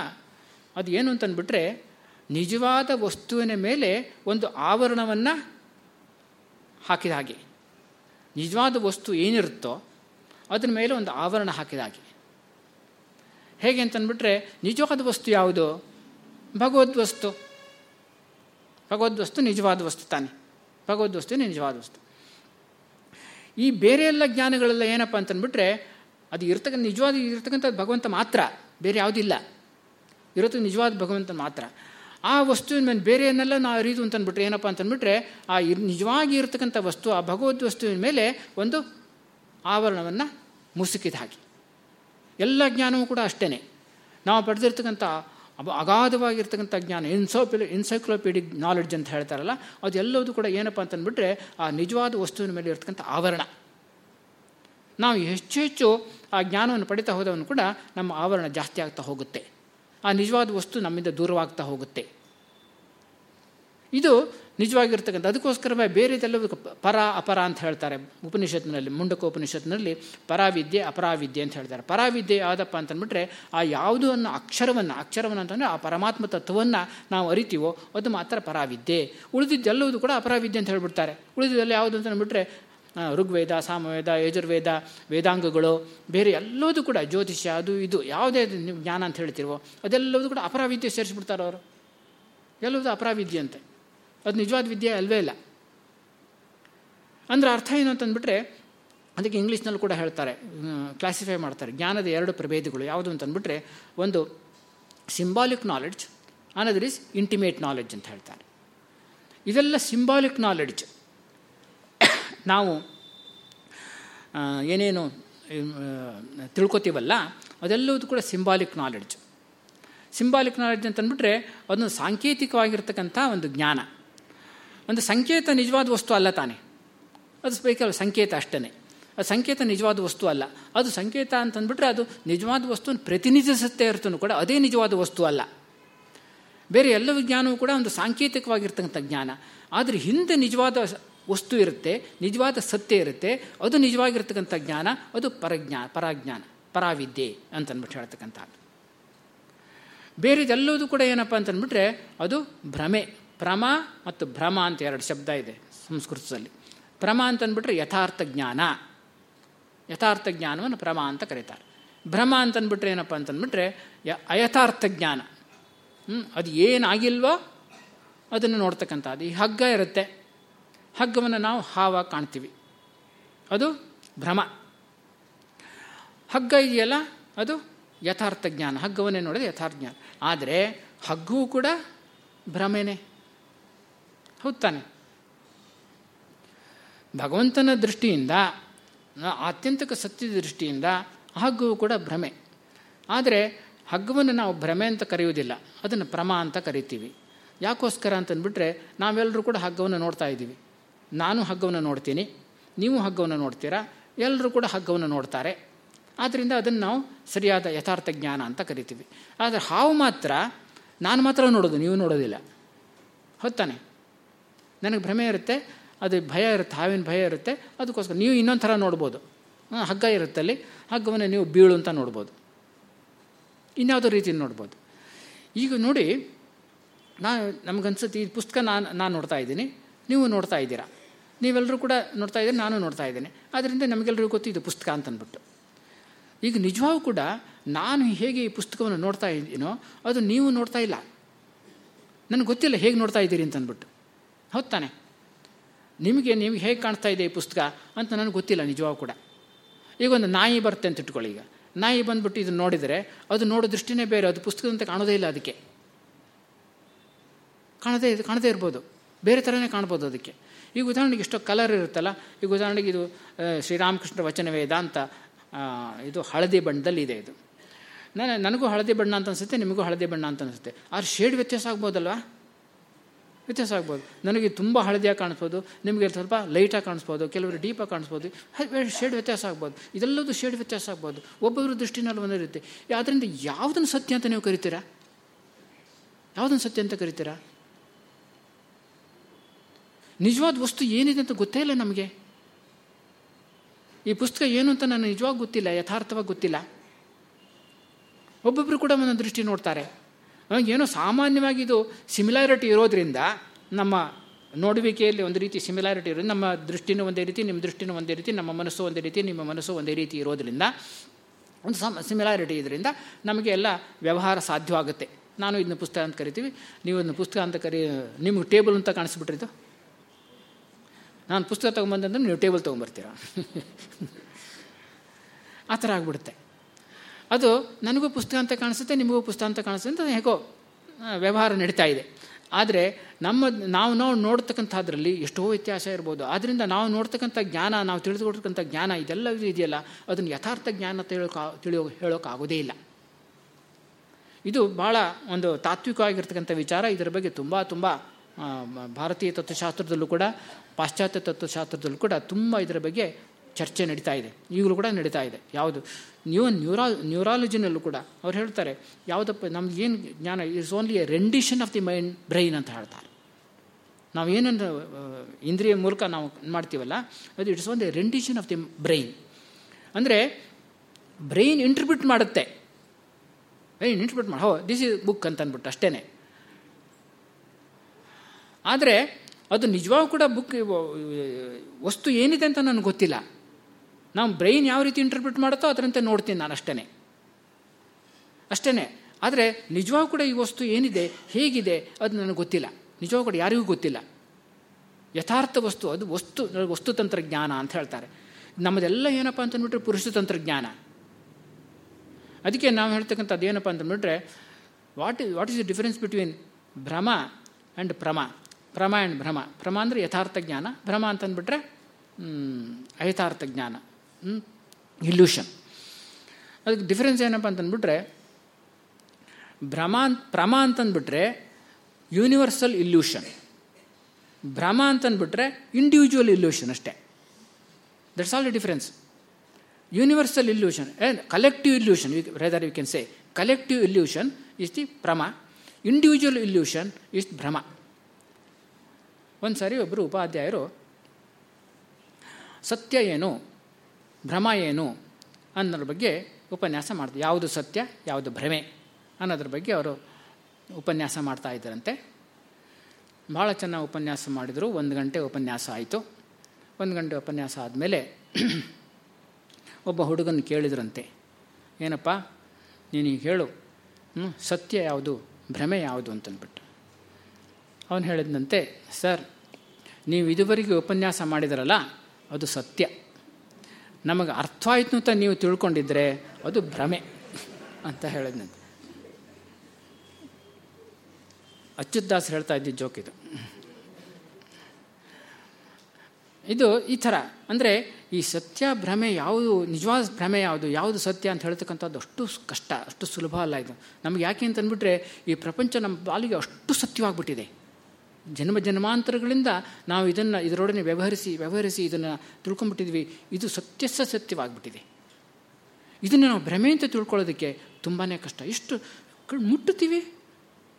ಅದು ಏನು ಅಂತಂದ್ಬಿಟ್ರೆ ನಿಜವಾದ ವಸ್ತುವಿನ ಮೇಲೆ ಒಂದು ಆವರಣವನ್ನು ಹಾಕಿದ ಹಾಗೆ. ನಿಜವಾದ ವಸ್ತು ಏನಿರುತ್ತೋ ಅದ್ರ ಮೇಲೆ ಒಂದು ಆವರಣ ಹಾಕಿದ ಹಾಗೆ. ಅಂತಂದ್ಬಿಟ್ರೆ ನಿಜವಾದ ವಸ್ತು ಯಾವುದು? ಭಗವದ್ ವಸ್ತು. ಭಗವದ್ ವಸ್ತು ನಿಜವಾದ ವಸ್ತು ತಾನೆ. ಭಗವದ್ ವಸ್ತು ನಿಜವಾದ ವಸ್ತು? ಈ ಬೇರೆ ಎಲ್ಲ ಜ್ಞಾನಗಳೆಲ್ಲ ಏನಪ್ಪ ಅಂತಂದ್ಬಿಟ್ರೆ ಅದು ಇರ್ತಕ್ಕಂಥ ನಿಜವಾದ ಇರ್ತಕ್ಕಂಥದ್ದು ಭಗವಂತ ಮಾತ್ರ. ಬೇರೆ ಯಾವುದಿಲ್ಲ ಇರೋದು ನಿಜವಾದ ಭಗವಂತ ಮಾತ್ರ. ಆ ವಸ್ತುವಿನ ಮೇಲೆ ಬೇರೆಯನ್ನೆಲ್ಲ ನಾವು ಅರಿದು ಅಂತಂದ್ಬಿಟ್ರೆ ಏನಪ್ಪ ಅಂತಂದ್ಬಿಟ್ರೆ ಆ ನಿಜವಾಗಿ ಇರತಕ್ಕಂಥ ವಸ್ತು, ಆ ಭಗವದ್ ವಸ್ತುವಿನ ಮೇಲೆ ಒಂದು ಆವರಣವನ್ನು ಮುಸುಕಿದ ಹಾಗೆ. ಎಲ್ಲ ಜ್ಞಾನವೂ ಕೂಡ ಅಷ್ಟೇ ನಾವು ಪಡೆದಿರ್ತಕ್ಕಂಥ ಅಗಾಧವಾಗಿರ್ತಕ್ಕಂಥ ಜ್ಞಾನ ಇನ್ಸೋಪಿ ಇನ್ಸೈಕ್ಲೋಪೀಡಿಕ್ ನಾಲೆಡ್ಜ್ ಅಂತ ಹೇಳ್ತಾರಲ್ಲ ಅದೆಲ್ಲವೂ ಕೂಡ ಏನಪ್ಪ ಅಂತಂದ್ಬಿಟ್ರೆ ಆ ನಿಜವಾದ ವಸ್ತುವಿನ ಮೇಲೆ ಇರ್ತಕ್ಕಂಥ ಆವರಣ. ನಾವು ಹೆಚ್ಚು ಹೆಚ್ಚು ಆ ಜ್ಞಾನವನ್ನು ಪಡಿತಾ ಹೋದವನು ಕೂಡ ನಮ್ಮ ಆವರಣ ಜಾಸ್ತಿ ಆಗ್ತಾ ಹೋಗುತ್ತೆ. ಆ ನಿಜವಾದ ವಸ್ತು ನಮ್ಮಿಂದ ದೂರವಾಗ್ತಾ ಹೋಗುತ್ತೆ. ಇದು ನಿಜವಾಗಿರ್ತಕ್ಕಂಥ, ಅದಕ್ಕೋಸ್ಕರವೇ ಬೇರೆದೆಲ್ಲವೂ ಪರ, ಅಪರ ಅಂತ ಹೇಳ್ತಾರೆ ಉಪನಿಷತ್ನಲ್ಲಿ ಮುಂಡಕ ಉಪನಿಷತ್ನಲ್ಲಿ ಪರಾವಿದ್ಯೆ, ಅಪರಾವಿದ್ಯೆ ಅಂತ ಹೇಳ್ತಾರೆ. ಪರಾವಿದ್ಯೆ ಯಾವುದಪ್ಪ ಅಂತಂದ್ಬಿಟ್ರೆ, ಆ ಯಾವುದೋ ಅನ್ನೋ ಅಕ್ಷರವನ್ನು ಅಕ್ಷರವನ್ನು ಅಂತಂದರೆ ಆ ಪರಮಾತ್ಮ ತತ್ವವನ್ನು ನಾವು ಅರಿತೀವೋ ಅದು ಮಾತ್ರ ಪರಾವಿದ್ಯೆ. ಉಳಿದಿದ್ದೆಲ್ಲವುದು ಕೂಡ ಅಪರಾವಿದ್ಯೆ ಅಂತ ಹೇಳ್ಬಿಡ್ತಾರೆ. ಉಳಿದಿದ್ದೆಲ್ಲ ಯಾವುದು ಅಂತ ಅಂದ್ಬಿಟ್ರೆ ಋಗ್ವೇದ, ಸಾಮವೇದ, ಯಜುರ್ವೇದ, ವೇದಾಂಗಗಳು, ಬೇರೆ ಎಲ್ಲದೂ ಕೂಡ ಜ್ಯೋತಿಷ್ಯ, ಅದು ಇದು, ಯಾವುದೇ ಜ್ಞಾನ ಅಂತ ಹೇಳ್ತಿರೋ ಅದೆಲ್ಲವೂ ಕೂಡ ಅಪರಾವಿದ್ಯೆ ಸೇರಿಸ್ಬಿಡ್ತಾರೆ ಅವರು. ಎಲ್ಲದೂ ಅಪರಾವಿದ್ಯೆ ಅಂತೆ. ಅದು ನಿಜವಾದ ವಿದ್ಯೆ ಅಲ್ವೇ ಇಲ್ಲ. ಅಂದರೆ ಅರ್ಥ ಏನು ಅಂತಂದ್ಬಿಟ್ರೆ, ಅದಕ್ಕೆ ಇಂಗ್ಲೀಷ್ನಲ್ಲಿ ಕೂಡ ಹೇಳ್ತಾರೆ ಕ್ಲಾಸಿಫೈ ಮಾಡ್ತಾರೆ, ಜ್ಞಾನದ ಎರಡು ಪ್ರಭೇದಗಳು. ಯಾವುದು ಅಂತಂದ್ಬಿಟ್ರೆ, ಒಂದು symbolic knowledge another is intimate knowledge ಅಂತ ಹೇಳ್ತಾರೆ. ಇದೆಲ್ಲ ಸಿಂಬಾಲಿಕ್ ನಾಲೆಡ್ಜ್ ನಾವು ಏನೇನು ತಿಳ್ಕೊತೀವಲ್ಲ, ಅದೆಲ್ಲವೂ ಕೂಡ ಸಿಂಬಾಲಿಕ್ ನಾಲೆಡ್ಜ್ ಸಿಂಬಾಲಿಕ್ ನಾಲೆಡ್ಜ್ ಅಂತಂದ್ಬಿಟ್ರೆ ಅದೊಂದು ಸಾಂಕೇತಿಕವಾಗಿರ್ತಕ್ಕಂಥ ಒಂದು ಜ್ಞಾನ. ಒಂದು ಸಂಕೇತ ನಿಜವಾದ ವಸ್ತು ಅಲ್ಲ ತಾನೆ. ಅದು ಬೇಕಲ್ಲ, ಸಂಕೇತ ಅಷ್ಟೇ ಅದು ಸಂಕೇತ ನಿಜವಾದ ವಸ್ತು ಅಲ್ಲ. ಅದು ಸಂಕೇತ ಅಂತಂದ್ಬಿಟ್ರೆ ಅದು ನಿಜವಾದ ವಸ್ತುವನ್ನು ಪ್ರತಿನಿಧಿಸುತ್ತೆ ಇರ್ತನೂ ಕೂಡ ಅದೇ ನಿಜವಾದ ವಸ್ತು ಅಲ್ಲ. ಬೇರೆ ಎಲ್ಲ ವಿಜ್ಞಾನವೂ ಕೂಡ ಒಂದು ಸಾಂಕೇತಿಕವಾಗಿರ್ತಕ್ಕಂಥ ಜ್ಞಾನ. ಆದರೆ ಹಿಂದೆ ನಿಜವಾದ ವಸ್ತು ಇರುತ್ತೆ, ನಿಜವಾದ ಸತ್ಯ ಇರುತ್ತೆ, ಅದು ನಿಜವಾಗಿರ್ತಕ್ಕಂಥ ಜ್ಞಾನ, ಅದು ಪರಜ್ಞಾನ ಪರಾಜ್ಞಾನ, ಪರಾವಿದ್ಯೆ ಅಂತಂದ್ಬಿಟ್ಟು ಹೇಳ್ತಕ್ಕಂಥದ್ದು. ಬೇರೆದೆಲ್ಲದೂ ಕೂಡ ಏನಪ್ಪ ಅಂತಂದ್ಬಿಟ್ರೆ ಅದು ಭ್ರಮೆ ಪ್ರಮ ಮತ್ತು ಭ್ರಮ ಅಂತ ಎರಡು ಶಬ್ದ ಇದೆ ಸಂಸ್ಕೃತದಲ್ಲಿ. ಪ್ರಮ ಅಂತಂದ್ಬಿಟ್ರೆ ಯಥಾರ್ಥ ಜ್ಞಾನ. ಯಥಾರ್ಥ ಜ್ಞಾನವನ್ನು ಪ್ರಮ ಅಂತ ಕರೀತಾರೆ. ಭ್ರಮ ಅಂತಂದ್ಬಿಟ್ರೆ ಏನಪ್ಪ ಅಂತಂದ್ಬಿಟ್ರೆ ಯ, ಅಯಥಾರ್ಥ ಜ್ಞಾನ. ಅದು ಏನಾಗಿಲ್ವೋ ಅದನ್ನು ನೋಡ್ತಕ್ಕಂಥದ್ದು. ಈ ಹಗ್ಗ ಇರುತ್ತೆ. ಹಗ್ಗವನ್ನು ನಾವು ಹಾವ ಕಾಣ್ತೀವಿ. ಅದು ಭ್ರಮ. ಹಗ್ಗ ಇದೆಯಲ್ಲ, ಅದು ಯಥಾರ್ಥ ಜ್ಞಾನ. ಹಗ್ಗವನ್ನೇ ನೋಡೋದು ಯಥಾರ್ಥ ಜ್ಞಾನ. ಆದರೆ ಹಗ್ಗವೂ ಕೂಡ ಭ್ರಮೆನೆ. ಹೌದು ತಾನೆ? ಭಗವಂತನ ದೃಷ್ಟಿಯಿಂದ ಆತ್ಯಂತಿಕ ಸತ್ಯದ ದೃಷ್ಟಿಯಿಂದ ಹಗ್ಗವು ಕೂಡ ಭ್ರಮೆ. ಆದರೆ ಹಗ್ಗವನ್ನು ನಾವು ಭ್ರಮೆ ಅಂತ ಕರೆಯುವುದಿಲ್ಲ. ಅದನ್ನು ಪ್ರಮ ಅಂತ ಕರಿತೀವಿ. ಯಾಕೋಸ್ಕರ ಅಂತಂದ್ಬಿಟ್ರೆ ನಾವೆಲ್ಲರೂ ಕೂಡ ಹಗ್ಗವನ್ನು ನೋಡ್ತಾ ಇದ್ದೀವಿ. ನಾನು ಹಗ್ಗವನ್ನು ನೋಡ್ತೀನಿ, ನೀವು ಹಗ್ಗವನ್ನು ನೋಡ್ತೀರಾ ಎಲ್ಲರೂ ಕೂಡ ಹಗ್ಗವನ್ನು ನೋಡ್ತಾರೆ. ಆದ್ದರಿಂದ ಅದನ್ನು ನಾವು ಸರಿಯಾದ ಯಥಾರ್ಥ ಜ್ಞಾನ ಅಂತ ಕರಿತೀವಿ. ಆದರೆ ಹಾವು ಮಾತ್ರ, ನಾನು ಮಾತ್ರ ನೋಡೋದು, ನೀವು ನೋಡೋದಿಲ್ಲ. ಹೊತ್ತಾನೆ. ನನಗೆ ಭ್ರಮೆ ಇರುತ್ತೆ, ಅದು ಭಯ ಇರುತ್ತೆ, ಹಾವಿನ ಭಯ ಇರುತ್ತೆ, ಅದಕ್ಕೋಸ್ಕರ ನೀವು ಇನ್ನೊಂದು ಥರ ನೋಡ್ಬೋದು ಹಗ್ಗ ಇರುತ್ತಲ್ಲಿ ಹಗ್ಗವನ್ನು ನೀವು ಬೀಳು ಅಂತ ನೋಡ್ಬೋದು. ಇನ್ಯಾವುದೋ ರೀತಿಯಲ್ಲಿ ನೋಡ್ಬೋದು. ಈಗ ನೋಡಿ, ನಾ ನಮಗನ್ಸುತ್ತೆ, ಈ ಪುಸ್ತಕ ನಾನು ನಾನು ನೋಡ್ತಾ ಇದ್ದೀನಿ, ನೀವು ನೋಡ್ತಾ ಇದ್ದೀರಾ. ನೀವೆಲ್ಲರೂ ಕೂಡ ನೋಡ್ತಾ ಇದ್ದೀರಿ, ನಾನು ನೋಡ್ತಾ ಇದ್ದೇನೆ. ಆದ್ದರಿಂದ ನಮಗೆಲ್ಲರಿಗೂ ಗೊತ್ತು ಇದು ಪುಸ್ತಕ ಅಂತನ್ಬಿಟ್ಟು ಈಗ ನಿಜವಾಗೂ ಕೂಡ ನಾನು ಹೇಗೆ ಈ ಪುಸ್ತಕವನ್ನು ನೋಡ್ತಾ ಇದ್ದೀನೋ ಅದು ನೀವು ನೋಡ್ತಾ ಇಲ್ಲ. ನನಗೆ ಗೊತ್ತಿಲ್ಲ ಹೇಗೆ ನೋಡ್ತಾ ಇದ್ದೀರಿ ಅಂತಂದ್ಬಿಟ್ಟು. ಹೌದು ತಾನೆ? ನಿಮಗೆ ನಿಮಗೆ ಹೇಗೆ ಕಾಣ್ತಾ ಇದೆ ಈ ಪುಸ್ತಕ ಅಂತ ನನಗೆ ಗೊತ್ತಿಲ್ಲ ನಿಜವಾಗೂ ಕೂಡ. ಈಗ ಒಂದು ನಾಯಿ ಬರುತ್ತೆ ಅಂತ ಇಟ್ಕೊಳ್ಳಿ ಈಗ. ನಾಯಿ ಬಂದ್ಬಿಟ್ಟು ಇದನ್ನು ನೋಡಿದರೆ ಅದು ನೋಡೋ ದೃಷ್ಟಿನೇ ಬೇರೆ, ಅದು ಪುಸ್ತಕದಂತೆ ಕಾಣೋದೇ ಇಲ್ಲ ಅದಕ್ಕೆ. ಕಾಣದೇ ಕಾಣದೇ ಇರ್ಬೋದು. ಬೇರೆ ಥರನೇ ಕಾಣ್ಬೋದು ಅದಕ್ಕೆ. ಈಗ ಉದಾಹರಣೆಗೆ ಇಷ್ಟೋ ಕಲರ್ ಇರುತ್ತಲ್ಲ ಈಗ ಉದಾಹರಣೆಗೆ ಇದು ಶ್ರೀರಾಮಕೃಷ್ಣ ವಚನ ವೇದಾಂತ ಇದು ಹಳದಿ ಬಣ್ಣದಲ್ಲಿ ಇದೆ ಇದು. ನಾನು, ನನಗೂ ಹಳದಿ ಬಣ್ಣ ಅಂತ ಅನಿಸುತ್ತೆ, ನಿಮಗೂ ಹಳದಿ ಬಣ್ಣ ಅಂತ ಅನಿಸುತ್ತೆ. ಆ ಶೇಡ್ ವ್ಯತ್ಯಾಸ ಆಗ್ಬೋದಲ್ವಾ? ವ್ಯತ್ಯಾಸ ಆಗ್ಬೋದು. ನನಗೆ ತುಂಬ ಹಳದಿಯಾಗಿ ಕಾಣಿಸ್ಬೋದು, ನಿಮಗೆ ಸ್ವಲ್ಪ ಲೈಟಾಗಿ ಕಾಣಿಸ್ಬೋದು, ಕೆಲವರು ಡೀಪಾಗಿ ಕಾಣಿಸ್ಬೋದು ಶೇಡ್ ವ್ಯತ್ಯಾಸ ಆಗ್ಬೋದು. ಇದೆಲ್ಲದೂ ಶೇಡ್ ವ್ಯತ್ಯಾಸ ಆಗ್ಬೋದು. ಒಬ್ಬೊಬ್ಬರ ದೃಷ್ಟಿನಲ್ಲಿ ಒಂದಿರುತ್ತೆ ಆದ್ದರಿಂದ ಯಾವುದನ್ನು ಸತ್ಯ ಅಂತ ನೀವು ಕರಿತೀರಾ? ಯಾವುದನ್ನು ಸತ್ಯ ಅಂತ ಕರಿತೀರಾ? ನಿಜವಾದ ವಸ್ತು ಏನಿದೆ ಅಂತ ಗೊತ್ತೇ ಇಲ್ಲ ನಮಗೆ. ಈ ಪುಸ್ತಕ ಏನು ಅಂತ ನನಗೆ ನಿಜವಾಗಿ ಗೊತ್ತಿಲ್ಲ, ಯಥಾರ್ಥವಾಗಿ ಗೊತ್ತಿಲ್ಲ. ಒಬ್ಬೊಬ್ಬರು ಕೂಡ ಒಂದೊಂದು ದೃಷ್ಟಿ ನೋಡ್ತಾರೆ. ಏನೋ ಸಾಮಾನ್ಯವಾಗಿ ಇದು ಸಿಮಿಲಾರಿಟಿ ಇರೋದ್ರಿಂದ ನಮ್ಮ ನೋಡುವಿಕೆಯಲ್ಲಿ ಒಂದು ರೀತಿ ಸಿಮಿಲಾರಿಟಿ ಇರೋದು ನಮ್ಮ ದೃಷ್ಟಿನೂ ಒಂದೇ ರೀತಿ, ನಿಮ್ಮ ದೃಷ್ಟಿನೂ ಒಂದೇ ರೀತಿ, ನಮ್ಮ ಮನಸ್ಸು ಒಂದೇ ರೀತಿ, ನಿಮ್ಮ ಮನಸ್ಸು ಒಂದೇ ರೀತಿ ಇರೋದ್ರಿಂದ ಒಂದು ಸಮ ಸಿಮಿಲಾರಿಟಿ ಇದರಿಂದ ನಮಗೆ ಎಲ್ಲ ವ್ಯವಹಾರ ಸಾಧ್ಯವಾಗುತ್ತೆ. ನಾನು ಇದನ್ನ ಪುಸ್ತಕ ಅಂತ ಕರಿತೀವಿ. ನೀವು ಇದನ್ನ ಪುಸ್ತಕ ಅಂತ ಕರಿ ನಿಮಗೆ ಟೇಬಲ್ ಅಂತ ಕಾಣಿಸ್ಬಿಟ್ರಿದು ನಾನು ಪುಸ್ತಕ ತೊಗೊಂಬಂದಂದ್ರೆ ನೀವು ಟೇಬಲ್ ತೊಗೊಂಬರ್ತೀರ? ಆ ಥರ ಆಗ್ಬಿಡುತ್ತೆ. ಅದು ನನಗೂ ಪುಸ್ತಕ ಅಂತ ಕಾಣಿಸುತ್ತೆ, ನಿಮಗೂ ಪುಸ್ತಕ ಅಂತ ಕಾಣಿಸುತ್ತೆ ಅಂತ ಹೇಗೋ ವ್ಯವಹಾರ ನಡೀತಾ ಇದೆ. ಆದರೆ ನಮ್ಮ, ನಾವು ನಾವು ನೋಡ್ತಕ್ಕಂಥದ್ರಲ್ಲಿ ಎಷ್ಟೋ ವ್ಯತ್ಯಾಸ ಇರ್ಬೋದು. ಆದ್ದರಿಂದ ನಾವು ನೋಡ್ತಕ್ಕಂಥ ಜ್ಞಾನ, ನಾವು ತಿಳಿದುಕೊಡ್ತಕ್ಕಂಥ ಜ್ಞಾನ ಇದೆಲ್ಲ ಇದೆಯಲ್ಲ, ಅದನ್ನು ಯಥಾರ್ಥ ಜ್ಞಾನ ತಿಳ್ಕೊ, ತಿಳಿಯೋ, ಹೇಳೋಕ್ಕಾಗೋದೇ ಇಲ್ಲ. ಇದು ಭಾಳ ಒಂದು ತಾತ್ವಿಕವಾಗಿರ್ತಕ್ಕಂಥ ವಿಚಾರ. ಇದರ ಬಗ್ಗೆ ತುಂಬ ತುಂಬ ಭಾರತೀಯ ತತ್ವಶಾಸ್ತ್ರದಲ್ಲೂ ಕೂಡ, ಪಾಶ್ಚಾತ್ಯ ತತ್ವಶಾಸ್ತ್ರದಲ್ಲೂ ಕೂಡ ತುಂಬ ಇದರ ಬಗ್ಗೆ ಚರ್ಚೆ ನಡೀತಾ ಇದೆ. ಈಗಲೂ ಕೂಡ ನಡೀತಾ ಇದೆ. ಯಾವುದು? ನ್ಯೂ ನ್ಯೂರಾ ನ್ಯೂರಾಲಜಿನಲ್ಲೂ ಕೂಡ ಅವ್ರು ಹೇಳ್ತಾರೆ, ಯಾವುದಪ್ಪ ಏನು ಜ್ಞಾನ, it's only a rendition of the mind brain ಅಂತ ಹೇಳ್ತಾರೆ. ನಾವು ಏನನ್ನು ಇಂದ್ರಿಯ ಮೂಲಕ ನಾವು ಮಾಡ್ತೀವಲ್ಲ, ಅದು it's own the rendition of the brain. ಅಂದರೆ, ಬ್ರೈನ್ ಇಂಟ್ರಿಬ್ಯೂಟ್ ಮಾಡುತ್ತೆ. ಬ್ರೈನ್ ಇಂಟ್ರಿಬ್ಯೂಟ್ ಮಾಡಿ ಹೋ ದಿಸ್ ಇಸ್ ಬುಕ್ ಅಂತ ಅಂದ್ಬಿಟ್ಟು ಅಷ್ಟೇ ಆದರೆ ಅದು ನಿಜವಾಗೂ ಕೂಡ ಬುಕ್ ವಸ್ತು ಏನಿದೆ ಅಂತ ನನಗೆ ಗೊತ್ತಿಲ್ಲ. ನಾವು ಬ್ರೈನ್ ಯಾವ ರೀತಿ ಇಂಟರ್ಪ್ರಿಟ್ ಮಾಡುತ್ತೋ ಅದರಂತೆ ನೋಡ್ತೀನಿ ನಾನು ಅಷ್ಟೇ ಅಷ್ಟೇ ಆದರೆ ನಿಜವಾಗೂ ಕೂಡ ಈ ವಸ್ತು ಏನಿದೆ, ಹೇಗಿದೆ ಅದು ನನಗೆ ಗೊತ್ತಿಲ್ಲ. ನಿಜವಾಗೂ ಕೂಡ ಯಾರಿಗೂ ಗೊತ್ತಿಲ್ಲ. ಯಥಾರ್ಥ ವಸ್ತು, ಅದು ವಸ್ತು ವಸ್ತು ತಂತ್ರಜ್ಞಾನ ಅಂತ ಹೇಳ್ತಾರೆ. ನಮ್ಮದೆಲ್ಲ ಏನಪ್ಪ ಅಂತಂದ್ಬಿಟ್ರೆ ಪುರುಷ ತಂತ್ರಜ್ಞಾನ. ಅದಕ್ಕೆ ನಾವು ಹೇಳ್ತಕ್ಕಂಥದ್ದು ಏನಪ್ಪ ಅಂತಂದ್ಬಿಟ್ರೆ what what is the difference between bhrama and prama prama and bhrama. ಭ್ರಮ ಅಂದರೆ ಯಥಾರ್ಥ ಜ್ಞಾನ. ಭ್ರಮ ಅಂತಂದ್ಬಿಟ್ರೆ ಅಯಥಾರ್ಥ ಜ್ಞಾನ. ಇಲ್ಯೂಷನ್ ಅದಕ್ಕೆ ಡಿಫ್ರೆನ್ಸ್ ಏನಪ್ಪ ಅಂತಂದ್ಬಿಟ್ರೆ, ಭ್ರಮ ಭ್ರಮ ಅಂತಂದ್ಬಿಟ್ರೆ ಯೂನಿವರ್ಸಲ್ ಇಲ್ಯೂಷನ್ ಭ್ರಮ ಅಂತಂದ್ಬಿಟ್ರೆ ಇಂಡಿವಿಜುವಲ್ ಇಲ್ಯೂಷನ್ ಅಷ್ಟೇ. That's all the difference universal illusion collective illusion rather you can say collective illusion is the ಭ್ರಮ individual illusion is ಭ್ರಮ. ಒಂದು ಸಾರಿ ಒಬ್ಬರು ಉಪಾಧ್ಯಾಯರು, ಸತ್ಯ ಏನು? ಭ್ರಮ ಏನು? ಅನ್ನೋದ್ರ ಬಗ್ಗೆ ಉಪನ್ಯಾಸ ಮಾಡ್ತಾರೆ ಯಾವುದು ಸತ್ಯ, ಯಾವುದು ಭ್ರಮೆ? ಅನ್ನೋದ್ರ ಬಗ್ಗೆ ಅವರು ಉಪನ್ಯಾಸ ಮಾಡ್ತಾ ಇದ್ದರಂತೆ. ಭಾಳ ಚೆನ್ನಾಗಿ ಉಪನ್ಯಾಸ ಮಾಡಿದರು. ಒಂದು ಗಂಟೆ ಉಪನ್ಯಾಸ ಆಯಿತು. ಒಂದು ಗಂಟೆ ಉಪನ್ಯಾಸ ಆದಮೇಲೆ ಒಬ್ಬ ಹುಡುಗನ ಕೇಳಿದ್ರಂತೆ, ಏನಪ್ಪ ನೀನು ಹೇಳು ಸತ್ಯ ಯಾವುದು, ಭ್ರಮೆ ಯಾವುದು? ಅಂತಂದ್ಬಿಟ್ಟು ಅವನು ಹೇಳಿದಂತೆ ಸರ್, ನೀವು ಇದುವರೆಗೆ ಉಪನ್ಯಾಸ ಮಾಡಿದ್ರಲ್ಲ, ಅದು ಸತ್ಯ. ನಮಗೆ ಅರ್ಥ ಆಯ್ತು ಅಂತ ನೀವು ತಿಳ್ಕೊಂಡಿದ್ರೆ ಅದು ಭ್ರಮೆ, ಅಂತ ಹೇಳಿದ್ನಂತೆ. ಅಚ್ಯುತ್ ಹೇಳ್ತಾ ಇದ್ದಿದ್ದು ಜೋಕ್ ಇದು. ಇದು ಈ ಥರ, ಅಂದರೆ ಈ ಸತ್ಯ ಭ್ರಮೆ ಯಾವುದು, ನಿಜವಾದ ಭ್ರಮೆ ಯಾವುದು ಯಾವುದು ಸತ್ಯ ಅಂತ ಹೇಳ್ತಕ್ಕಂಥದ್ದು ಅಷ್ಟು ಕಷ್ಟ, ಅಷ್ಟು ಸುಲಭ ಅಲ್ಲ ಇದು. ನಮ್ಗೆ ಯಾಕೆ ಅಂತಂದ್ಬಿಟ್ರೆ, ಈ ಪ್ರಪಂಚ ನಮ್ಮ ಬಾಲಿಗೆ ಅಷ್ಟು ಸತ್ಯವಾಗ್ಬಿಟ್ಟಿದೆ. ಜನ್ಮ ಜನ್ಮಾಂತರಗಳಿಂದ ನಾವು ಇದನ್ನು ಇದರೊಡನೆ ವ್ಯವಹರಿಸಿ ವ್ಯವಹರಿಸಿ ಇದನ್ನು ತಿಳ್ಕೊಂಬಿಟ್ಟಿದ್ವಿ ಇದು ಸತ್ಯಸ್ಸ ಸತ್ಯವಾಗ್ಬಿಟ್ಟಿದೆ. ಇದನ್ನು ನಾವು ಭ್ರಮೆ ಅಂತ ತಿಳ್ಕೊಳ್ಳೋದಕ್ಕೆ ತುಂಬಾ ಕಷ್ಟ. ಎಷ್ಟು ಮುಟ್ಟುತ್ತೀವಿ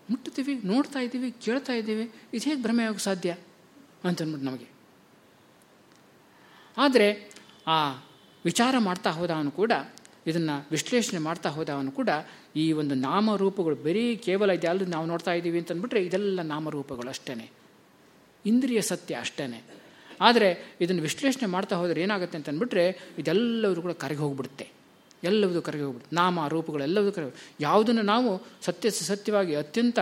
ಮುಟ್ಟುತ್ತೀವಿ, ನೋಡ್ತಾ ಇದ್ದೀವಿ, ಕೇಳ್ತಾ ಇದ್ದೀವಿ. ಇದು ಹೇಗೆ ಭ್ರಮೆ ಆಗೋಕ್ಕೆ ಸಾಧ್ಯ ಅಂತಂದ್ಬಿಟ್ಟು ನಮಗೆ. ಆದರೆ ಆ ವಿಚಾರ ಮಾಡ್ತಾ ಹೋದವನು ಕೂಡ ಇದನ್ನು ವಿಶ್ಲೇಷಣೆ ಮಾಡ್ತಾ ಹೋದವನು ಕೂಡ ಈ ಒಂದು ನಾಮರೂಪಗಳು ಬರೀ ಕೇವಲ ಇದೆಲ್ಲ ನಾವು ನೋಡ್ತಾ ಇದ್ದೀವಿ ಅಂತಂದ್ಬಿಟ್ರೆ ಇದೆಲ್ಲ ನಾಮರೂಪಗಳು ಅಷ್ಟೇ ಇಂದ್ರಿಯ ಸತ್ಯ ಅಷ್ಟೇ ಆದರೆ ಇದನ್ನು ವಿಶ್ಲೇಷಣೆ ಮಾಡ್ತಾ ಹೋದರೆ ಏನಾಗುತ್ತೆ ಅಂತಂದ್ಬಿಟ್ರೆ ಇದೆಲ್ಲವರು ಕೂಡ ಕರಗಿ ಹೋಗ್ಬಿಡುತ್ತೆ. ಎಲ್ಲವೂ ಕರಗಿ ಹೋಗ್ಬಿಡುತ್ತೆ. ನಾಮ, ರೂಪಗಳು ಎಲ್ಲವೂ ಕರಗಿ ಯಾವುದನ್ನು ನಾವು ಸತ್ಯ ಸತ್ಯವಾಗಿ ಅತ್ಯಂತ,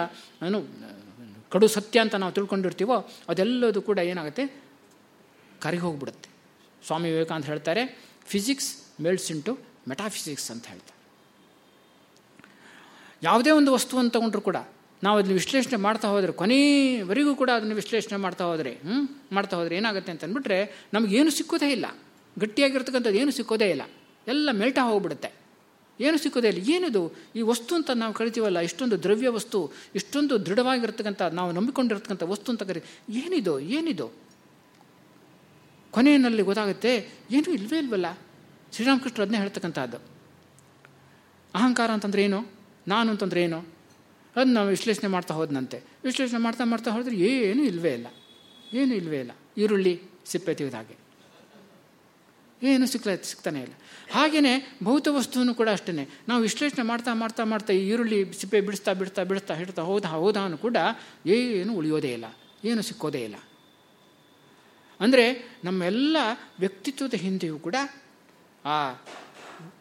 ಏನು, ಕಡು ಸತ್ಯ ಅಂತ ನಾವು ತಿಳ್ಕೊಂಡಿರ್ತೀವೋ ಅದೆಲ್ಲದೂ ಕೂಡ ಏನಾಗುತ್ತೆ? ಕರಗಿ ಹೋಗ್ಬಿಡುತ್ತೆ. ಸ್ವಾಮಿ ವಿವೇಕಾನಂದ ಹೇಳ್ತಾರೆ ಫಿಸಿಕ್ಸ್ ಮೆಲ್ಟ್ಸ್ ಇಂಟು ಮೆಟಾಫಿಸಿಕ್ಸ್ ಅಂತ ಹೇಳ್ತಾರೆ. ಯಾವುದೇ ಒಂದು ವಸ್ತುವನ್ನು ತಗೊಂಡ್ರು ಕೂಡ ನಾವು ಅದನ್ನು ವಿಶ್ಲೇಷಣೆ ಮಾಡ್ತಾ ಹೋದರೆ ಕೊನೆಯವರೆಗೂ ಕೂಡ ಅದನ್ನು ವಿಶ್ಲೇಷಣೆ ಮಾಡ್ತಾ ಹೋದರೆ ಹ್ಞೂ ಮಾಡ್ತಾ ಹೋದರೆ ಏನಾಗುತ್ತೆ ಅಂತ ಅಂದ್ಬಿಟ್ರೆ ನಮಗೇನು ಸಿಕ್ಕೋದೇ ಇಲ್ಲ. ಗಟ್ಟಿಯಾಗಿರ್ತಕ್ಕಂಥದ್ದು ಏನು ಸಿಕ್ಕೋದೇ ಇಲ್ಲ. ಎಲ್ಲ ಮೆಲ್ಟ ಹೋಗ್ಬಿಡುತ್ತೆ. ಏನು ಸಿಕ್ಕೋದೇ ಇಲ್ಲ. ಏನಿದು? ಈ ವಸ್ತು ಅಂತ ನಾವು ಕರಿತೀವಲ್ಲ, ಇಷ್ಟೊಂದು ದ್ರವ್ಯ ವಸ್ತು, ಇಷ್ಟೊಂದು ದೃಢವಾಗಿರ್ತಕ್ಕಂಥ, ನಾವು ನಂಬಿಕೊಂಡಿರ್ತಕ್ಕಂಥ ವಸ್ತು ಅಂತ ಕರಿ, ಏನಿದು? ಏನಿದು? ಕೊನೆಯಲ್ಲಿ ಗೊತ್ತಾಗುತ್ತೆ, ಏನೂ ಇಲ್ವೇ ಇಲ್ವಲ್ಲ. ಶ್ರೀರಾಮಕೃಷ್ಣ ಅದನ್ನೇ ಹೇಳ್ತಕ್ಕಂಥದ್ದು. ಅಹಂಕಾರ ಅಂತಂದ್ರೆ ಏನು? ನಾನು ಅಂತಂದ್ರೆ ಏನು? ಅದು ನಾವು ವಿಶ್ಲೇಷಣೆ ಮಾಡ್ತಾ ಹೋದನಂತೆ. ವಿಶ್ಲೇಷಣೆ ಮಾಡ್ತಾ ಮಾಡ್ತಾ ಹೋದ್ರೆ ಏನು ಇಲ್ವೇ ಇಲ್ಲ. ಏನೂ ಇಲ್ವೇ ಇಲ್ಲ. ಈರುಳ್ಳಿ ಸಿಪ್ಪೆ ತೆಗೆದ ಹಾಗೆ. ಏನು ಸಿಕ್ಕ ಸಿಗ್ತಾನೆ ಇಲ್ಲ. ಹಾಗೆಯೇ ಭೌತ ವಸ್ತುವನ್ನು ಕೂಡ ಅಷ್ಟೇ ನಾವು ವಿಶ್ಲೇಷಣೆ ಮಾಡ್ತಾ ಮಾಡ್ತಾ ಮಾಡ್ತಾ ಈ ಈರುಳ್ಳಿ ಸಿಪ್ಪೆ ಬಿಡಿಸ್ತಾ ಬಿಡ್ತಾ ಬಿಡಿಸ್ತಾ ಹಿಡ್ತಾ ಹೋದ ಹೋದಾನು ಕೂಡ ಏನು ಉಳಿಯೋದೇ ಇಲ್ಲ. ಏನು ಸಿಕ್ಕೋದೇ ಇಲ್ಲ. ಅಂದರೆ ನಮ್ಮೆಲ್ಲ ವ್ಯಕ್ತಿತ್ವದ ಹಿಂದೆಯೂ ಕೂಡ ಆ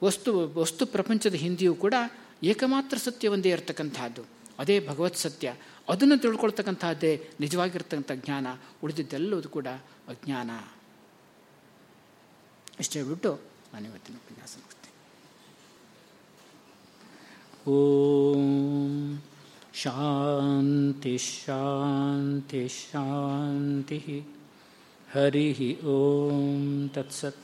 ವಸ್ತು ವಸ್ತು ಪ್ರಪಂಚದ ಹಿಂದೆಯೂ ಕೂಡ ಏಕಮಾತ್ರ ಸತ್ಯ ಒಂದೇ ಇರತಕ್ಕಂಥದ್ದು ಅದೇ ಭಗವತ್ ಸತ್ಯ. ಅದನ್ನು ತಿಳ್ಕೊಳ್ತಕ್ಕಂಥದ್ದೇ ನಿಜವಾಗಿರ್ತಕ್ಕಂಥ ಜ್ಞಾನ. ಉಳಿದಿದ್ದೆಲ್ಲವೂ ಕೂಡ ಅಜ್ಞಾನ. ಇಷ್ಟೇ ಬಿಟ್ಟು ನಾನು ಇವತ್ತಿನ ಉಪನ್ಯಾಸ ಮಾಡ್ತೀನಿ ಓಂ ಶಾಂತಿ ಶಾಂತಿ ಶಾಂತಿ. ಹರಿ ಓಂ ತತ್ಸತ್.